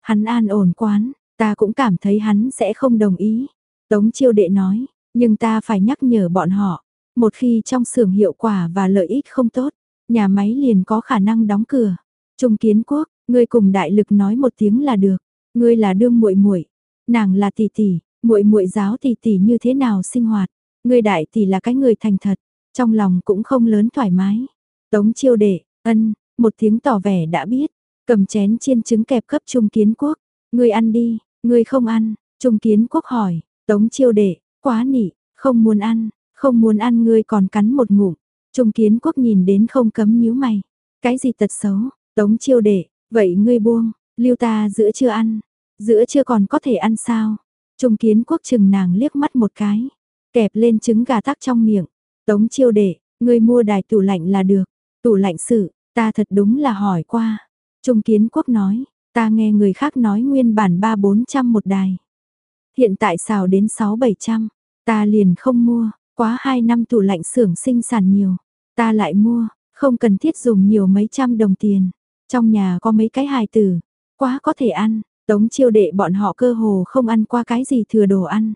Hắn an ổn quán, ta cũng cảm thấy hắn sẽ không đồng ý. Tống chiêu đệ nói, nhưng ta phải nhắc nhở bọn họ, một khi trong xưởng hiệu quả và lợi ích không tốt, nhà máy liền có khả năng đóng cửa. Trung Kiến Quốc, ngươi cùng đại lực nói một tiếng là được. Ngươi là đương muội muội, nàng là tỷ tỷ, muội muội giáo tỷ tỷ như thế nào sinh hoạt. Ngươi đại tỷ là cái người thành thật, trong lòng cũng không lớn thoải mái. Tống Chiêu Đệ, ân, một tiếng tỏ vẻ đã biết, cầm chén chiên trứng kẹp cấp Trung Kiến Quốc. Ngươi ăn đi, ngươi không ăn, Trung Kiến Quốc hỏi, Tống Chiêu Đệ, quá nị, không muốn ăn, không muốn ăn ngươi còn cắn một ngụm. Trung Kiến Quốc nhìn đến không cấm nhíu mày. Cái gì tật xấu, Tống Chiêu Đệ, vậy ngươi buông, lưu ta giữa chưa ăn, giữa chưa còn có thể ăn sao? Trung Kiến Quốc chừng nàng liếc mắt một cái, kẹp lên trứng gà tắc trong miệng. Tống Chiêu Đệ, ngươi mua đài tủ lạnh là được. Tủ lạnh sự, ta thật đúng là hỏi qua. Trung Kiến Quốc nói, ta nghe người khác nói nguyên bản ba bốn trăm một đài. Hiện tại xào đến sáu bảy trăm, ta liền không mua, quá hai năm tủ lạnh xưởng sinh sản nhiều. Ta lại mua, không cần thiết dùng nhiều mấy trăm đồng tiền. Trong nhà có mấy cái hài tử, quá có thể ăn, tống chiêu đệ bọn họ cơ hồ không ăn qua cái gì thừa đồ ăn.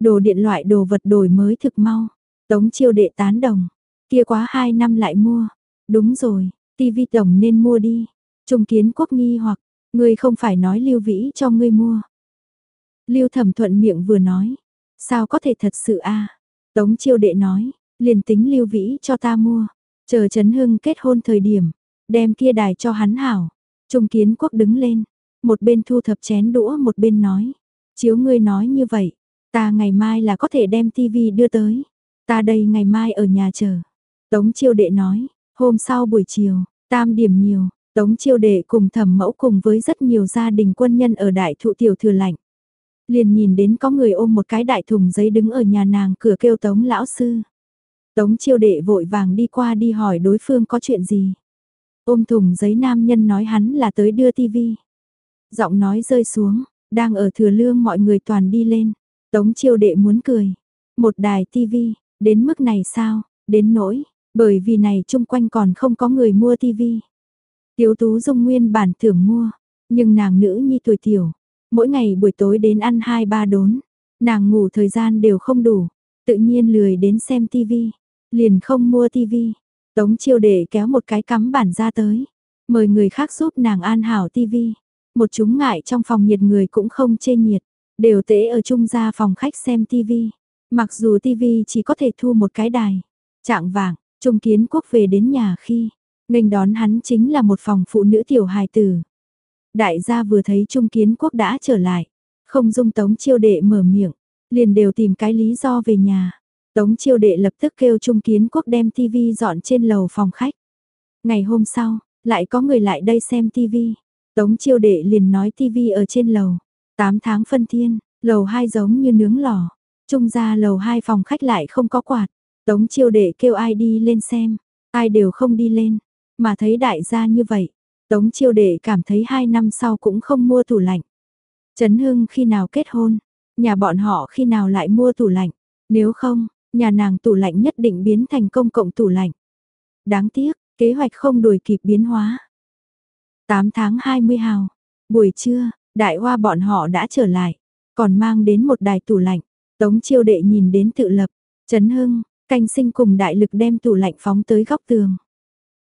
Đồ điện loại đồ vật đổi mới thực mau, tống chiêu đệ tán đồng, kia quá hai năm lại mua, Đúng rồi, tivi tổng nên mua đi. Trung kiến quốc nghi hoặc, ngươi không phải nói lưu vĩ cho ngươi mua. Lưu thẩm thuận miệng vừa nói, sao có thể thật sự a Tống chiêu đệ nói, liền tính lưu vĩ cho ta mua, chờ Trấn Hưng kết hôn thời điểm, đem kia đài cho hắn hảo. Trung kiến quốc đứng lên, một bên thu thập chén đũa một bên nói, chiếu ngươi nói như vậy, ta ngày mai là có thể đem tivi đưa tới, ta đây ngày mai ở nhà chờ. Tống chiêu đệ nói, Hôm sau buổi chiều, tam điểm nhiều, Tống chiêu đệ cùng thẩm mẫu cùng với rất nhiều gia đình quân nhân ở đại thụ tiểu thừa lạnh. Liền nhìn đến có người ôm một cái đại thùng giấy đứng ở nhà nàng cửa kêu Tống lão sư. Tống chiêu đệ vội vàng đi qua đi hỏi đối phương có chuyện gì. Ôm thùng giấy nam nhân nói hắn là tới đưa tivi. Giọng nói rơi xuống, đang ở thừa lương mọi người toàn đi lên. Tống chiêu đệ muốn cười. Một đài tivi, đến mức này sao, đến nỗi, bởi vì này chung quanh còn không có người mua tivi. Tiếu Tú Dung nguyên bản tưởng mua, nhưng nàng nữ nhi tuổi tiểu, mỗi ngày buổi tối đến ăn hai ba đốn, nàng ngủ thời gian đều không đủ, tự nhiên lười đến xem tivi, liền không mua tivi. Tống chiêu để kéo một cái cắm bản ra tới, mời người khác giúp nàng an hảo tivi. Một chúng ngại trong phòng nhiệt người cũng không chê nhiệt, đều tễ ở chung ra phòng khách xem tivi. Mặc dù tivi chỉ có thể thu một cái đài. Trạng vàng, Trung kiến quốc về đến nhà khi, nghênh đón hắn chính là một phòng phụ nữ tiểu hài tử. Đại gia vừa thấy Trung kiến quốc đã trở lại, không dung tống chiêu đệ mở miệng, liền đều tìm cái lý do về nhà. Tống chiêu đệ lập tức kêu Trung kiến quốc đem TV dọn trên lầu phòng khách. Ngày hôm sau, lại có người lại đây xem TV. Tống chiêu đệ liền nói TV ở trên lầu. 8 tháng phân thiên, lầu 2 giống như nướng lò. Trung ra lầu 2 phòng khách lại không có quạt. Tống chiêu đệ kêu ai đi lên xem, ai đều không đi lên, mà thấy đại gia như vậy. Tống chiêu đệ cảm thấy hai năm sau cũng không mua tủ lạnh. Trấn Hưng khi nào kết hôn, nhà bọn họ khi nào lại mua tủ lạnh, nếu không, nhà nàng tủ lạnh nhất định biến thành công cộng tủ lạnh. Đáng tiếc, kế hoạch không đuổi kịp biến hóa. 8 tháng 20 hào, buổi trưa, đại hoa bọn họ đã trở lại, còn mang đến một đài tủ lạnh. Tống chiêu đệ nhìn đến tự lập, Trấn Hưng, Canh sinh cùng đại lực đem tủ lạnh phóng tới góc tường.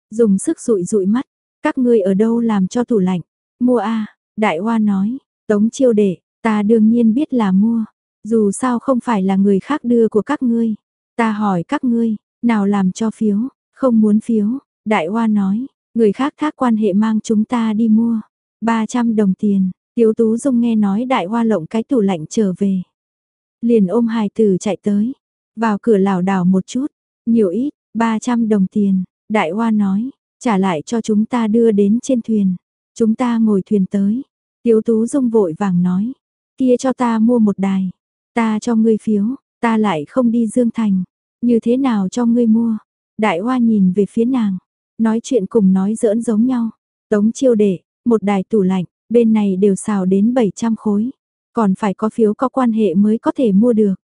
Dùng sức rụi rụi mắt, các ngươi ở đâu làm cho tủ lạnh? Mua a đại hoa nói, tống chiêu đệ, ta đương nhiên biết là mua. Dù sao không phải là người khác đưa của các ngươi. Ta hỏi các ngươi, nào làm cho phiếu, không muốn phiếu. Đại hoa nói, người khác thác quan hệ mang chúng ta đi mua. 300 đồng tiền, Tiếu Tú Dung nghe nói đại hoa lộng cái tủ lạnh trở về. Liền ôm hài tử chạy tới, vào cửa lảo đảo một chút, nhiều ít, 300 đồng tiền, đại hoa nói, trả lại cho chúng ta đưa đến trên thuyền. Chúng ta ngồi thuyền tới. Tiếu tú dung vội vàng nói, kia cho ta mua một đài. Ta cho ngươi phiếu, ta lại không đi Dương Thành. Như thế nào cho ngươi mua? Đại hoa nhìn về phía nàng, nói chuyện cùng nói giỡn giống nhau. Tống chiêu đệ, một đài tủ lạnh, bên này đều xào đến 700 khối. Còn phải có phiếu có quan hệ mới có thể mua được.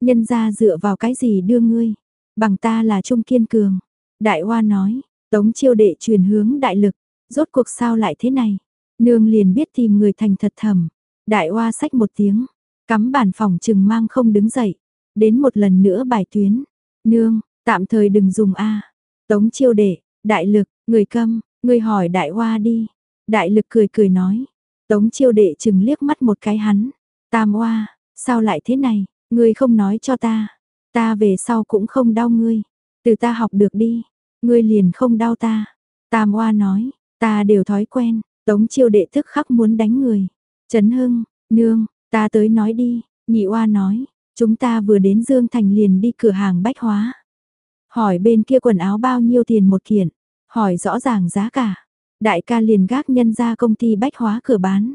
Nhân ra dựa vào cái gì đưa ngươi? Bằng ta là trung kiên cường. Đại Hoa nói, tống chiêu đệ truyền hướng đại lực. Rốt cuộc sao lại thế này? Nương liền biết tìm người thành thật thầm. Đại Hoa sách một tiếng, cắm bản phòng chừng mang không đứng dậy. Đến một lần nữa bài tuyến. nương, tạm thời đừng dùng a. Tống chiêu đệ, đại lực, người câm, người hỏi đại hoa đi. Đại lực cười cười nói. Tống chiêu đệ chừng liếc mắt một cái hắn. Tam hoa, sao lại thế này, ngươi không nói cho ta. Ta về sau cũng không đau ngươi. Từ ta học được đi, ngươi liền không đau ta. Tam oa nói, ta đều thói quen, tống chiêu đệ thức khắc muốn đánh người. Trấn Hưng, nương, ta tới nói đi, nhị oa nói, chúng ta vừa đến Dương Thành liền đi cửa hàng bách hóa. Hỏi bên kia quần áo bao nhiêu tiền một kiện, hỏi rõ ràng giá cả. Đại ca liền gác nhân ra công ty bách hóa cửa bán.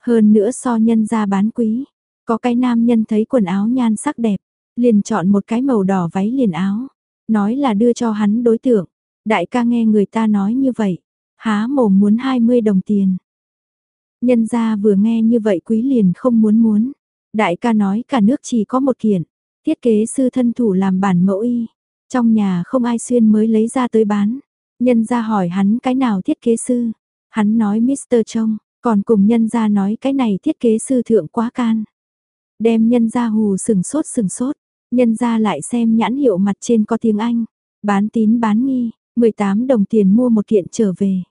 Hơn nữa so nhân ra bán quý, có cái nam nhân thấy quần áo nhan sắc đẹp, liền chọn một cái màu đỏ váy liền áo, nói là đưa cho hắn đối tượng. Đại ca nghe người ta nói như vậy, há mồm muốn 20 đồng tiền. Nhân gia vừa nghe như vậy quý liền không muốn muốn. Đại ca nói cả nước chỉ có một kiện, thiết kế sư thân thủ làm bản mẫu y. Trong nhà không ai xuyên mới lấy ra tới bán. Nhân gia hỏi hắn cái nào thiết kế sư. Hắn nói Mr. Trông, còn cùng nhân gia nói cái này thiết kế sư thượng quá can. Đem nhân gia hù sừng sốt sừng sốt. Nhân ra lại xem nhãn hiệu mặt trên có tiếng Anh. Bán tín bán nghi, 18 đồng tiền mua một kiện trở về.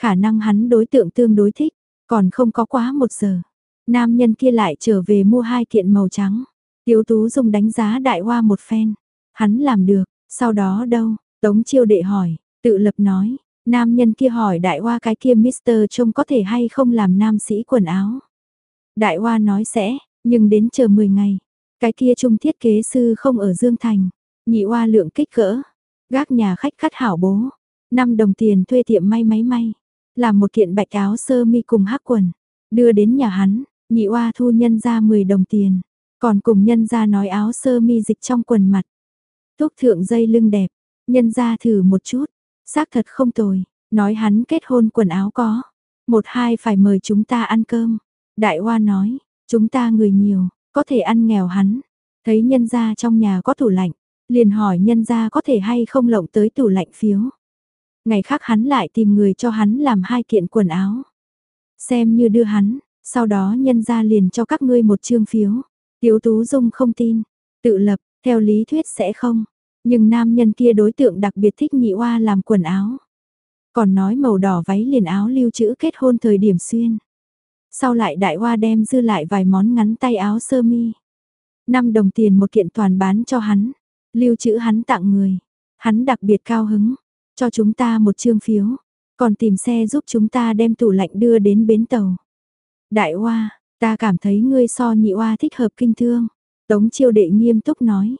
Khả năng hắn đối tượng tương đối thích, còn không có quá một giờ. Nam nhân kia lại trở về mua hai kiện màu trắng. Tiếu tú dùng đánh giá đại hoa một phen. Hắn làm được, sau đó đâu? Tống chiêu đệ hỏi, tự lập nói. Nam nhân kia hỏi đại hoa cái kia Mr. trông có thể hay không làm nam sĩ quần áo. Đại hoa nói sẽ, nhưng đến chờ 10 ngày. Cái kia trung thiết kế sư không ở Dương Thành. Nhị oa lượng kích cỡ. Gác nhà khách khắt hảo bố. 5 đồng tiền thuê tiệm may máy may. Làm một kiện bạch áo sơ mi cùng hắc quần. Đưa đến nhà hắn, nhị oa thu nhân ra 10 đồng tiền. Còn cùng nhân ra nói áo sơ mi dịch trong quần mặt. túc thượng dây lưng đẹp. Nhân ra thử một chút. Xác thật không tồi. Nói hắn kết hôn quần áo có. Một hai phải mời chúng ta ăn cơm. Đại oa nói, chúng ta người nhiều, có thể ăn nghèo hắn. Thấy nhân gia trong nhà có tủ lạnh, liền hỏi nhân gia có thể hay không lộng tới tủ lạnh phiếu. Ngày khác hắn lại tìm người cho hắn làm hai kiện quần áo. Xem như đưa hắn, sau đó nhân gia liền cho các ngươi một chương phiếu. Tiếu Tú Dung không tin, tự lập, theo lý thuyết sẽ không. Nhưng nam nhân kia đối tượng đặc biệt thích nhị oa làm quần áo. Còn nói màu đỏ váy liền áo lưu trữ kết hôn thời điểm xuyên. Sau lại đại hoa đem dư lại vài món ngắn tay áo sơ mi. 5 đồng tiền một kiện toàn bán cho hắn. Lưu trữ hắn tặng người. Hắn đặc biệt cao hứng. Cho chúng ta một chương phiếu, còn tìm xe giúp chúng ta đem tủ lạnh đưa đến bến tàu. Đại Hoa, ta cảm thấy ngươi so nhị Hoa thích hợp kinh thương. Tống chiêu đệ nghiêm túc nói.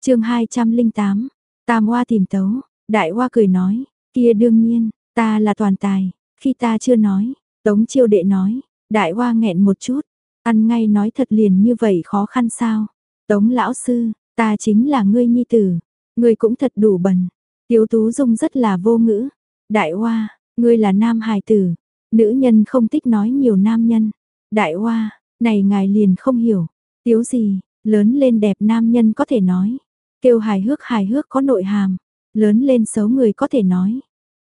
chương 208, Tam Hoa tìm tấu, Đại Hoa cười nói, kia đương nhiên, ta là toàn tài, khi ta chưa nói, Tống chiêu đệ nói, Đại Hoa nghẹn một chút, ăn ngay nói thật liền như vậy khó khăn sao. Tống lão sư, ta chính là ngươi nhi tử, Ngươi cũng thật đủ bẩn. Tiếu Tú Dung rất là vô ngữ. Đại Hoa, ngươi là nam hài tử. Nữ nhân không thích nói nhiều nam nhân. Đại Hoa, này ngài liền không hiểu. Tiếu gì, lớn lên đẹp nam nhân có thể nói. Kêu hài hước hài hước có nội hàm. Lớn lên xấu người có thể nói.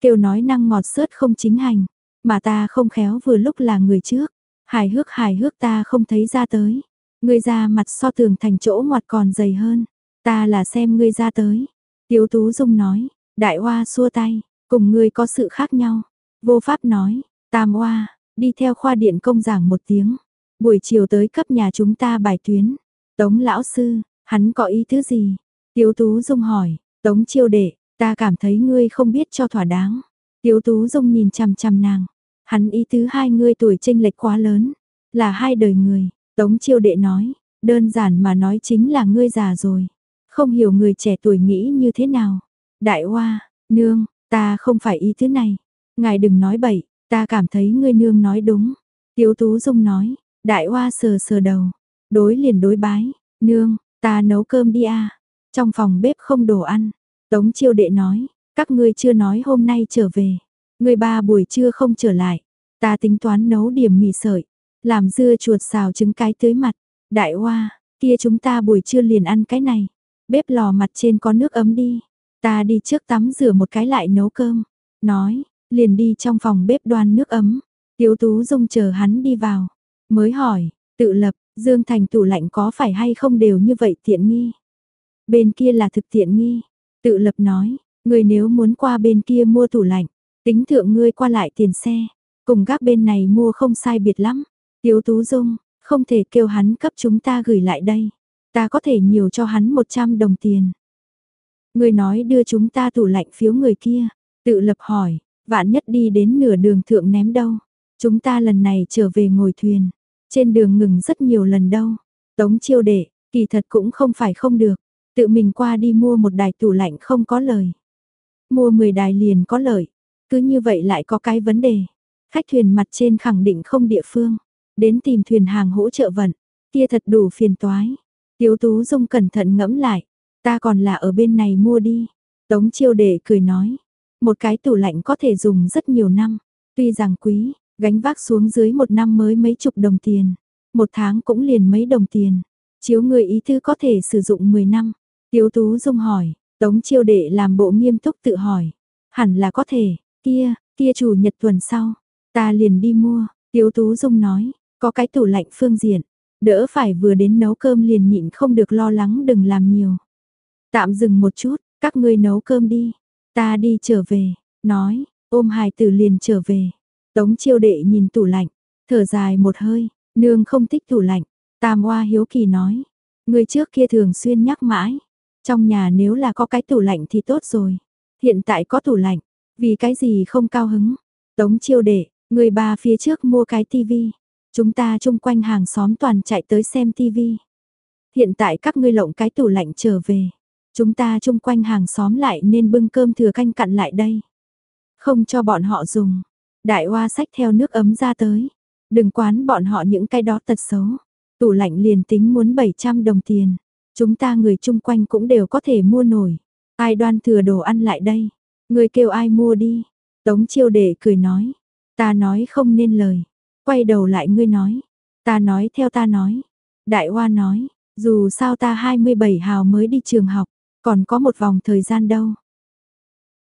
Kêu nói năng ngọt sớt không chính hành. Mà ta không khéo vừa lúc là người trước. Hài hước hài hước ta không thấy ra tới. Ngươi ra mặt so tường thành chỗ ngoặt còn dày hơn. Ta là xem ngươi ra tới. Tiếu Tú Dung nói, đại hoa xua tay, cùng ngươi có sự khác nhau. Vô pháp nói, tam hoa, đi theo khoa điện công giảng một tiếng. Buổi chiều tới cấp nhà chúng ta bài tuyến. Tống lão sư, hắn có ý thứ gì? Tiếu Tú Dung hỏi, Tống chiêu đệ, ta cảm thấy ngươi không biết cho thỏa đáng. Tiếu Tú Dung nhìn chằm chằm nàng. Hắn ý thứ hai ngươi tuổi chênh lệch quá lớn, là hai đời người. Tống chiêu đệ nói, đơn giản mà nói chính là ngươi già rồi. Không hiểu người trẻ tuổi nghĩ như thế nào. Đại hoa, nương, ta không phải ý thứ này. Ngài đừng nói bậy, ta cảm thấy ngươi nương nói đúng. Tiếu Tú Dung nói, đại hoa sờ sờ đầu. Đối liền đối bái, nương, ta nấu cơm đi à. Trong phòng bếp không đồ ăn. Tống chiêu đệ nói, các ngươi chưa nói hôm nay trở về. Người ba buổi trưa không trở lại. Ta tính toán nấu điểm mì sợi. Làm dưa chuột xào trứng cái tới mặt. Đại hoa, kia chúng ta buổi trưa liền ăn cái này. Bếp lò mặt trên có nước ấm đi. Ta đi trước tắm rửa một cái lại nấu cơm. Nói, liền đi trong phòng bếp đoan nước ấm. Tiếu Tú Dung chờ hắn đi vào. Mới hỏi, tự lập, Dương Thành tủ lạnh có phải hay không đều như vậy tiện nghi. Bên kia là thực tiện nghi. Tự lập nói, người nếu muốn qua bên kia mua tủ lạnh, tính thượng ngươi qua lại tiền xe. Cùng gác bên này mua không sai biệt lắm. Tiếu Tú Dung, không thể kêu hắn cấp chúng ta gửi lại đây. Ta có thể nhiều cho hắn 100 đồng tiền. Người nói đưa chúng ta tủ lạnh phiếu người kia. Tự lập hỏi, vạn nhất đi đến nửa đường thượng ném đâu. Chúng ta lần này trở về ngồi thuyền. Trên đường ngừng rất nhiều lần đâu. Tống chiêu đệ, kỳ thật cũng không phải không được. Tự mình qua đi mua một đài tủ lạnh không có lời. Mua 10 đài liền có lợi. Cứ như vậy lại có cái vấn đề. Khách thuyền mặt trên khẳng định không địa phương. Đến tìm thuyền hàng hỗ trợ vận. Kia thật đủ phiền toái. Tiếu Tú Dung cẩn thận ngẫm lại. Ta còn là ở bên này mua đi. Tống chiêu đệ cười nói. Một cái tủ lạnh có thể dùng rất nhiều năm. Tuy rằng quý, gánh vác xuống dưới một năm mới mấy chục đồng tiền. Một tháng cũng liền mấy đồng tiền. Chiếu người ý thư có thể sử dụng 10 năm. Tiếu Tú Dung hỏi. Tống chiêu đệ làm bộ nghiêm túc tự hỏi. Hẳn là có thể. Kia, kia chủ nhật tuần sau. Ta liền đi mua. Tiếu Tú Dung nói. Có cái tủ lạnh phương diện. Đỡ phải vừa đến nấu cơm liền nhịn không được lo lắng đừng làm nhiều. Tạm dừng một chút, các ngươi nấu cơm đi. Ta đi trở về, nói, ôm hài tử liền trở về. Tống chiêu đệ nhìn tủ lạnh, thở dài một hơi, nương không thích tủ lạnh. Tam Hoa hiếu kỳ nói, người trước kia thường xuyên nhắc mãi. Trong nhà nếu là có cái tủ lạnh thì tốt rồi. Hiện tại có tủ lạnh, vì cái gì không cao hứng. Tống chiêu đệ, người bà phía trước mua cái tivi. Chúng ta chung quanh hàng xóm toàn chạy tới xem tivi. Hiện tại các ngươi lộng cái tủ lạnh trở về. Chúng ta chung quanh hàng xóm lại nên bưng cơm thừa canh cặn lại đây. Không cho bọn họ dùng. Đại hoa sách theo nước ấm ra tới. Đừng quán bọn họ những cái đó tật xấu. Tủ lạnh liền tính muốn 700 đồng tiền. Chúng ta người chung quanh cũng đều có thể mua nổi. Ai đoan thừa đồ ăn lại đây. Người kêu ai mua đi. Tống chiêu đệ cười nói. Ta nói không nên lời. Quay đầu lại ngươi nói. Ta nói theo ta nói. Đại hoa nói. Dù sao ta 27 hào mới đi trường học. Còn có một vòng thời gian đâu.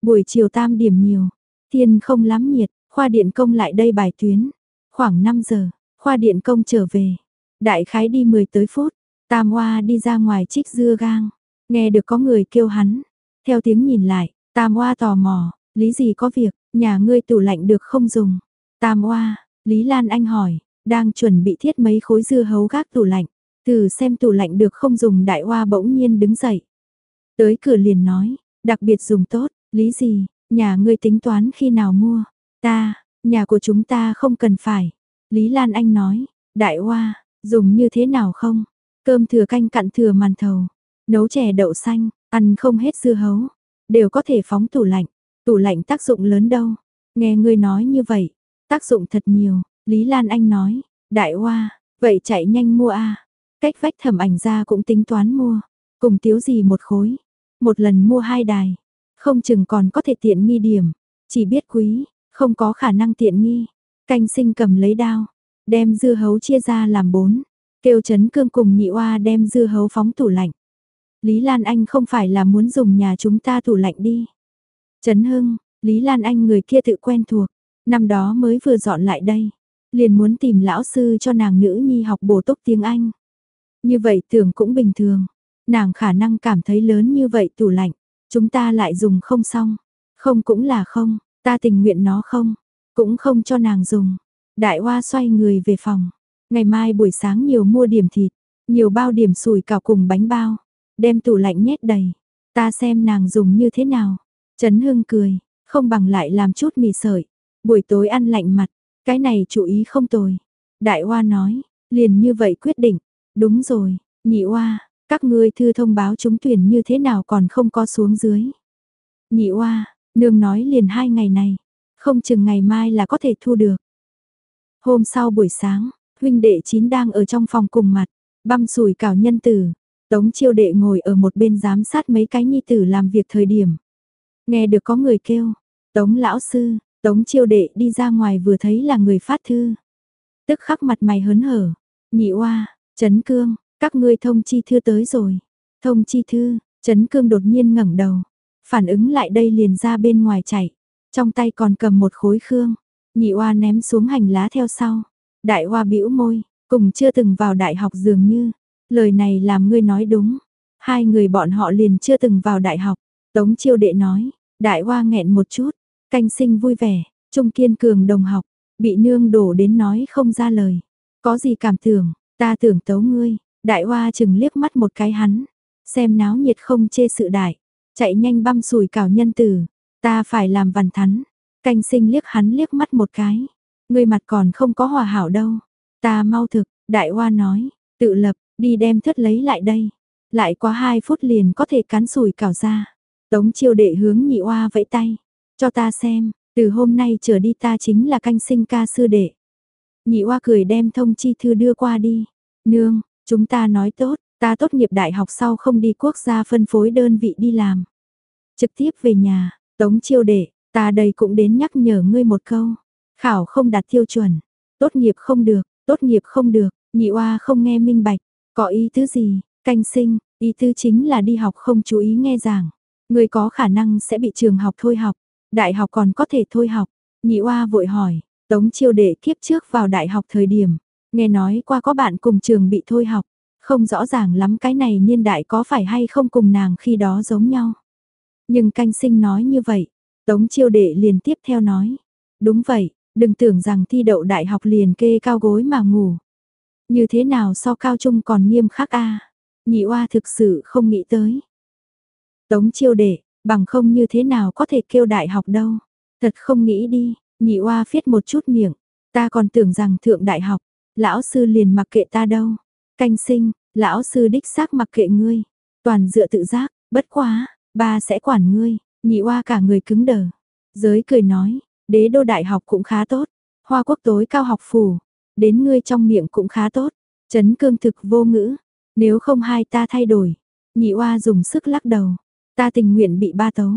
Buổi chiều tam điểm nhiều. Thiên không lắm nhiệt. Khoa điện công lại đây bài tuyến. Khoảng 5 giờ. Khoa điện công trở về. Đại khái đi 10 tới phút. Tam Hoa đi ra ngoài trích dưa gang. Nghe được có người kêu hắn. Theo tiếng nhìn lại, Tam Hoa tò mò, lý gì có việc, nhà ngươi tủ lạnh được không dùng. Tam Hoa, Lý Lan Anh hỏi, đang chuẩn bị thiết mấy khối dưa hấu gác tủ lạnh. Từ xem tủ lạnh được không dùng đại hoa bỗng nhiên đứng dậy. Tới cửa liền nói, đặc biệt dùng tốt, lý gì, nhà ngươi tính toán khi nào mua. Ta, nhà của chúng ta không cần phải. Lý Lan Anh nói, đại hoa, dùng như thế nào không? Cơm thừa canh cặn thừa màn thầu, nấu chè đậu xanh, ăn không hết dưa hấu, đều có thể phóng tủ lạnh. Tủ lạnh tác dụng lớn đâu. Nghe ngươi nói như vậy, tác dụng thật nhiều, Lý Lan Anh nói, đại hoa, vậy chạy nhanh mua a. Cách vách thẩm ảnh ra cũng tính toán mua, cùng tiếu gì một khối, một lần mua hai đài, không chừng còn có thể tiện nghi điểm, chỉ biết quý, không có khả năng tiện nghi. Canh sinh cầm lấy đao, đem dưa hấu chia ra làm bốn, Kêu chấn cương cùng nhị oa đem dưa hấu phóng tủ lạnh. Lý Lan Anh không phải là muốn dùng nhà chúng ta tủ lạnh đi. Trấn Hưng, Lý Lan Anh người kia tự quen thuộc, năm đó mới vừa dọn lại đây, liền muốn tìm lão sư cho nàng nữ nhi học bổ túc tiếng Anh. Như vậy tưởng cũng bình thường, nàng khả năng cảm thấy lớn như vậy tủ lạnh, chúng ta lại dùng không xong, không cũng là không, ta tình nguyện nó không, cũng không cho nàng dùng. Đại Hoa xoay người về phòng, Ngày mai buổi sáng nhiều mua điểm thịt, nhiều bao điểm sủi cảo cùng bánh bao, đem tủ lạnh nhét đầy. Ta xem nàng dùng như thế nào. Trấn Hưng cười, không bằng lại làm chút mì sợi. Buổi tối ăn lạnh mặt, cái này chú ý không tồi. Đại Hoa nói, liền như vậy quyết định. Đúng rồi, nhị Hoa, các ngươi thư thông báo chúng tuyển như thế nào còn không có xuống dưới. Nhị Hoa, nương nói liền hai ngày này, không chừng ngày mai là có thể thu được. Hôm sau buổi sáng, huynh đệ chín đang ở trong phòng cùng mặt, băm sùi cảo nhân tử. Tống chiêu đệ ngồi ở một bên giám sát mấy cái nhi tử làm việc thời điểm. Nghe được có người kêu, tống lão sư, tống chiêu đệ đi ra ngoài vừa thấy là người phát thư. Tức khắc mặt mày hớn hở, nhị oa, chấn cương, các ngươi thông chi thư tới rồi. Thông chi thư, chấn cương đột nhiên ngẩng đầu, phản ứng lại đây liền ra bên ngoài chạy, trong tay còn cầm một khối khương. Nhị oa ném xuống hành lá theo sau. Đại hoa bĩu môi, cùng chưa từng vào đại học dường như. Lời này làm ngươi nói đúng. Hai người bọn họ liền chưa từng vào đại học. Tống chiêu đệ nói, đại hoa nghẹn một chút, canh sinh vui vẻ, trung kiên cường đồng học, bị nương đổ đến nói không ra lời. Có gì cảm tưởng, ta tưởng tấu ngươi, đại hoa chừng liếc mắt một cái hắn, xem náo nhiệt không chê sự đại, chạy nhanh băm sùi cảo nhân tử, ta phải làm văn thắn, canh sinh liếc hắn liếc mắt một cái, ngươi mặt còn không có hòa hảo đâu, ta mau thực, đại hoa nói, tự lập, đi đem thất lấy lại đây, lại quá hai phút liền có thể cắn sủi cảo ra. Tống chiêu đệ hướng nhị oa vẫy tay, cho ta xem, từ hôm nay trở đi ta chính là canh sinh ca sư đệ. Nhị oa cười đem thông chi thư đưa qua đi, nương, chúng ta nói tốt, ta tốt nghiệp đại học sau không đi quốc gia phân phối đơn vị đi làm. Trực tiếp về nhà, tống chiêu đệ, ta đây cũng đến nhắc nhở ngươi một câu, khảo không đạt tiêu chuẩn, tốt nghiệp không được, tốt nghiệp không được, nhị oa không nghe minh bạch, có ý tứ gì, canh sinh, ý tứ chính là đi học không chú ý nghe giảng. Người có khả năng sẽ bị trường học thôi học, đại học còn có thể thôi học. Nhị oa vội hỏi, tống chiêu đệ kiếp trước vào đại học thời điểm, nghe nói qua có bạn cùng trường bị thôi học, không rõ ràng lắm cái này niên đại có phải hay không cùng nàng khi đó giống nhau. Nhưng canh sinh nói như vậy, tống chiêu đệ liền tiếp theo nói, đúng vậy, đừng tưởng rằng thi đậu đại học liền kê cao gối mà ngủ. Như thế nào so cao trung còn nghiêm khắc a Nhị oa thực sự không nghĩ tới. Tống chiêu đệ, bằng không như thế nào có thể kêu đại học đâu. Thật không nghĩ đi, nhị oa phiết một chút miệng. Ta còn tưởng rằng thượng đại học, lão sư liền mặc kệ ta đâu. Canh sinh, lão sư đích xác mặc kệ ngươi. Toàn dựa tự giác, bất quá, ba sẽ quản ngươi. Nhị oa cả người cứng đờ. Giới cười nói, đế đô đại học cũng khá tốt. Hoa quốc tối cao học phủ, đến ngươi trong miệng cũng khá tốt. Chấn cương thực vô ngữ, nếu không hai ta thay đổi. Nhị oa dùng sức lắc đầu. Ta tình nguyện bị ba tấu,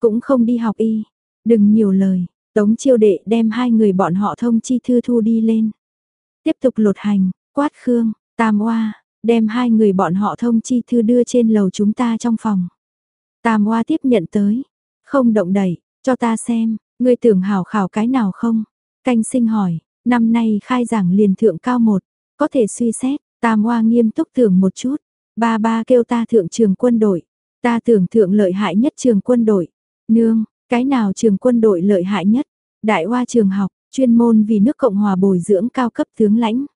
cũng không đi học y. Đừng nhiều lời, tống chiêu đệ đem hai người bọn họ thông chi thư thu đi lên. Tiếp tục lột hành, quát khương, tam oa, đem hai người bọn họ thông chi thư đưa trên lầu chúng ta trong phòng. Tam oa tiếp nhận tới, không động đẩy, cho ta xem, ngươi tưởng hảo khảo cái nào không? Canh sinh hỏi, năm nay khai giảng liền thượng cao một, có thể suy xét, tam hoa nghiêm túc tưởng một chút, ba ba kêu ta thượng trường quân đội. Ta tưởng thượng lợi hại nhất trường quân đội. Nương, cái nào trường quân đội lợi hại nhất? Đại hoa trường học, chuyên môn vì nước Cộng hòa bồi dưỡng cao cấp tướng lãnh.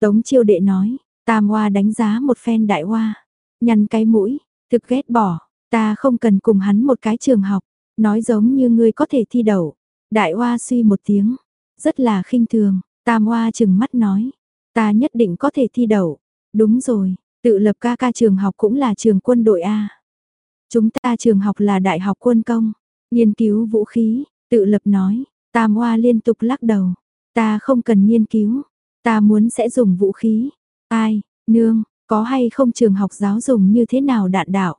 Tống chiêu đệ nói, tam hoa đánh giá một phen đại hoa. Nhăn cái mũi, thực ghét bỏ, ta không cần cùng hắn một cái trường học. Nói giống như ngươi có thể thi đậu. Đại hoa suy một tiếng, rất là khinh thường. Tam hoa chừng mắt nói, ta nhất định có thể thi đậu. Đúng rồi, tự lập ca ca trường học cũng là trường quân đội A. Chúng ta trường học là đại học quân công, nghiên cứu vũ khí, tự lập nói, Tam Hoa liên tục lắc đầu, ta không cần nghiên cứu, ta muốn sẽ dùng vũ khí. Ai, nương, có hay không trường học giáo dùng như thế nào đạn đạo?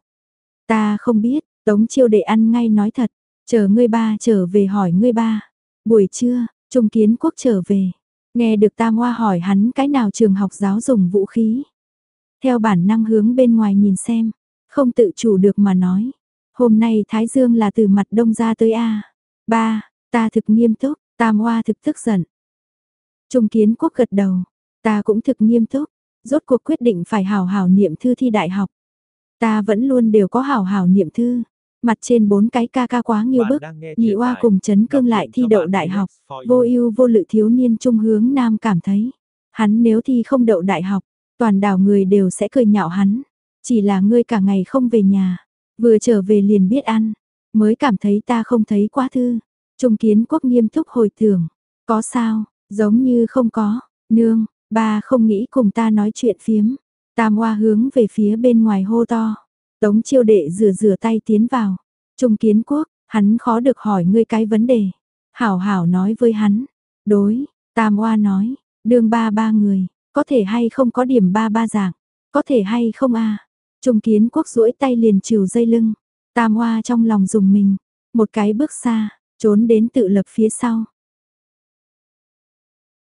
Ta không biết, Tống Chiêu đệ ăn ngay nói thật, chờ ngươi ba trở về hỏi ngươi ba. Buổi trưa, Trung Kiến Quốc trở về, nghe được Tam Hoa hỏi hắn cái nào trường học giáo dùng vũ khí. Theo bản năng hướng bên ngoài nhìn xem, không tự chủ được mà nói. Hôm nay Thái Dương là từ mặt đông ra tới A. Ba, ta thực nghiêm túc, Tam Hoa thực tức giận. Trung kiến quốc gật đầu, ta cũng thực nghiêm túc, rốt cuộc quyết định phải hào hào niệm thư thi đại học. Ta vẫn luôn đều có hào hào niệm thư, mặt trên bốn cái ca ca quá nghiêu bức, nhị oa cùng chấn cương lại thi đậu đại học, vô ưu vô lự thiếu niên trung hướng nam cảm thấy, hắn nếu thi không đậu đại học, toàn đảo người đều sẽ cười nhạo hắn. Chỉ là ngươi cả ngày không về nhà, vừa trở về liền biết ăn, mới cảm thấy ta không thấy quá thư. Trung kiến quốc nghiêm túc hồi tưởng, có sao, giống như không có, nương, ba không nghĩ cùng ta nói chuyện phiếm. Tam hoa hướng về phía bên ngoài hô to, tống chiêu đệ rửa rửa tay tiến vào. Trung kiến quốc, hắn khó được hỏi ngươi cái vấn đề. Hảo hảo nói với hắn, đối, tam hoa nói, đường ba ba người, có thể hay không có điểm ba ba dạng, có thể hay không a Trung kiến quốc duỗi tay liền trừ dây lưng. Tam hoa trong lòng dùng mình. Một cái bước xa, trốn đến tự lập phía sau.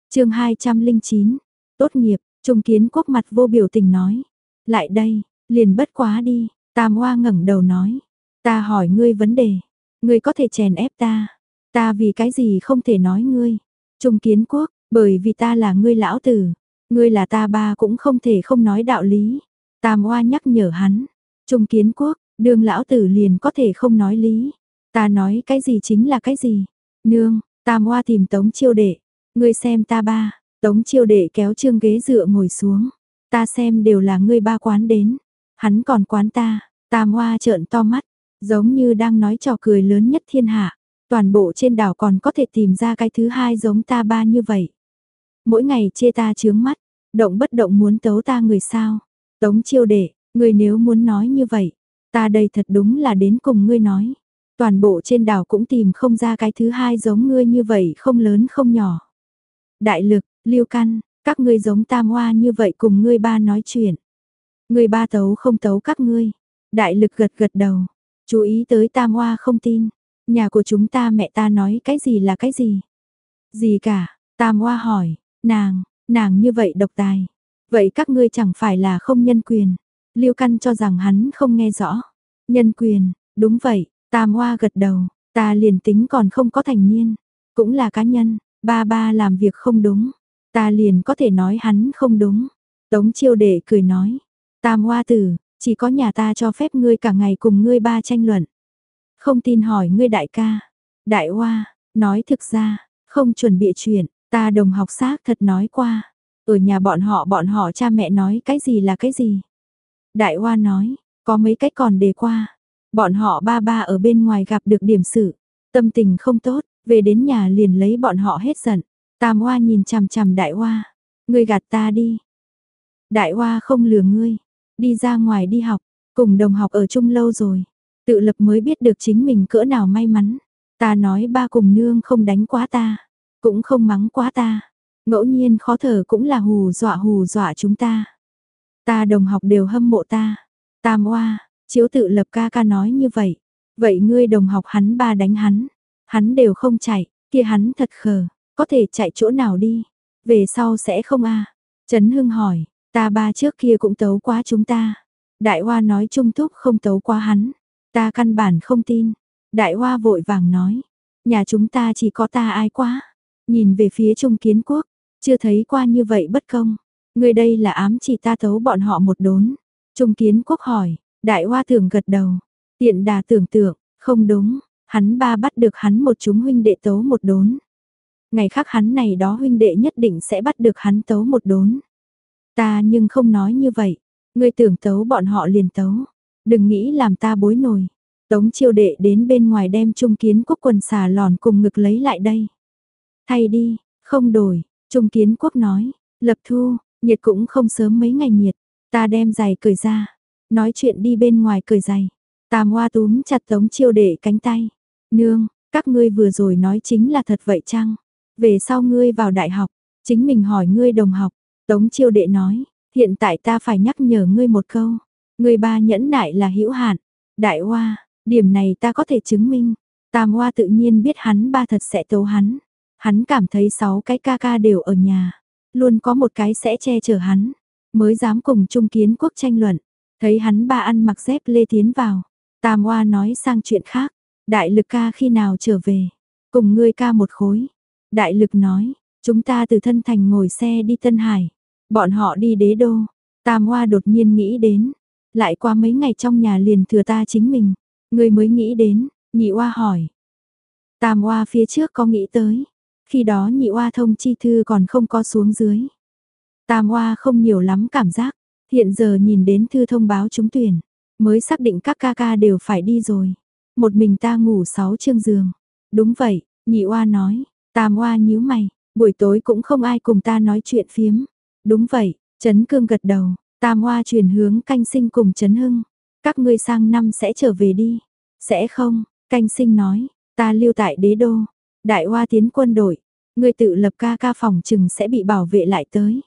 chương 209. Tốt nghiệp, Trung kiến quốc mặt vô biểu tình nói. Lại đây, liền bất quá đi. Tam hoa ngẩng đầu nói. Ta hỏi ngươi vấn đề. Ngươi có thể chèn ép ta. Ta vì cái gì không thể nói ngươi. Trung kiến quốc, bởi vì ta là ngươi lão tử. Ngươi là ta ba cũng không thể không nói đạo lý. Tam hoa nhắc nhở hắn. Trung kiến quốc, đường lão tử liền có thể không nói lý. Ta nói cái gì chính là cái gì. Nương, tam hoa tìm tống chiêu đệ. Ngươi xem ta ba, tống chiêu đệ kéo trương ghế dựa ngồi xuống. Ta xem đều là ngươi ba quán đến. Hắn còn quán ta, tam hoa trợn to mắt, giống như đang nói trò cười lớn nhất thiên hạ. Toàn bộ trên đảo còn có thể tìm ra cái thứ hai giống ta ba như vậy. Mỗi ngày chê ta chướng mắt, động bất động muốn tấu ta người sao. Tống chiêu đệ, người nếu muốn nói như vậy, ta đây thật đúng là đến cùng ngươi nói. Toàn bộ trên đảo cũng tìm không ra cái thứ hai giống ngươi như vậy không lớn không nhỏ. Đại lực, liêu căn, các ngươi giống tam hoa như vậy cùng ngươi ba nói chuyện. Ngươi ba tấu không tấu các ngươi. Đại lực gật gật đầu, chú ý tới tam hoa không tin. Nhà của chúng ta mẹ ta nói cái gì là cái gì? Gì cả, tam hoa hỏi, nàng, nàng như vậy độc tài. Vậy các ngươi chẳng phải là không nhân quyền. Liêu căn cho rằng hắn không nghe rõ. Nhân quyền, đúng vậy, tam hoa gật đầu, ta liền tính còn không có thành niên. Cũng là cá nhân, ba ba làm việc không đúng. Ta liền có thể nói hắn không đúng. Tống chiêu đệ cười nói. Tam hoa tử, chỉ có nhà ta cho phép ngươi cả ngày cùng ngươi ba tranh luận. Không tin hỏi ngươi đại ca. Đại hoa, nói thực ra, không chuẩn bị chuyện, ta đồng học xác thật nói qua. Ở nhà bọn họ bọn họ cha mẹ nói cái gì là cái gì. Đại hoa nói, có mấy cách còn đề qua. Bọn họ ba ba ở bên ngoài gặp được điểm sự. Tâm tình không tốt, về đến nhà liền lấy bọn họ hết giận. Tam hoa nhìn chằm chằm đại hoa. Ngươi gạt ta đi. Đại hoa không lừa ngươi. Đi ra ngoài đi học, cùng đồng học ở chung lâu rồi. Tự lập mới biết được chính mình cỡ nào may mắn. Ta nói ba cùng nương không đánh quá ta. Cũng không mắng quá ta. Ngẫu nhiên khó thở cũng là hù dọa hù dọa chúng ta. Ta đồng học đều hâm mộ ta. Tam oa, chiếu tự lập ca ca nói như vậy. Vậy ngươi đồng học hắn ba đánh hắn. Hắn đều không chạy, kia hắn thật khờ. Có thể chạy chỗ nào đi. Về sau sẽ không a Trấn Hưng hỏi, ta ba trước kia cũng tấu quá chúng ta. Đại Hoa nói trung thúc không tấu quá hắn. Ta căn bản không tin. Đại Hoa vội vàng nói, nhà chúng ta chỉ có ta ai quá. Nhìn về phía Trung Kiến Quốc, chưa thấy qua như vậy bất công. Người đây là ám chỉ ta tấu bọn họ một đốn. Trung Kiến Quốc hỏi, Đại Hoa thường gật đầu. Tiện đà tưởng tượng, không đúng, hắn ba bắt được hắn một chúng huynh đệ tấu một đốn. Ngày khác hắn này đó huynh đệ nhất định sẽ bắt được hắn tấu một đốn. Ta nhưng không nói như vậy, ngươi tưởng tấu bọn họ liền tấu, đừng nghĩ làm ta bối nổi. Tống chiêu đệ đến bên ngoài đem trung kiến quốc quần xà lòn cùng ngực lấy lại đây. Thay đi, không đổi, trung kiến quốc nói, lập thu, nhiệt cũng không sớm mấy ngày nhiệt, ta đem giày cởi ra, nói chuyện đi bên ngoài cởi giày. Tam hoa túm chặt tống chiêu đệ cánh tay. Nương, các ngươi vừa rồi nói chính là thật vậy chăng? Về sau ngươi vào đại học, chính mình hỏi ngươi đồng học, Tống chiêu đệ nói, hiện tại ta phải nhắc nhở ngươi một câu, ngươi ba nhẫn nại là hữu hạn, đại hoa, điểm này ta có thể chứng minh, tam hoa tự nhiên biết hắn ba thật sẽ tấu hắn, hắn cảm thấy sáu cái ca ca đều ở nhà, luôn có một cái sẽ che chở hắn, mới dám cùng trung kiến quốc tranh luận, thấy hắn ba ăn mặc dép lê tiến vào, tam hoa nói sang chuyện khác, đại lực ca khi nào trở về, cùng ngươi ca một khối, đại lực nói, chúng ta từ thân thành ngồi xe đi Tân Hải. Bọn họ đi đế đô, Tam Hoa đột nhiên nghĩ đến, lại qua mấy ngày trong nhà liền thừa ta chính mình, người mới nghĩ đến, nhị Hoa hỏi. Tam Hoa phía trước có nghĩ tới, khi đó nhị Hoa thông chi thư còn không có xuống dưới. Tam Hoa không nhiều lắm cảm giác, hiện giờ nhìn đến thư thông báo trúng tuyển, mới xác định các ca ca đều phải đi rồi. Một mình ta ngủ sáu chương giường. Đúng vậy, nhị Hoa nói, Tam Hoa nhíu mày, buổi tối cũng không ai cùng ta nói chuyện phiếm. Đúng vậy, Trấn Cương gật đầu, Tam Hoa chuyển hướng canh sinh cùng Trấn Hưng. Các ngươi sang năm sẽ trở về đi. Sẽ không, canh sinh nói, ta lưu tại đế đô. Đại Hoa tiến quân đội, ngươi tự lập ca ca phòng chừng sẽ bị bảo vệ lại tới.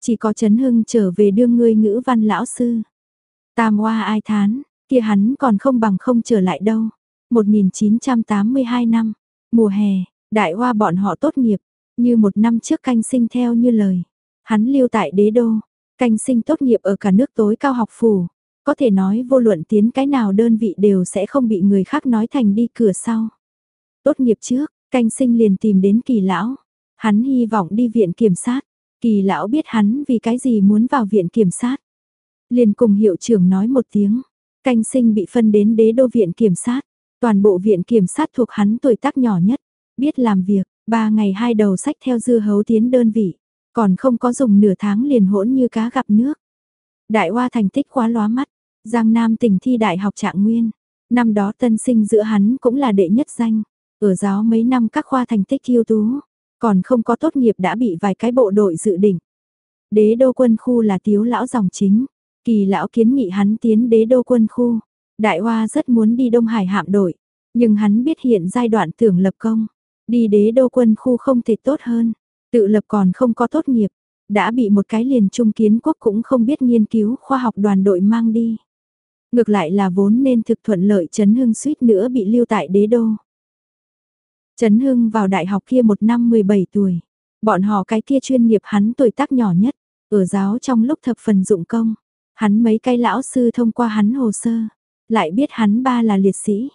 Chỉ có Trấn Hưng trở về đương ngươi ngữ văn lão sư. Tam Hoa ai thán, kia hắn còn không bằng không trở lại đâu. 1982 năm, mùa hè, đại hoa bọn họ tốt nghiệp, như một năm trước canh sinh theo như lời. Hắn lưu tại đế đô, canh sinh tốt nghiệp ở cả nước tối cao học phủ. Có thể nói vô luận tiến cái nào đơn vị đều sẽ không bị người khác nói thành đi cửa sau. Tốt nghiệp trước, canh sinh liền tìm đến kỳ lão. Hắn hy vọng đi viện kiểm sát. Kỳ lão biết hắn vì cái gì muốn vào viện kiểm sát. Liền cùng hiệu trưởng nói một tiếng, canh sinh bị phân đến đế đô viện kiểm sát, toàn bộ viện kiểm sát thuộc hắn tuổi tác nhỏ nhất, biết làm việc, ba ngày hai đầu sách theo dư hấu tiến đơn vị, còn không có dùng nửa tháng liền hỗn như cá gặp nước. Đại Hoa thành tích quá lóa mắt, Giang Nam tỉnh thi đại học trạng nguyên, năm đó tân sinh giữa hắn cũng là đệ nhất danh, ở giáo mấy năm các khoa thành tích ưu tú, còn không có tốt nghiệp đã bị vài cái bộ đội dự định. Đế đô quân khu là tiếu lão dòng chính, kỳ lão kiến nghị hắn tiến đế đô quân khu. Đại Hoa rất muốn đi Đông Hải hạm đội, nhưng hắn biết hiện giai đoạn tưởng lập công, đi đế đô quân khu không thể tốt hơn, tự lập còn không có tốt nghiệp, đã bị một cái liền trung kiến quốc cũng không biết nghiên cứu khoa học đoàn đội mang đi. Ngược lại là vốn nên thực thuận lợi Trấn Hưng suýt nữa bị lưu tại đế đô. Trấn Hưng vào đại học kia một năm 17 tuổi. Bọn họ cái kia chuyên nghiệp hắn tuổi tác nhỏ nhất, ở giáo trong lúc thập phần dụng công. Hắn mấy cái lão sư thông qua hắn hồ sơ, lại biết hắn ba là liệt sĩ.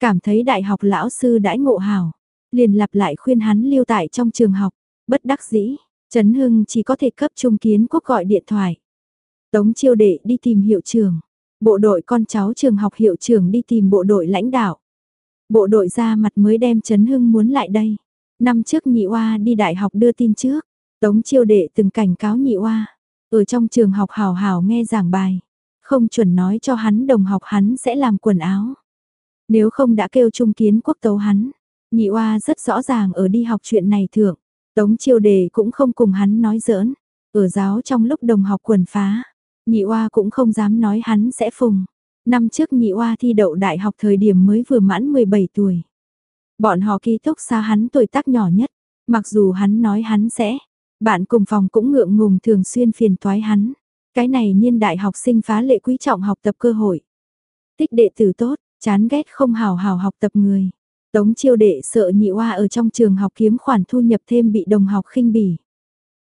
Cảm thấy đại học lão sư đãi ngộ hảo, liền lặp lại khuyên hắn lưu tại trong trường học. Bất đắc dĩ, Trấn Hưng chỉ có thể cấp trung kiến quốc gọi điện thoại. Tống chiêu đệ đi tìm hiệu trưởng. Bộ đội con cháu trường học hiệu trưởng đi tìm bộ đội lãnh đạo. Bộ đội ra mặt mới đem Trấn Hưng muốn lại đây. Năm trước nhị oa đi đại học đưa tin trước. Tống chiêu đệ từng cảnh cáo nhị oa Ở trong trường học hào hào nghe giảng bài. Không chuẩn nói cho hắn đồng học hắn sẽ làm quần áo. Nếu không đã kêu trung kiến quốc tấu hắn. Nhị oa rất rõ ràng ở đi học chuyện này thượng. Tống chiêu đề cũng không cùng hắn nói giỡn. Ở giáo trong lúc đồng học quần phá. Nhị oa cũng không dám nói hắn sẽ phùng. Năm trước nhị oa thi đậu đại học thời điểm mới vừa mãn 17 tuổi. Bọn họ ký túc xa hắn tuổi tác nhỏ nhất. Mặc dù hắn nói hắn sẽ. Bạn cùng phòng cũng ngượng ngùng thường xuyên phiền toái hắn. Cái này niên đại học sinh phá lệ quý trọng học tập cơ hội. Tích đệ tử tốt, chán ghét không hào hào học tập người. Tống chiêu đệ sợ nhị oa ở trong trường học kiếm khoản thu nhập thêm bị đồng học khinh bỉ.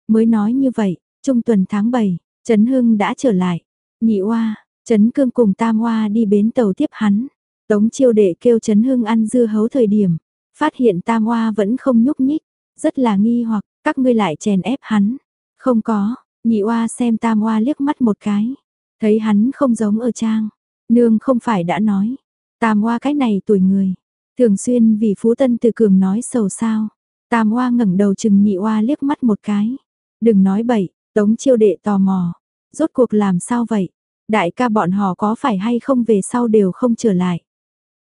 Mới nói như vậy, trung tuần tháng 7, Trấn Hưng đã trở lại. Nhị oa, Trấn Cương cùng Tam Oa đi bến tàu tiếp hắn. Tống chiêu đệ kêu Trấn Hưng ăn dưa hấu thời điểm. Phát hiện Tam Oa vẫn không nhúc nhích. Rất là nghi hoặc, các ngươi lại chèn ép hắn. Không có, nhị oa xem Tam Oa liếc mắt một cái. Thấy hắn không giống ở trang. Nương không phải đã nói. Tam Oa cái này tuổi người Thường xuyên vì Phú Tân từ cường nói sầu sao. Tam Hoa ngẩng đầu chừng nhị Hoa liếc mắt một cái. Đừng nói bậy, Tống chiêu đệ tò mò. Rốt cuộc làm sao vậy? Đại ca bọn họ có phải hay không về sau đều không trở lại?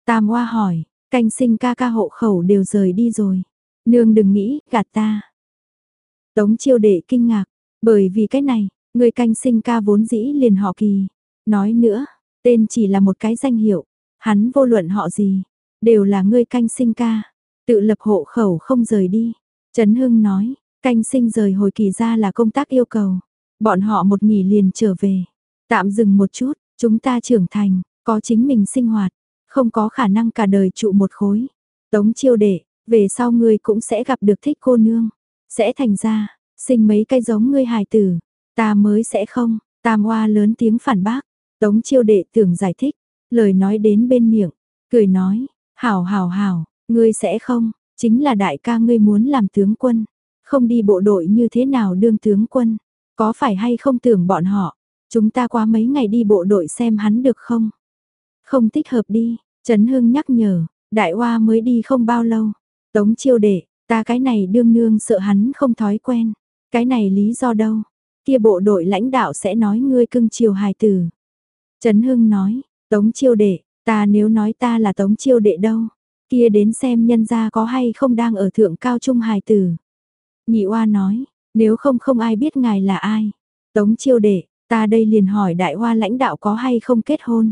Tam Hoa hỏi, canh sinh ca ca hộ khẩu đều rời đi rồi. Nương đừng nghĩ, gạt ta. Tống chiêu đệ kinh ngạc, bởi vì cái này, người canh sinh ca vốn dĩ liền họ kỳ. Nói nữa, tên chỉ là một cái danh hiệu, hắn vô luận họ gì, Đều là ngươi canh sinh ca, tự lập hộ khẩu không rời đi. Trấn Hưng nói, canh sinh rời hồi kỳ ra là công tác yêu cầu. Bọn họ một nghỉ liền trở về. Tạm dừng một chút, chúng ta trưởng thành, có chính mình sinh hoạt, không có khả năng cả đời trụ một khối. Tống chiêu đệ, về sau ngươi cũng sẽ gặp được thích cô nương. Sẽ thành ra, sinh mấy cái giống ngươi hài tử. Ta mới sẽ không, tam hoa lớn tiếng phản bác. Tống chiêu đệ tưởng giải thích, lời nói đến bên miệng, cười nói, Hảo hảo hảo, ngươi sẽ không, chính là đại ca ngươi muốn làm tướng quân, không đi bộ đội như thế nào đương tướng quân, có phải hay không tưởng bọn họ, chúng ta qua mấy ngày đi bộ đội xem hắn được không? Không thích hợp đi, Trấn Hưng nhắc nhở, đại hoa mới đi không bao lâu, tống chiêu đệ, ta cái này đương nương sợ hắn không thói quen, cái này lý do đâu, kia bộ đội lãnh đạo sẽ nói ngươi cưng chiều hài tử. Trấn Hưng nói, tống chiêu đệ, Ta nếu nói ta là tống chiêu đệ đâu, kia đến xem nhân gia có hay không đang ở thượng cao trung hài tử. Nhị oa nói, nếu không không ai biết ngài là ai. Tống chiêu đệ, ta đây liền hỏi đại hoa lãnh đạo có hay không kết hôn.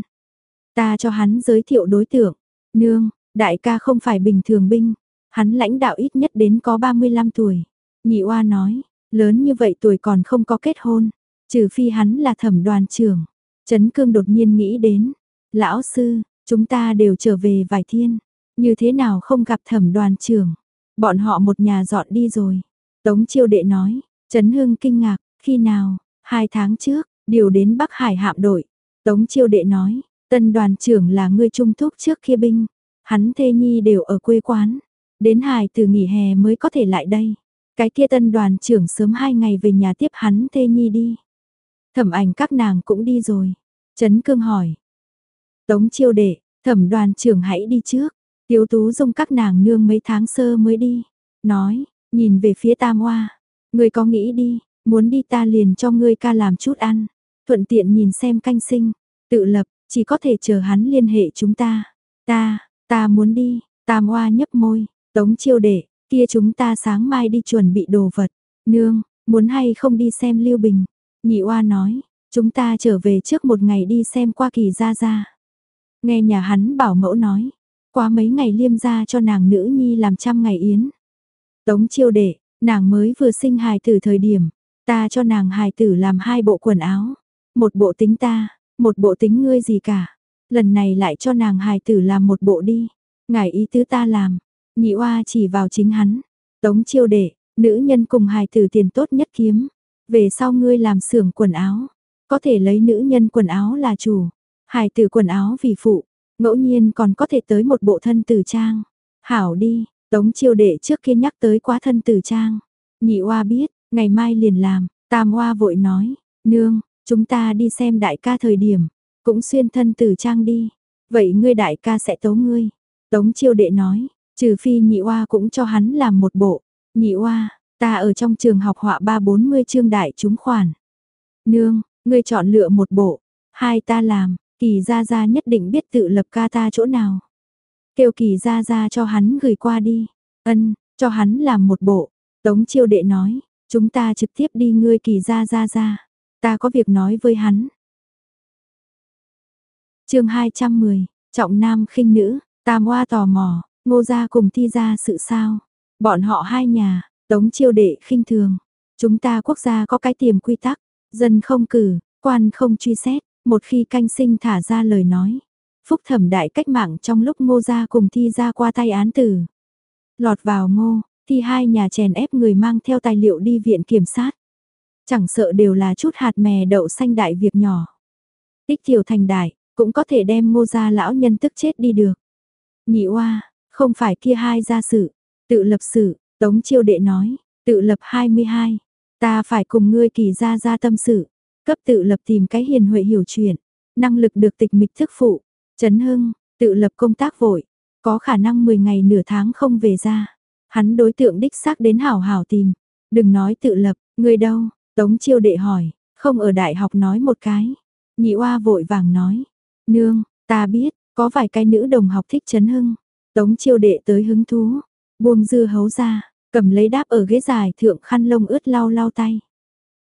Ta cho hắn giới thiệu đối tượng. Nương, đại ca không phải bình thường binh. Hắn lãnh đạo ít nhất đến có 35 tuổi. Nhị oa nói, lớn như vậy tuổi còn không có kết hôn. Trừ phi hắn là thẩm đoàn trưởng. Trấn cương đột nhiên nghĩ đến. Lão sư, Chúng ta đều trở về vài thiên, như thế nào không gặp thẩm đoàn trưởng, bọn họ một nhà dọn đi rồi. Tống chiêu đệ nói, Trấn Hưng kinh ngạc, khi nào, hai tháng trước, điều đến Bắc Hải hạm đội. Tống chiêu đệ nói, tân đoàn trưởng là người trung thúc trước kia binh, hắn thê nhi đều ở quê quán, đến hải từ nghỉ hè mới có thể lại đây. Cái kia tân đoàn trưởng sớm hai ngày về nhà tiếp hắn thê nhi đi. Thẩm ảnh các nàng cũng đi rồi. Trấn cương hỏi. Tống chiêu đệ, thẩm đoàn trưởng hãy đi trước. Tiếu tú dung các nàng nương mấy tháng sơ mới đi. Nói, nhìn về phía tam hoa. Người có nghĩ đi, muốn đi ta liền cho ngươi ca làm chút ăn. Thuận tiện nhìn xem canh sinh, tự lập, chỉ có thể chờ hắn liên hệ chúng ta. Ta, ta muốn đi, tam hoa nhấp môi, tống chiêu đệ, kia chúng ta sáng mai đi chuẩn bị đồ vật. Nương, muốn hay không đi xem Lưu Bình. Nhị oa nói, chúng ta trở về trước một ngày đi xem qua kỳ gia gia. Nghe nhà hắn bảo mẫu nói, qua mấy ngày liêm gia cho nàng nữ nhi làm trăm ngày yến. Tống chiêu đệ, nàng mới vừa sinh hài tử thời điểm, ta cho nàng hài tử làm hai bộ quần áo. Một bộ tính ta, một bộ tính ngươi gì cả. Lần này lại cho nàng hài tử làm một bộ đi. Ngài ý tứ ta làm. Nhị oa chỉ vào chính hắn. Tống chiêu đệ, nữ nhân cùng hài tử tiền tốt nhất kiếm. Về sau ngươi làm xưởng quần áo. Có thể lấy nữ nhân quần áo là chủ. Hài tử quần áo vì phụ. Ngẫu nhiên còn có thể tới một bộ thân tử trang. Hảo đi, tống chiêu đệ trước kia nhắc tới quá thân tử trang. Nhị oa biết, ngày mai liền làm. Tam oa vội nói, nương, chúng ta đi xem đại ca thời điểm. Cũng xuyên thân tử trang đi. Vậy ngươi đại ca sẽ tấu ngươi. Tống chiêu đệ nói, trừ phi nhị oa cũng cho hắn làm một bộ. Nhị oa, ta ở trong trường học họa ba bốn mươi chương đại chúng khoản. Nương, ngươi chọn lựa một bộ, hai ta làm, kỳ gia gia nhất định biết tự lập ca ta chỗ nào. Kêu kỳ gia gia cho hắn gửi qua đi, ân, cho hắn làm một bộ. Tống chiêu đệ nói, chúng ta trực tiếp đi ngươi kỳ gia gia gia. Ta có việc nói với hắn. chương 210, trọng nam khinh nữ, tam hoa tò mò, ngô gia cùng thi ra sự sao. Bọn họ hai nhà, tống chiêu đệ khinh thường. Chúng ta quốc gia có cái tiềm quy tắc, dân không cử, quan không truy xét, một khi canh sinh thả ra lời nói. Phúc thẩm đại cách mạng trong lúc ngô gia cùng thi ra qua tay án tử. Lọt vào ngô, thi hai nhà chèn ép người mang theo tài liệu đi viện kiểm sát. Chẳng sợ đều là chút hạt mè đậu xanh đại việc nhỏ. Tích tiểu thành đại, cũng có thể đem ngô gia lão nhân tức chết đi được. Nhị oa, không phải kia hai gia sự, tự lập sự, tống chiêu đệ nói, tự lập 22. Ta phải cùng ngươi kỳ gia gia tâm sự, cấp tự lập tìm cái hiền huệ hiểu chuyện, năng lực được tịch mịch thức phụ, chấn hưng, tự lập công tác vội, có khả năng 10 ngày nửa tháng không về ra. Hắn đối tượng đích xác đến hảo hảo tìm, đừng nói tự lập, người đâu, Tống chiêu đệ hỏi, không ở đại học nói một cái. Nhị oa vội vàng nói, nương, ta biết, có vài cái nữ đồng học thích chấn hưng. Tống chiêu đệ tới hứng thú, buông dưa hấu ra, cầm lấy đáp ở ghế dài thượng khăn lông ướt lau lau tay.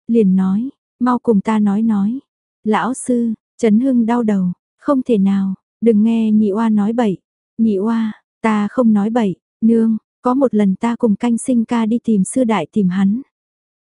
Liền nói, mau cùng ta nói nói. Lão sư, chấn hưng đau đầu, không thể nào, đừng nghe nhị oa nói bậy. Nhị oa, ta không nói bậy, nương, có một lần ta cùng canh sinh ca đi tìm sư đại tìm hắn.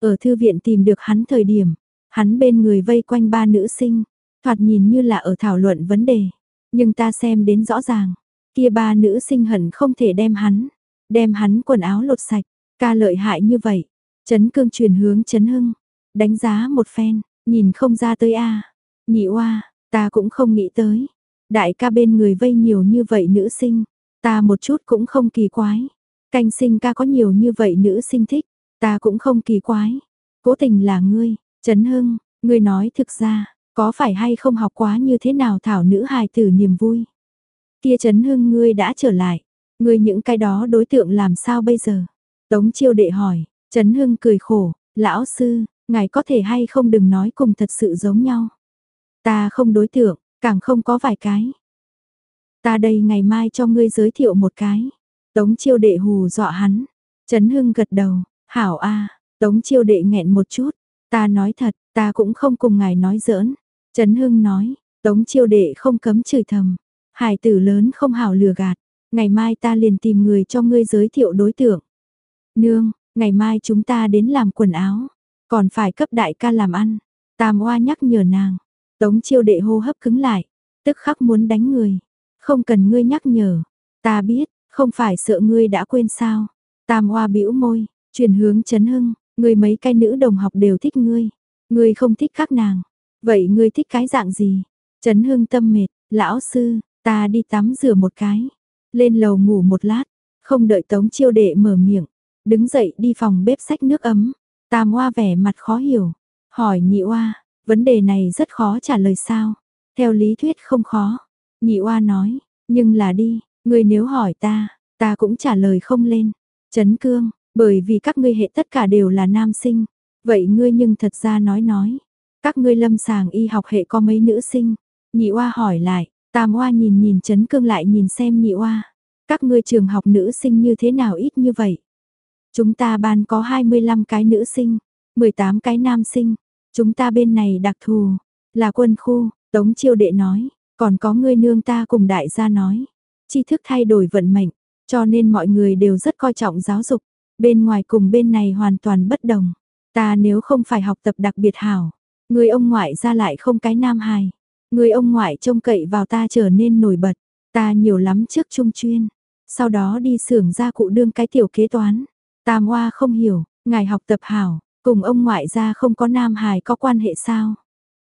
Ở thư viện tìm được hắn thời điểm, hắn bên người vây quanh ba nữ sinh, thoạt nhìn như là ở thảo luận vấn đề. Nhưng ta xem đến rõ ràng, kia ba nữ sinh hận không thể đem hắn, đem hắn quần áo lột sạch, ca lợi hại như vậy. Chấn cương truyền hướng chấn hưng, đánh giá một phen, nhìn không ra tới a Nhị oa ta cũng không nghĩ tới. Đại ca bên người vây nhiều như vậy nữ sinh, ta một chút cũng không kỳ quái. Canh sinh ca có nhiều như vậy nữ sinh thích, Ta cũng không kỳ quái. Cố tình là ngươi, Trấn Hưng, ngươi nói thực ra, có phải hay không học quá như thế nào thảo nữ hài tử niềm vui. Kia Trấn Hưng ngươi đã trở lại, ngươi những cái đó đối tượng làm sao bây giờ? Tống chiêu đệ hỏi, Trấn Hưng cười khổ, lão sư, ngài có thể hay không đừng nói cùng thật sự giống nhau. Ta không đối tượng, càng không có vài cái. Ta đây ngày mai cho ngươi giới thiệu một cái. Tống chiêu đệ hù dọa hắn. Trấn Hưng gật đầu, Hảo a, Tống chiêu đệ nghẹn một chút, ta nói thật, ta cũng không cùng ngài nói giỡn. Trấn Hưng nói, Tống chiêu đệ không cấm chửi thầm. Hải tử lớn không hảo lừa gạt, ngày mai ta liền tìm người cho ngươi giới thiệu đối tượng. Nương, ngày mai chúng ta đến làm quần áo, còn phải cấp đại ca làm ăn. Tam oa nhắc nhở nàng, tống chiêu đệ hô hấp cứng lại, tức khắc muốn đánh người. Không cần ngươi nhắc nhở, ta biết, không phải sợ ngươi đã quên sao. Tam oa bĩu môi, Chuyển hướng chấn hưng, người mấy cái nữ đồng học đều thích ngươi. Ngươi không thích các nàng. Vậy ngươi thích cái dạng gì? Trấn hưng tâm mệt, lão sư, ta đi tắm rửa một cái. Lên lầu ngủ một lát, không đợi tống chiêu đệ mở miệng. đứng dậy đi phòng bếp sách nước ấm. Tam Hoa vẻ mặt khó hiểu, hỏi nhị Hoa, vấn đề này rất khó trả lời sao? Theo lý thuyết không khó. Nhị Hoa nói, nhưng là đi, ngươi nếu hỏi ta, ta cũng trả lời không lên. Trấn cương, bởi vì các ngươi hệ tất cả đều là nam sinh. Vậy ngươi nhưng thật ra nói nói, các ngươi lâm sàng y học hệ có mấy nữ sinh? Nhị Hoa hỏi lại, Tam Hoa nhìn nhìn Trấn cương lại nhìn xem nhị Hoa. Các ngươi trường học nữ sinh như thế nào ít như vậy? Chúng ta ban có 25 cái nữ sinh, 18 cái nam sinh. Chúng ta bên này đặc thù, là quân khu, Tống Chiêu Đệ nói, còn có ngươi nương ta cùng đại gia nói. tri thức thay đổi vận mệnh, cho nên mọi người đều rất coi trọng giáo dục. Bên ngoài cùng bên này hoàn toàn bất đồng. Ta nếu không phải học tập đặc biệt hảo, người ông ngoại ra lại không cái nam hài. Người ông ngoại trông cậy vào ta trở nên nổi bật. Ta nhiều lắm trước trung chuyên. Sau đó đi xưởng gia cụ đương cái tiểu kế toán. Tam Hoa không hiểu, ngài học tập hảo, cùng ông ngoại gia không có nam hài có quan hệ sao?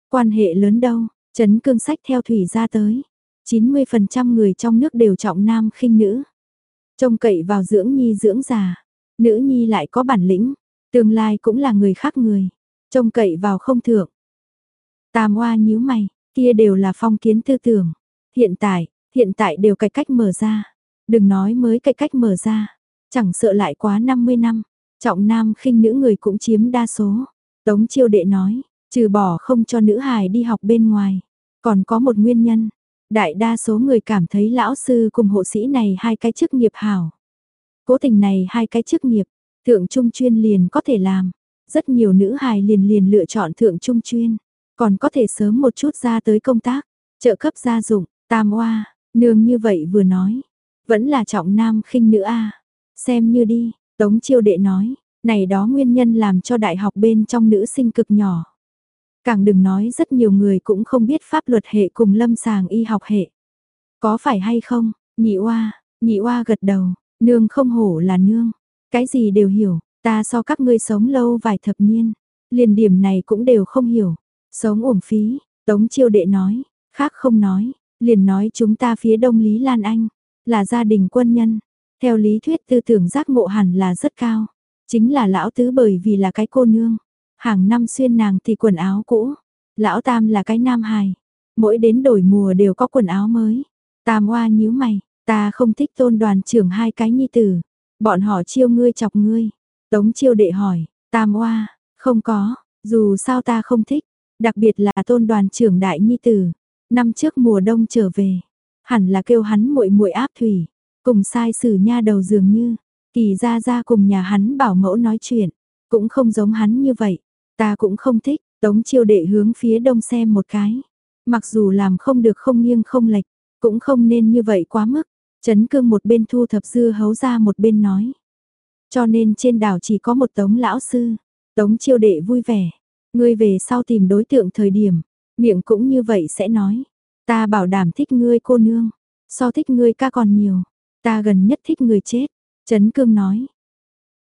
Quan hệ lớn đâu, chấn cương sách theo thủy ra tới. 90% người trong nước đều trọng nam khinh nữ. Trông cậy vào dưỡng nhi dưỡng già, nữ nhi lại có bản lĩnh, tương lai cũng là người khác người. Trông cậy vào không thượng. Tam Hoa nhíu mày, kia đều là phong kiến tư tưởng. Hiện tại, hiện tại đều cải cách mở ra. Đừng nói mới cải cách mở ra, chẳng sợ lại quá 50 năm, trọng nam khinh nữ người cũng chiếm đa số. Tống chiêu đệ nói, trừ bỏ không cho nữ hài đi học bên ngoài, còn có một nguyên nhân. Đại đa số người cảm thấy lão sư cùng hộ sĩ này hai cái chức nghiệp hảo. Cố tình này hai cái chức nghiệp, thượng trung chuyên liền có thể làm. Rất nhiều nữ hài liền liền lựa chọn thượng trung chuyên, còn có thể sớm một chút ra tới công tác, trợ cấp gia dụng, tam oa, nương như vậy vừa nói, vẫn là trọng nam khinh nữ a. Xem như đi, Tống Chiêu Đệ nói, này đó nguyên nhân làm cho đại học bên trong nữ sinh cực nhỏ. Càng đừng nói rất nhiều người cũng không biết pháp luật hệ cùng lâm sàng y học hệ. Có phải hay không, nhị oa, nhị oa gật đầu, nương không hổ là nương, cái gì đều hiểu, ta so các ngươi sống lâu vài thập niên, liền điểm này cũng đều không hiểu, sống uổng phí, tống chiêu đệ nói, khác không nói, liền nói chúng ta phía đông Lý Lan Anh, là gia đình quân nhân, theo lý thuyết tư tưởng giác ngộ hẳn là rất cao. Chính là lão tứ bởi vì là cái cô nương. Hàng năm xuyên nàng thì quần áo cũ. Lão tam là cái nam hài. Mỗi đến đổi mùa đều có quần áo mới. Tam oa nhíu mày. Ta không thích tôn đoàn trưởng hai cái nhi tử. Bọn họ chiêu ngươi chọc ngươi. Tống chiêu đệ hỏi. Tam oa, không có. Dù sao ta không thích. Đặc biệt là tôn đoàn trưởng đại nhi tử. Năm trước mùa đông trở về. Hẳn là kêu hắn muội muội áp thủy. Cùng sai sử nha đầu dường như, kỳ ra ra cùng nhà hắn bảo mẫu nói chuyện, cũng không giống hắn như vậy, ta cũng không thích, tống chiêu đệ hướng phía đông xem một cái. Mặc dù làm không được không nghiêng không lệch, cũng không nên như vậy quá mức, chấn cương một bên thu thập dưa hấu ra một bên nói. Cho nên trên đảo chỉ có một tống lão sư, tống chiêu đệ vui vẻ, ngươi về sau tìm đối tượng thời điểm, miệng cũng như vậy sẽ nói, ta bảo đảm thích ngươi cô nương, so thích ngươi ca còn nhiều. Ta gần nhất thích người chết, Trấn Cương nói.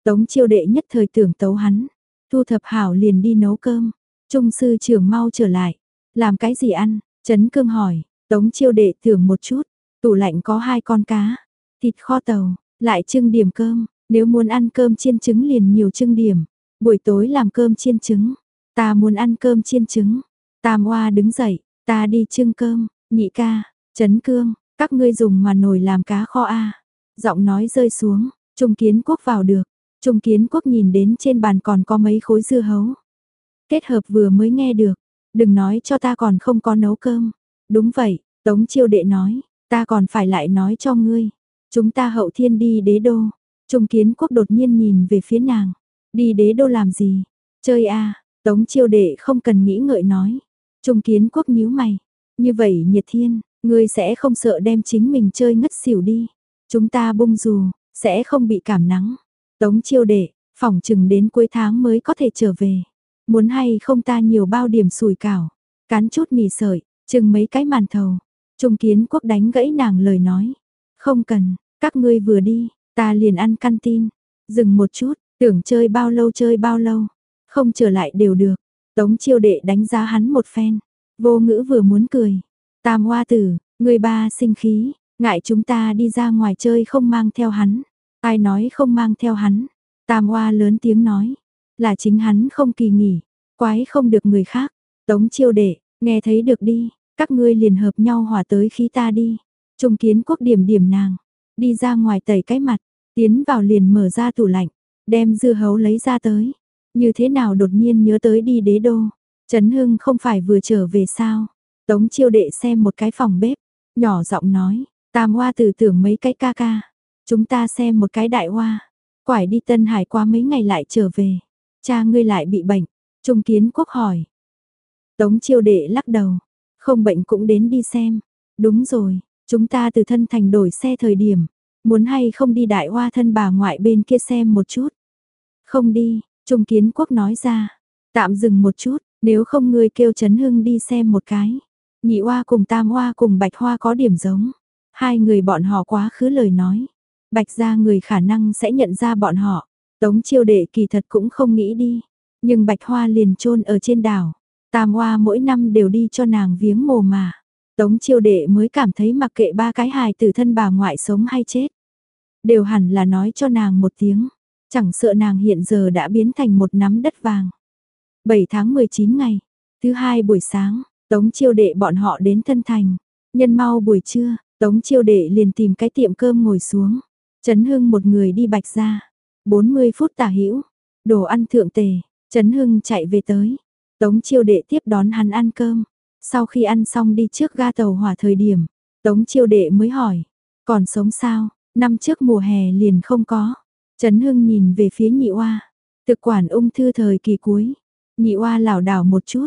Tống chiêu đệ nhất thời tưởng tấu hắn, thu thập hảo liền đi nấu cơm, trung sư trưởng mau trở lại, làm cái gì ăn, Trấn Cương hỏi, Tống chiêu đệ tưởng một chút, tủ lạnh có hai con cá, thịt kho tàu, lại trưng điểm cơm, nếu muốn ăn cơm chiên trứng liền nhiều trưng điểm, buổi tối làm cơm chiên trứng, ta muốn ăn cơm chiên trứng, Tam Hoa đứng dậy, ta đi trưng cơm, nhị ca, Trấn Cương, các ngươi dùng mà nồi làm cá kho a. Giọng nói rơi xuống, Trung Kiến Quốc vào được. Trung Kiến Quốc nhìn đến trên bàn còn có mấy khối dưa hấu. Kết hợp vừa mới nghe được, đừng nói cho ta còn không có nấu cơm. Đúng vậy, Tống Chiêu Đệ nói, ta còn phải lại nói cho ngươi. Chúng ta hậu thiên đi đế đô. Trung Kiến Quốc đột nhiên nhìn về phía nàng. Đi đế đô làm gì? Chơi a Tống Chiêu Đệ không cần nghĩ ngợi nói. Trung Kiến Quốc nhíu mày. Như vậy nhiệt thiên, Ngươi sẽ không sợ đem chính mình chơi ngất xỉu đi. Chúng ta bung dù, sẽ không bị cảm nắng. Tống chiêu đệ, phòng chừng đến cuối tháng mới có thể trở về. Muốn hay không ta nhiều bao điểm sùi cảo, cán chút mì sợi, chừng mấy cái màn thầu. Trung kiến quốc đánh gãy nàng lời nói. Không cần, các ngươi vừa đi, ta liền ăn căn tin. Dừng một chút, tưởng chơi bao lâu chơi bao lâu. Không trở lại đều được. Tống chiêu đệ đánh giá hắn một phen. Vô ngữ vừa muốn cười. Tam hoa tử, người ba sinh khí, ngại chúng ta đi ra ngoài chơi không mang theo hắn. Ai nói không mang theo hắn, Tam Hoa lớn tiếng nói, là chính hắn không kỳ nghỉ, quái không được người khác. Tống chiêu đệ, nghe thấy được đi, các ngươi liền hợp nhau hòa tới khi ta đi. Trung kiến quốc điểm điểm nàng, đi ra ngoài tẩy cái mặt, tiến vào liền mở ra tủ lạnh, đem dưa hấu lấy ra tới. Như thế nào đột nhiên nhớ tới đi đế đô. Trấn Hưng không phải vừa trở về sao. Tống chiêu đệ xem một cái phòng bếp, nhỏ giọng nói, tam hoa tử tưởng mấy cái ca ca. Chúng ta xem một cái đại hoa. Quải đi Tân Hải qua mấy ngày lại trở về. Cha ngươi lại bị bệnh. Trung kiến quốc hỏi. Tống chiêu đệ lắc đầu. Không bệnh cũng đến đi xem. Đúng rồi, chúng ta từ thân thành đổi xe thời điểm. Muốn hay không đi đại hoa thân bà ngoại bên kia xem một chút. Không đi, Trung kiến quốc nói ra. Tạm dừng một chút, nếu không ngươi kêu Trấn Hưng đi xem một cái. Nhị hoa cùng tam hoa cùng bạch hoa có điểm giống. Hai người bọn họ quá khứ lời nói. Bạch ra người khả năng sẽ nhận ra bọn họ. Tống chiêu đệ kỳ thật cũng không nghĩ đi. Nhưng bạch hoa liền chôn ở trên đảo. Tam hoa mỗi năm đều đi cho nàng viếng mồ mà. Tống chiêu đệ mới cảm thấy mặc kệ ba cái hài tử thân bà ngoại sống hay chết. Đều hẳn là nói cho nàng một tiếng. Chẳng sợ nàng hiện giờ đã biến thành một nắm đất vàng. 7 tháng 19 ngày, thứ hai buổi sáng, Tống chiêu đệ bọn họ đến thân thành. Nhân mau buổi trưa, Tống chiêu đệ liền tìm cái tiệm cơm ngồi xuống. Trấn Hưng một người đi bạch ra. 40 phút tả hữu đồ ăn thượng tề, Trấn Hưng chạy về tới. Tống chiêu đệ tiếp đón hắn ăn cơm. Sau khi ăn xong đi trước ga tàu hỏa thời điểm, Tống chiêu đệ mới hỏi, còn sống sao, năm trước mùa hè liền không có. Trấn Hưng nhìn về phía nhị oa, thực quản ung thư thời kỳ cuối. Nhị oa lảo đảo một chút,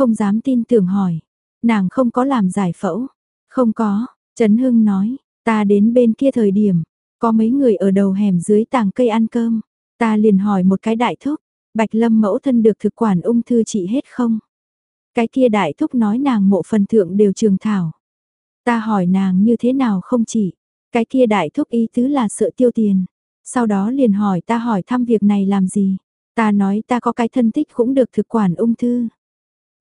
không dám tin tưởng hỏi, nàng không có làm giải phẫu. Không có, Trấn Hưng nói, ta đến bên kia thời điểm, có mấy người ở đầu hẻm dưới tàng cây ăn cơm. Ta liền hỏi một cái đại thúc, Bạch Lâm mẫu thân được thực quản ung thư trị hết không? Cái kia đại thúc nói nàng mộ phần thượng đều trường thảo. Ta hỏi nàng như thế nào không chỉ. Cái kia đại thúc ý tứ là sợ tiêu tiền. Sau đó liền hỏi ta hỏi thăm việc này làm gì. Ta nói ta có cái thân tích cũng được thực quản ung thư.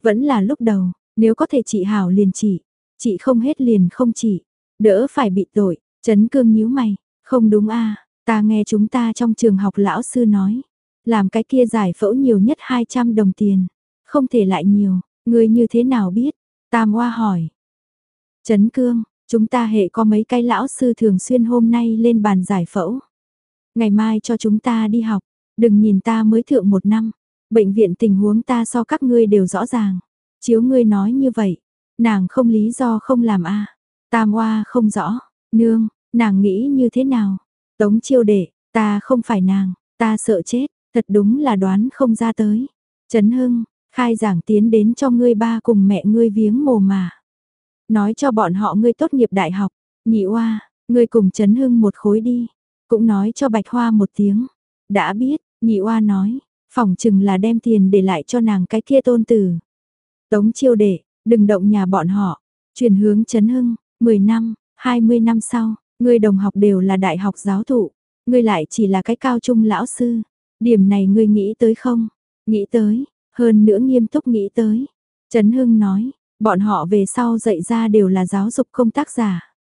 Vẫn là lúc đầu, nếu có thể chị hảo liền chị, Chị không hết liền không chị, Đỡ phải bị tội. Trấn cương nhíu mày. Không đúng a ta nghe chúng ta trong trường học lão sư nói. Làm cái kia giải phẫu nhiều nhất 200 đồng tiền. Không thể lại nhiều. người như thế nào biết? Tam Hoa hỏi. Trấn Cương, chúng ta hệ có mấy cái lão sư thường xuyên hôm nay lên bàn giải phẫu. Ngày mai cho chúng ta đi học, đừng nhìn ta mới thượng một năm. Bệnh viện tình huống ta so các ngươi đều rõ ràng. Chiếu ngươi nói như vậy, nàng không lý do không làm a Tam Hoa không rõ, nương, nàng nghĩ như thế nào? Tống chiêu đệ, ta không phải nàng, ta sợ chết, thật đúng là đoán không ra tới. Trấn Hưng, Khai giảng tiến đến cho ngươi ba cùng mẹ ngươi viếng mồ mà. Nói cho bọn họ ngươi tốt nghiệp đại học, nhị oa, ngươi cùng Trấn Hưng một khối đi. Cũng nói cho Bạch Hoa một tiếng. Đã biết, nhị oa nói, phòng chừng là đem tiền để lại cho nàng cái kia tôn tử. Tống chiêu đệ, đừng động nhà bọn họ. Chuyển hướng chấn Hưng, 10 năm, 20 năm sau, ngươi đồng học đều là đại học giáo thụ. Ngươi lại chỉ là cái cao trung lão sư. Điểm này ngươi nghĩ tới không? Nghĩ tới, hơn nữa nghiêm túc nghĩ tới. Trấn Hưng nói, bọn họ về sau dạy ra đều là giáo dục công tác giả.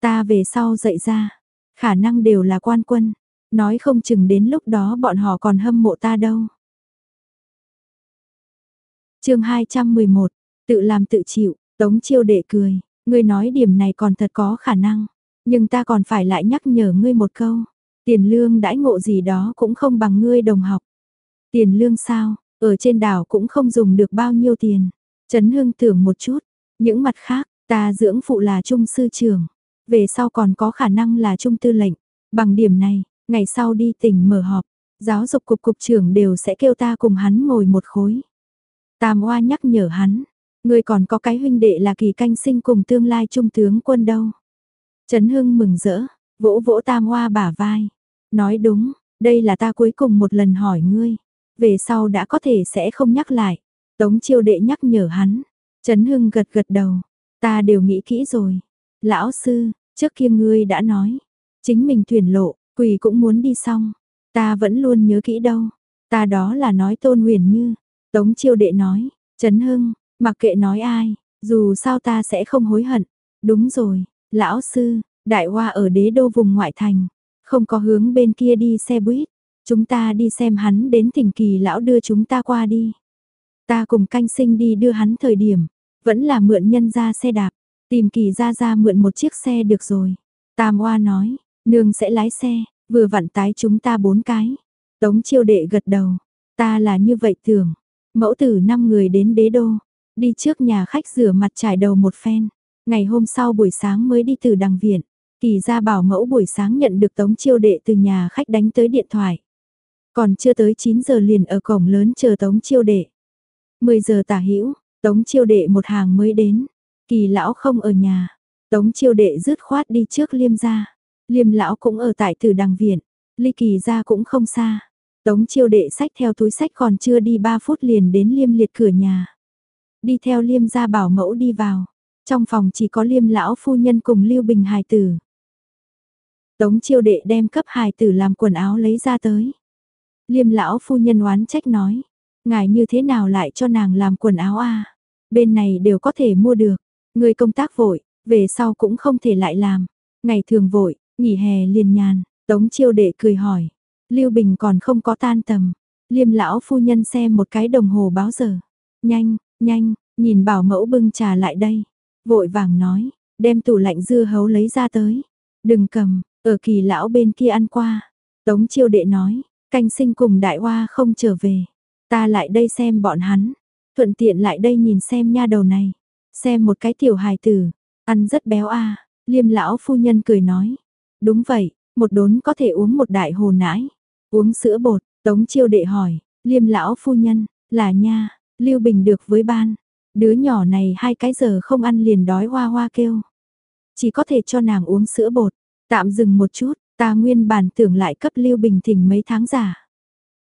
Ta về sau dạy ra, khả năng đều là quan quân. Nói không chừng đến lúc đó bọn họ còn hâm mộ ta đâu. chương 211, tự làm tự chịu, tống chiêu đệ cười, ngươi nói điểm này còn thật có khả năng. Nhưng ta còn phải lại nhắc nhở ngươi một câu. Tiền lương đãi ngộ gì đó cũng không bằng ngươi đồng học. Tiền lương sao, ở trên đảo cũng không dùng được bao nhiêu tiền. Trấn Hưng tưởng một chút, những mặt khác, ta dưỡng phụ là trung sư trưởng, về sau còn có khả năng là trung tư lệnh. Bằng điểm này, ngày sau đi tỉnh mở họp, giáo dục cục cục trưởng đều sẽ kêu ta cùng hắn ngồi một khối. Tam Oa nhắc nhở hắn, người còn có cái huynh đệ là kỳ canh sinh cùng tương lai trung tướng quân đâu. Trấn Hưng mừng rỡ, vỗ vỗ Tam Oa bả vai. Nói đúng, đây là ta cuối cùng một lần hỏi ngươi về sau đã có thể sẽ không nhắc lại. Tống chiêu đệ nhắc nhở hắn. Trấn Hưng gật gật đầu. Ta đều nghĩ kỹ rồi. Lão sư, trước kia ngươi đã nói. Chính mình tuyển lộ, quỳ cũng muốn đi xong. Ta vẫn luôn nhớ kỹ đâu. Ta đó là nói tôn huyền như. Tống chiêu đệ nói. Trấn Hưng, mặc kệ nói ai, dù sao ta sẽ không hối hận. Đúng rồi, lão sư, đại hoa ở đế đô vùng ngoại thành. Không có hướng bên kia đi xe buýt. Chúng ta đi xem hắn đến thỉnh kỳ lão đưa chúng ta qua đi. Ta cùng canh sinh đi đưa hắn thời điểm, vẫn là mượn nhân ra xe đạp, tìm kỳ ra ra mượn một chiếc xe được rồi. Tam Hoa nói, nương sẽ lái xe, vừa vặn tái chúng ta bốn cái. Tống chiêu đệ gật đầu, ta là như vậy tưởng. Mẫu tử năm người đến đế đô, đi trước nhà khách rửa mặt trải đầu một phen. Ngày hôm sau buổi sáng mới đi từ đằng viện, kỳ ra bảo mẫu buổi sáng nhận được tống chiêu đệ từ nhà khách đánh tới điện thoại. Còn chưa tới 9 giờ liền ở cổng lớn chờ tống chiêu đệ. 10 giờ tả hữu tống chiêu đệ một hàng mới đến, kỳ lão không ở nhà, tống chiêu đệ rứt khoát đi trước liêm ra, liêm lão cũng ở tại từ đằng viện, ly kỳ ra cũng không xa. Tống chiêu đệ sách theo túi sách còn chưa đi 3 phút liền đến liêm liệt cửa nhà. Đi theo liêm ra bảo mẫu đi vào. Trong phòng chỉ có liêm lão phu nhân cùng lưu bình hài tử. Tống chiêu đệ đem cấp hài tử làm quần áo lấy ra tới. Liêm lão phu nhân oán trách nói. Ngài như thế nào lại cho nàng làm quần áo a Bên này đều có thể mua được. Người công tác vội, về sau cũng không thể lại làm. Ngày thường vội, nghỉ hè liền nhàn. Tống chiêu đệ cười hỏi. Lưu Bình còn không có tan tầm. Liêm lão phu nhân xem một cái đồng hồ báo giờ. Nhanh, nhanh, nhìn bảo mẫu bưng trà lại đây. Vội vàng nói, đem tủ lạnh dưa hấu lấy ra tới. Đừng cầm, ở kỳ lão bên kia ăn qua. Tống chiêu đệ nói, canh sinh cùng đại hoa không trở về. Ta lại đây xem bọn hắn. Thuận tiện lại đây nhìn xem nha đầu này. Xem một cái tiểu hài tử. Ăn rất béo a Liêm lão phu nhân cười nói. Đúng vậy, một đốn có thể uống một đại hồ nãi. Uống sữa bột, Tống Chiêu đệ hỏi, Liêm lão phu nhân, là nha, Lưu Bình được với ban. Đứa nhỏ này hai cái giờ không ăn liền đói hoa hoa kêu. Chỉ có thể cho nàng uống sữa bột. Tạm dừng một chút, ta nguyên bản tưởng lại cấp Lưu Bình thỉnh mấy tháng giả.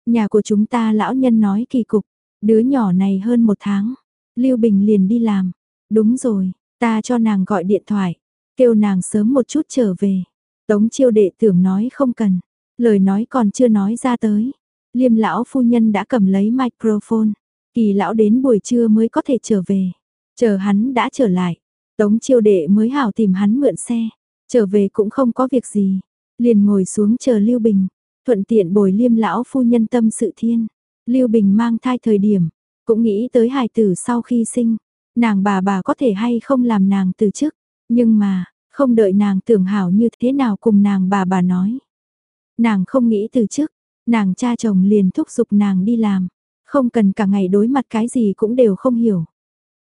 Nhà của chúng ta lão nhân nói kỳ cục, đứa nhỏ này hơn một tháng. Lưu Bình liền đi làm. Đúng rồi, ta cho nàng gọi điện thoại, kêu nàng sớm một chút trở về. Tống chiêu đệ tưởng nói không cần, lời nói còn chưa nói ra tới. Liêm lão phu nhân đã cầm lấy microphone, kỳ lão đến buổi trưa mới có thể trở về. Chờ hắn đã trở lại, tống chiêu đệ mới hảo tìm hắn mượn xe, trở về cũng không có việc gì. Liền ngồi xuống chờ Lưu Bình, thuận tiện bồi liêm lão phu nhân tâm sự thiên. Lưu Bình mang thai thời điểm, cũng nghĩ tới hài tử sau khi sinh, nàng bà bà có thể hay không làm nàng từ chức, nhưng mà, không đợi nàng tưởng hảo như thế nào cùng nàng bà bà nói. Nàng không nghĩ từ trước, nàng cha chồng liền thúc giục nàng đi làm, không cần cả ngày đối mặt cái gì cũng đều không hiểu.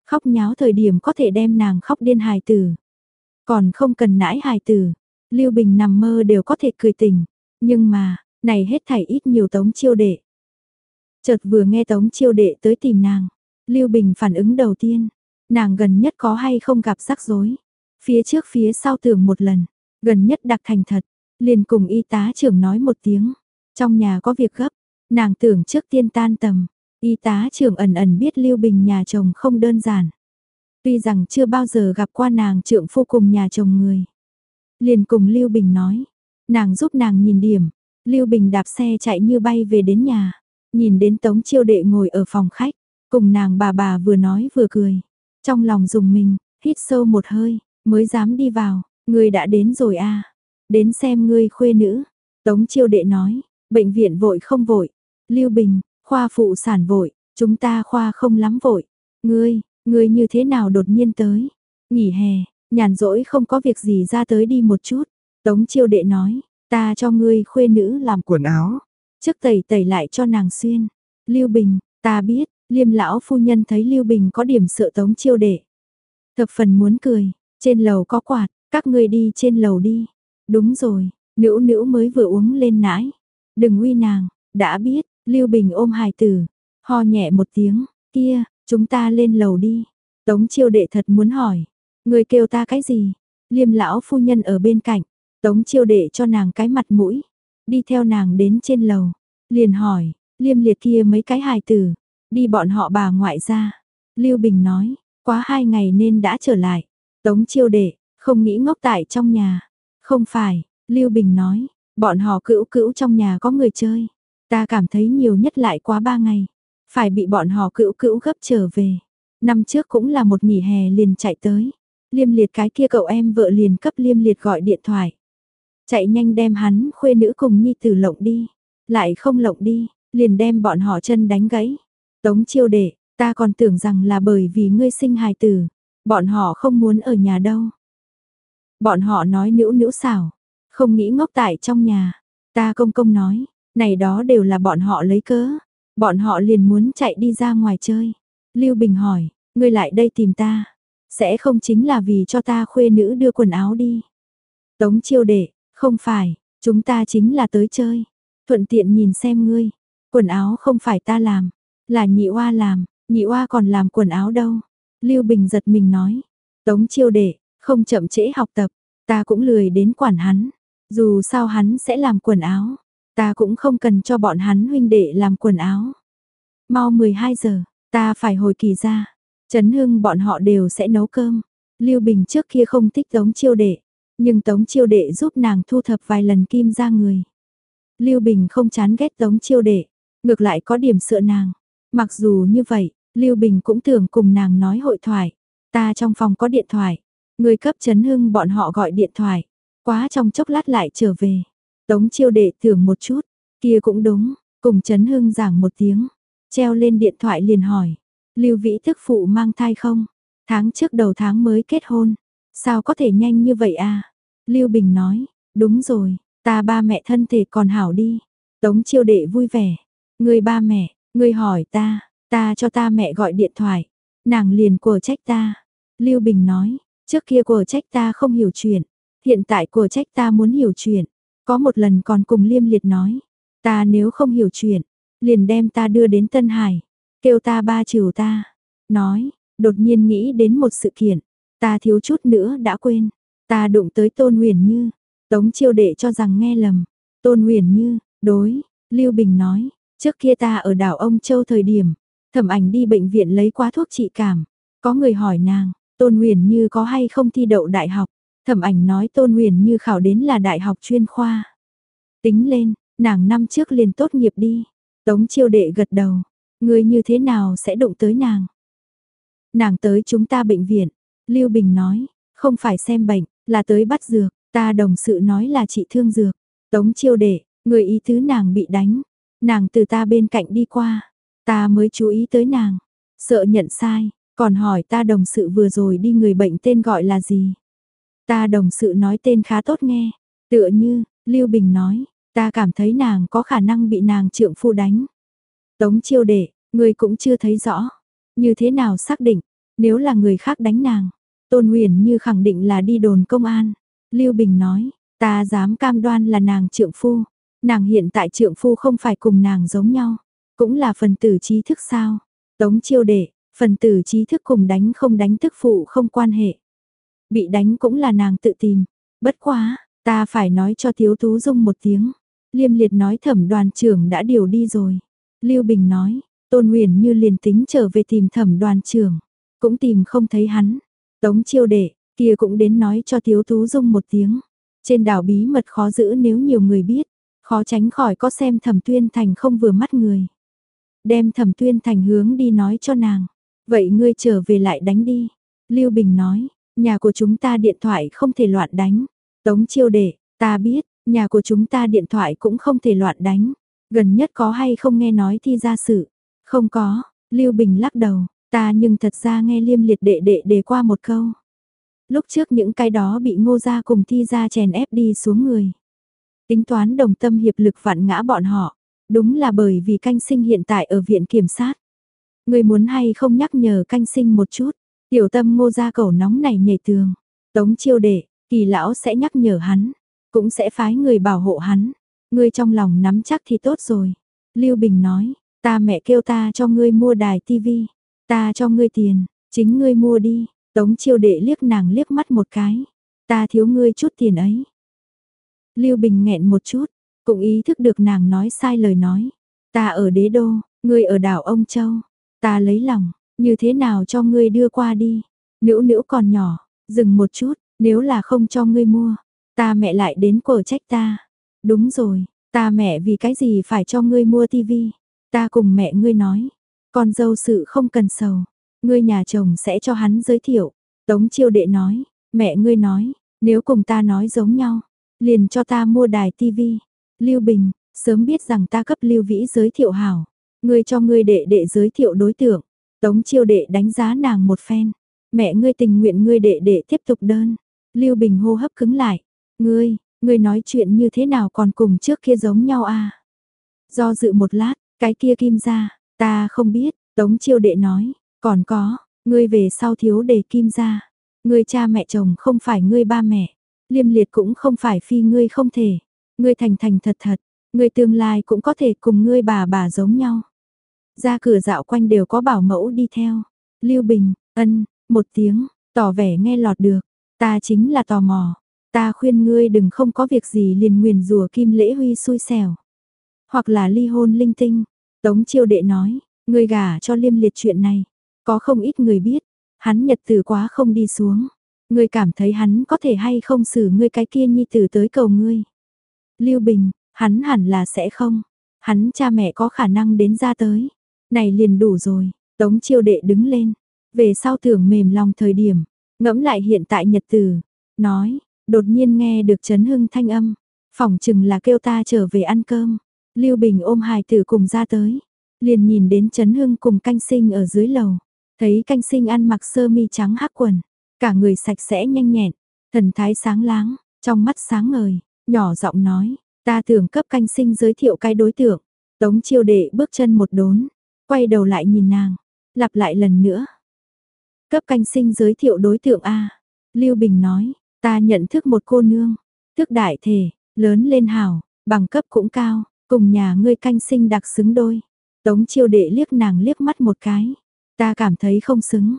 Khóc nháo thời điểm có thể đem nàng khóc điên hài tử. Còn không cần nãi hài tử, Lưu Bình nằm mơ đều có thể cười tỉnh, nhưng mà, này hết thảy ít nhiều tống chiêu đệ. Chợt vừa nghe tống chiêu đệ tới tìm nàng, Lưu Bình phản ứng đầu tiên, nàng gần nhất có hay không gặp rắc rối. Phía trước phía sau tưởng một lần, gần nhất đặc thành thật, liền cùng y tá trưởng nói một tiếng. Trong nhà có việc gấp, nàng tưởng trước tiên tan tầm, y tá trưởng ẩn ẩn biết Lưu Bình nhà chồng không đơn giản. Tuy rằng chưa bao giờ gặp qua nàng trượng phu cùng nhà chồng người. Liền cùng Lưu Bình nói, nàng giúp nàng nhìn điểm, Lưu Bình đạp xe chạy như bay về đến nhà, nhìn đến Tống Chiêu Đệ ngồi ở phòng khách, cùng nàng bà bà vừa nói vừa cười. Trong lòng dùng mình, hít sâu một hơi, mới dám đi vào, ngươi đã đến rồi à, đến xem ngươi khuê nữ. Tống chiêu đệ nói, bệnh viện vội không vội, Lưu Bình, khoa phụ sản vội, chúng ta khoa không lắm vội. Ngươi, ngươi như thế nào đột nhiên tới? Nghỉ hè, nhàn rỗi không có việc gì ra tới đi một chút. Tống chiêu đệ nói, ta cho ngươi khuê nữ làm quần áo. Trước tẩy tẩy lại cho nàng xuyên. Lưu Bình, ta biết, liêm lão phu nhân thấy Lưu Bình có điểm sợ tống chiêu đệ. Thập phần muốn cười, trên lầu có quạt, các ngươi đi trên lầu đi. Đúng rồi, nữ nữ mới vừa uống lên nãi. Đừng uy nàng, đã biết, Lưu Bình ôm hài tử, ho nhẹ một tiếng, kia, chúng ta lên lầu đi. Tống chiêu đệ thật muốn hỏi, người kêu ta cái gì? Liêm lão phu nhân ở bên cạnh, tống chiêu đệ cho nàng cái mặt mũi, đi theo nàng đến trên lầu, liền hỏi, liêm liệt kia mấy cái hài tử, đi bọn họ bà ngoại ra. Lưu Bình nói, quá hai ngày nên đã trở lại. Tống chiêu đệ, không nghĩ ngốc tại trong nhà. Không phải, Lưu Bình nói, bọn họ cữu cữu trong nhà có người chơi. Ta cảm thấy nhiều nhất lại quá ba ngày. Phải bị bọn họ cữu cữu gấp trở về. Năm trước cũng là một nghỉ hè liền chạy tới. Liêm liệt cái kia cậu em vợ liền cấp liêm liệt gọi điện thoại. Chạy nhanh đem hắn khuê nữ cùng nhi tử lộng đi. lại không lộng đi, liền đem bọn họ chân đánh gãy. Tống chiêu đệ, ta còn tưởng rằng là bởi vì ngươi sinh hài tử, bọn họ không muốn ở nhà đâu. Bọn họ nói nữ nữ xảo, không nghĩ ngốc tại trong nhà. Ta công công nói, này đó đều là bọn họ lấy cớ. Bọn họ liền muốn chạy đi ra ngoài chơi. Lưu Bình hỏi, ngươi lại đây tìm ta. Sẽ không chính là vì cho ta khuê nữ đưa quần áo đi. Tống chiêu đệ, không phải, chúng ta chính là tới chơi. Thuận tiện nhìn xem ngươi. Quần áo không phải ta làm, là nhị oa làm, nhị oa còn làm quần áo đâu. Lưu Bình giật mình nói. Tống chiêu đệ, không chậm trễ học tập, ta cũng lười đến quản hắn. Dù sao hắn sẽ làm quần áo, ta cũng không cần cho bọn hắn huynh đệ làm quần áo. Mau 12 giờ, ta phải hồi kỳ ra. Trấn Hưng bọn họ đều sẽ nấu cơm. Lưu Bình trước kia không thích Tống Chiêu Đệ, nhưng Tống Chiêu Đệ giúp nàng thu thập vài lần kim ra người. Lưu Bình không chán ghét Tống Chiêu Đệ, ngược lại có điểm sợ nàng. Mặc dù như vậy, Lưu Bình cũng tưởng cùng nàng nói hội thoại. Ta trong phòng có điện thoại, người cấp Trấn Hưng bọn họ gọi điện thoại. Quá trong chốc lát lại trở về. Tống Chiêu Đệ tưởng một chút, kia cũng đúng, cùng Trấn Hưng giảng một tiếng. Treo lên điện thoại liền hỏi, Lưu Vĩ thức phụ mang thai không? Tháng trước đầu tháng mới kết hôn, sao có thể nhanh như vậy à? Lưu Bình nói, đúng rồi, ta ba mẹ thân thể còn hảo đi. Tống chiêu đệ vui vẻ, người ba mẹ, người hỏi ta, ta cho ta mẹ gọi điện thoại, nàng liền của trách ta. Lưu Bình nói, trước kia của trách ta không hiểu chuyện, hiện tại của trách ta muốn hiểu chuyện. Có một lần còn cùng Liêm Liệt nói, ta nếu không hiểu chuyện, liền đem ta đưa đến Tân Hải, kêu ta ba trừ ta. Nói, đột nhiên nghĩ đến một sự kiện, ta thiếu chút nữa đã quên, ta đụng tới Tôn Huyền Như, Tống Chiêu Đệ cho rằng nghe lầm, Tôn Huyền Như, đối, Lưu Bình nói, trước kia ta ở đảo Ông Châu thời điểm, thẩm ảnh đi bệnh viện lấy quá thuốc trị cảm, có người hỏi nàng, Tôn Nguyền Như có hay không thi đậu đại học, thẩm ảnh nói Tôn Nguyền Như khảo đến là đại học chuyên khoa. Tính lên, nàng năm trước liền tốt nghiệp đi, Tống chiêu đệ gật đầu, người như thế nào sẽ đụng tới nàng? Nàng tới chúng ta bệnh viện, Lưu Bình nói, không phải xem bệnh, là tới bắt dược, ta đồng sự nói là chị thương dược. Tống chiêu đệ, người ý thứ nàng bị đánh, nàng từ ta bên cạnh đi qua, ta mới chú ý tới nàng, sợ nhận sai, còn hỏi ta đồng sự vừa rồi đi người bệnh tên gọi là gì. Ta đồng sự nói tên khá tốt nghe, tựa như, Lưu Bình nói, Ta cảm thấy nàng có khả năng bị nàng trượng phu đánh. Tống chiêu đệ, người cũng chưa thấy rõ. Như thế nào xác định, nếu là người khác đánh nàng. Tôn huyền như khẳng định là đi đồn công an. Lưu Bình nói, ta dám cam đoan là nàng trượng phu. Nàng hiện tại trượng phu không phải cùng nàng giống nhau. Cũng là phần tử trí thức sao. Tống chiêu đệ, phần tử trí thức cùng đánh không đánh thức phụ không quan hệ. Bị đánh cũng là nàng tự tìm. Bất quá, ta phải nói cho Tiếu Tú Dung một tiếng. Liêm liệt nói thẩm đoàn trưởng đã điều đi rồi. Lưu Bình nói, Tôn Huyền như liền tính trở về tìm thẩm đoàn trưởng. Cũng tìm không thấy hắn. Tống chiêu đệ, kia cũng đến nói cho Tiếu Tú Dung một tiếng. Trên đảo bí mật khó giữ nếu nhiều người biết. Khó tránh khỏi có xem thẩm tuyên thành không vừa mắt người. Đem thẩm tuyên thành hướng đi nói cho nàng. Vậy ngươi trở về lại đánh đi. Lưu Bình nói, nhà của chúng ta điện thoại không thể loạn đánh. Tống chiêu đệ, ta biết, Nhà của chúng ta điện thoại cũng không thể loạn đánh. Gần nhất có hay không nghe nói thi ra sự? Không có, Lưu Bình lắc đầu, ta nhưng thật ra nghe liêm liệt đệ đệ đề qua một câu. Lúc trước những cái đó bị ngô gia cùng thi ra chèn ép đi xuống người. Tính toán đồng tâm hiệp lực vạn ngã bọn họ. Đúng là bởi vì canh sinh hiện tại ở viện kiểm sát. Người muốn hay không nhắc nhở canh sinh một chút. Tiểu tâm ngô gia cầu nóng này nhảy tường. Tống chiêu đệ, kỳ lão sẽ nhắc nhở hắn. Cũng sẽ phái người bảo hộ hắn. Ngươi trong lòng nắm chắc thì tốt rồi. Lưu Bình nói, ta mẹ kêu ta cho ngươi mua đài tivi. Ta cho ngươi tiền, chính ngươi mua đi. Tống chiêu đệ liếc nàng liếc mắt một cái. Ta thiếu ngươi chút tiền ấy. Lưu Bình nghẹn một chút, cũng ý thức được nàng nói sai lời nói. Ta ở đế đô, ngươi ở đảo ông Châu. Ta lấy lòng, như thế nào cho ngươi đưa qua đi. Nữ nữ còn nhỏ, dừng một chút, nếu là không cho ngươi mua, Ta mẹ lại đến cổ trách ta. Đúng rồi, ta mẹ vì cái gì phải cho ngươi mua tivi. Ta cùng mẹ ngươi nói, con dâu sự không cần sầu. Ngươi nhà chồng sẽ cho hắn giới thiệu. Tống chiêu đệ nói, mẹ ngươi nói, nếu cùng ta nói giống nhau, liền cho ta mua đài tivi. Lưu Bình, Sớm biết rằng ta cấp lưu vĩ giới thiệu hảo. Ngươi cho ngươi đệ đệ giới thiệu đối tượng. Tống chiêu đệ đánh giá nàng một phen. Mẹ ngươi tình nguyện ngươi đệ đệ tiếp tục đơn. Lưu Bình hô hấp cứng lại. Ngươi, ngươi nói chuyện như thế nào còn cùng trước kia giống nhau à? Do dự một lát, cái kia kim ra, ta không biết, Tống chiêu đệ nói, còn có, ngươi về sau thiếu để kim ra. Ngươi cha mẹ chồng không phải ngươi ba mẹ, liêm liệt cũng không phải phi ngươi không thể. Ngươi thành thành thật thật, ngươi tương lai cũng có thể cùng ngươi bà bà giống nhau. Ra cửa dạo quanh đều có bảo mẫu đi theo. Lưu Bình, ân, một tiếng, tỏ vẻ nghe lọt được. Ta chính là tò mò. Ta khuyên ngươi đừng không có việc gì liền nguyền rùa kim lễ huy xui xẻo. Hoặc là ly hôn linh tinh. Tống chiêu đệ nói, ngươi gả cho liêm liệt chuyện này. Có không ít người biết, hắn nhật tử quá không đi xuống. Ngươi cảm thấy hắn có thể hay không xử ngươi cái kia nhi tử tới cầu ngươi. Lưu Bình, hắn hẳn là sẽ không. Hắn cha mẹ có khả năng đến ra tới. Này liền đủ rồi, tống chiêu đệ đứng lên. Về sau tưởng mềm lòng thời điểm, ngẫm lại hiện tại nhật tử. Nói, đột nhiên nghe được Trấn hưng thanh âm. Phỏng chừng là kêu ta trở về ăn cơm. Lưu Bình ôm hài tử cùng ra tới. Liền nhìn đến Trấn hưng cùng canh sinh ở dưới lầu. Thấy canh sinh ăn mặc sơ mi trắng hắc quần. Cả người sạch sẽ nhanh nhẹn, thần thái sáng láng, trong mắt sáng ngời, nhỏ giọng nói, ta tưởng cấp canh sinh giới thiệu cái đối tượng. Tống chiêu đệ bước chân một đốn, quay đầu lại nhìn nàng, lặp lại lần nữa. Cấp canh sinh giới thiệu đối tượng A. Lưu Bình nói, ta nhận thức một cô nương, thức đại thể, lớn lên hào bằng cấp cũng cao, cùng nhà ngươi canh sinh đặc xứng đôi. Tống chiêu đệ liếc nàng liếc mắt một cái, ta cảm thấy không xứng,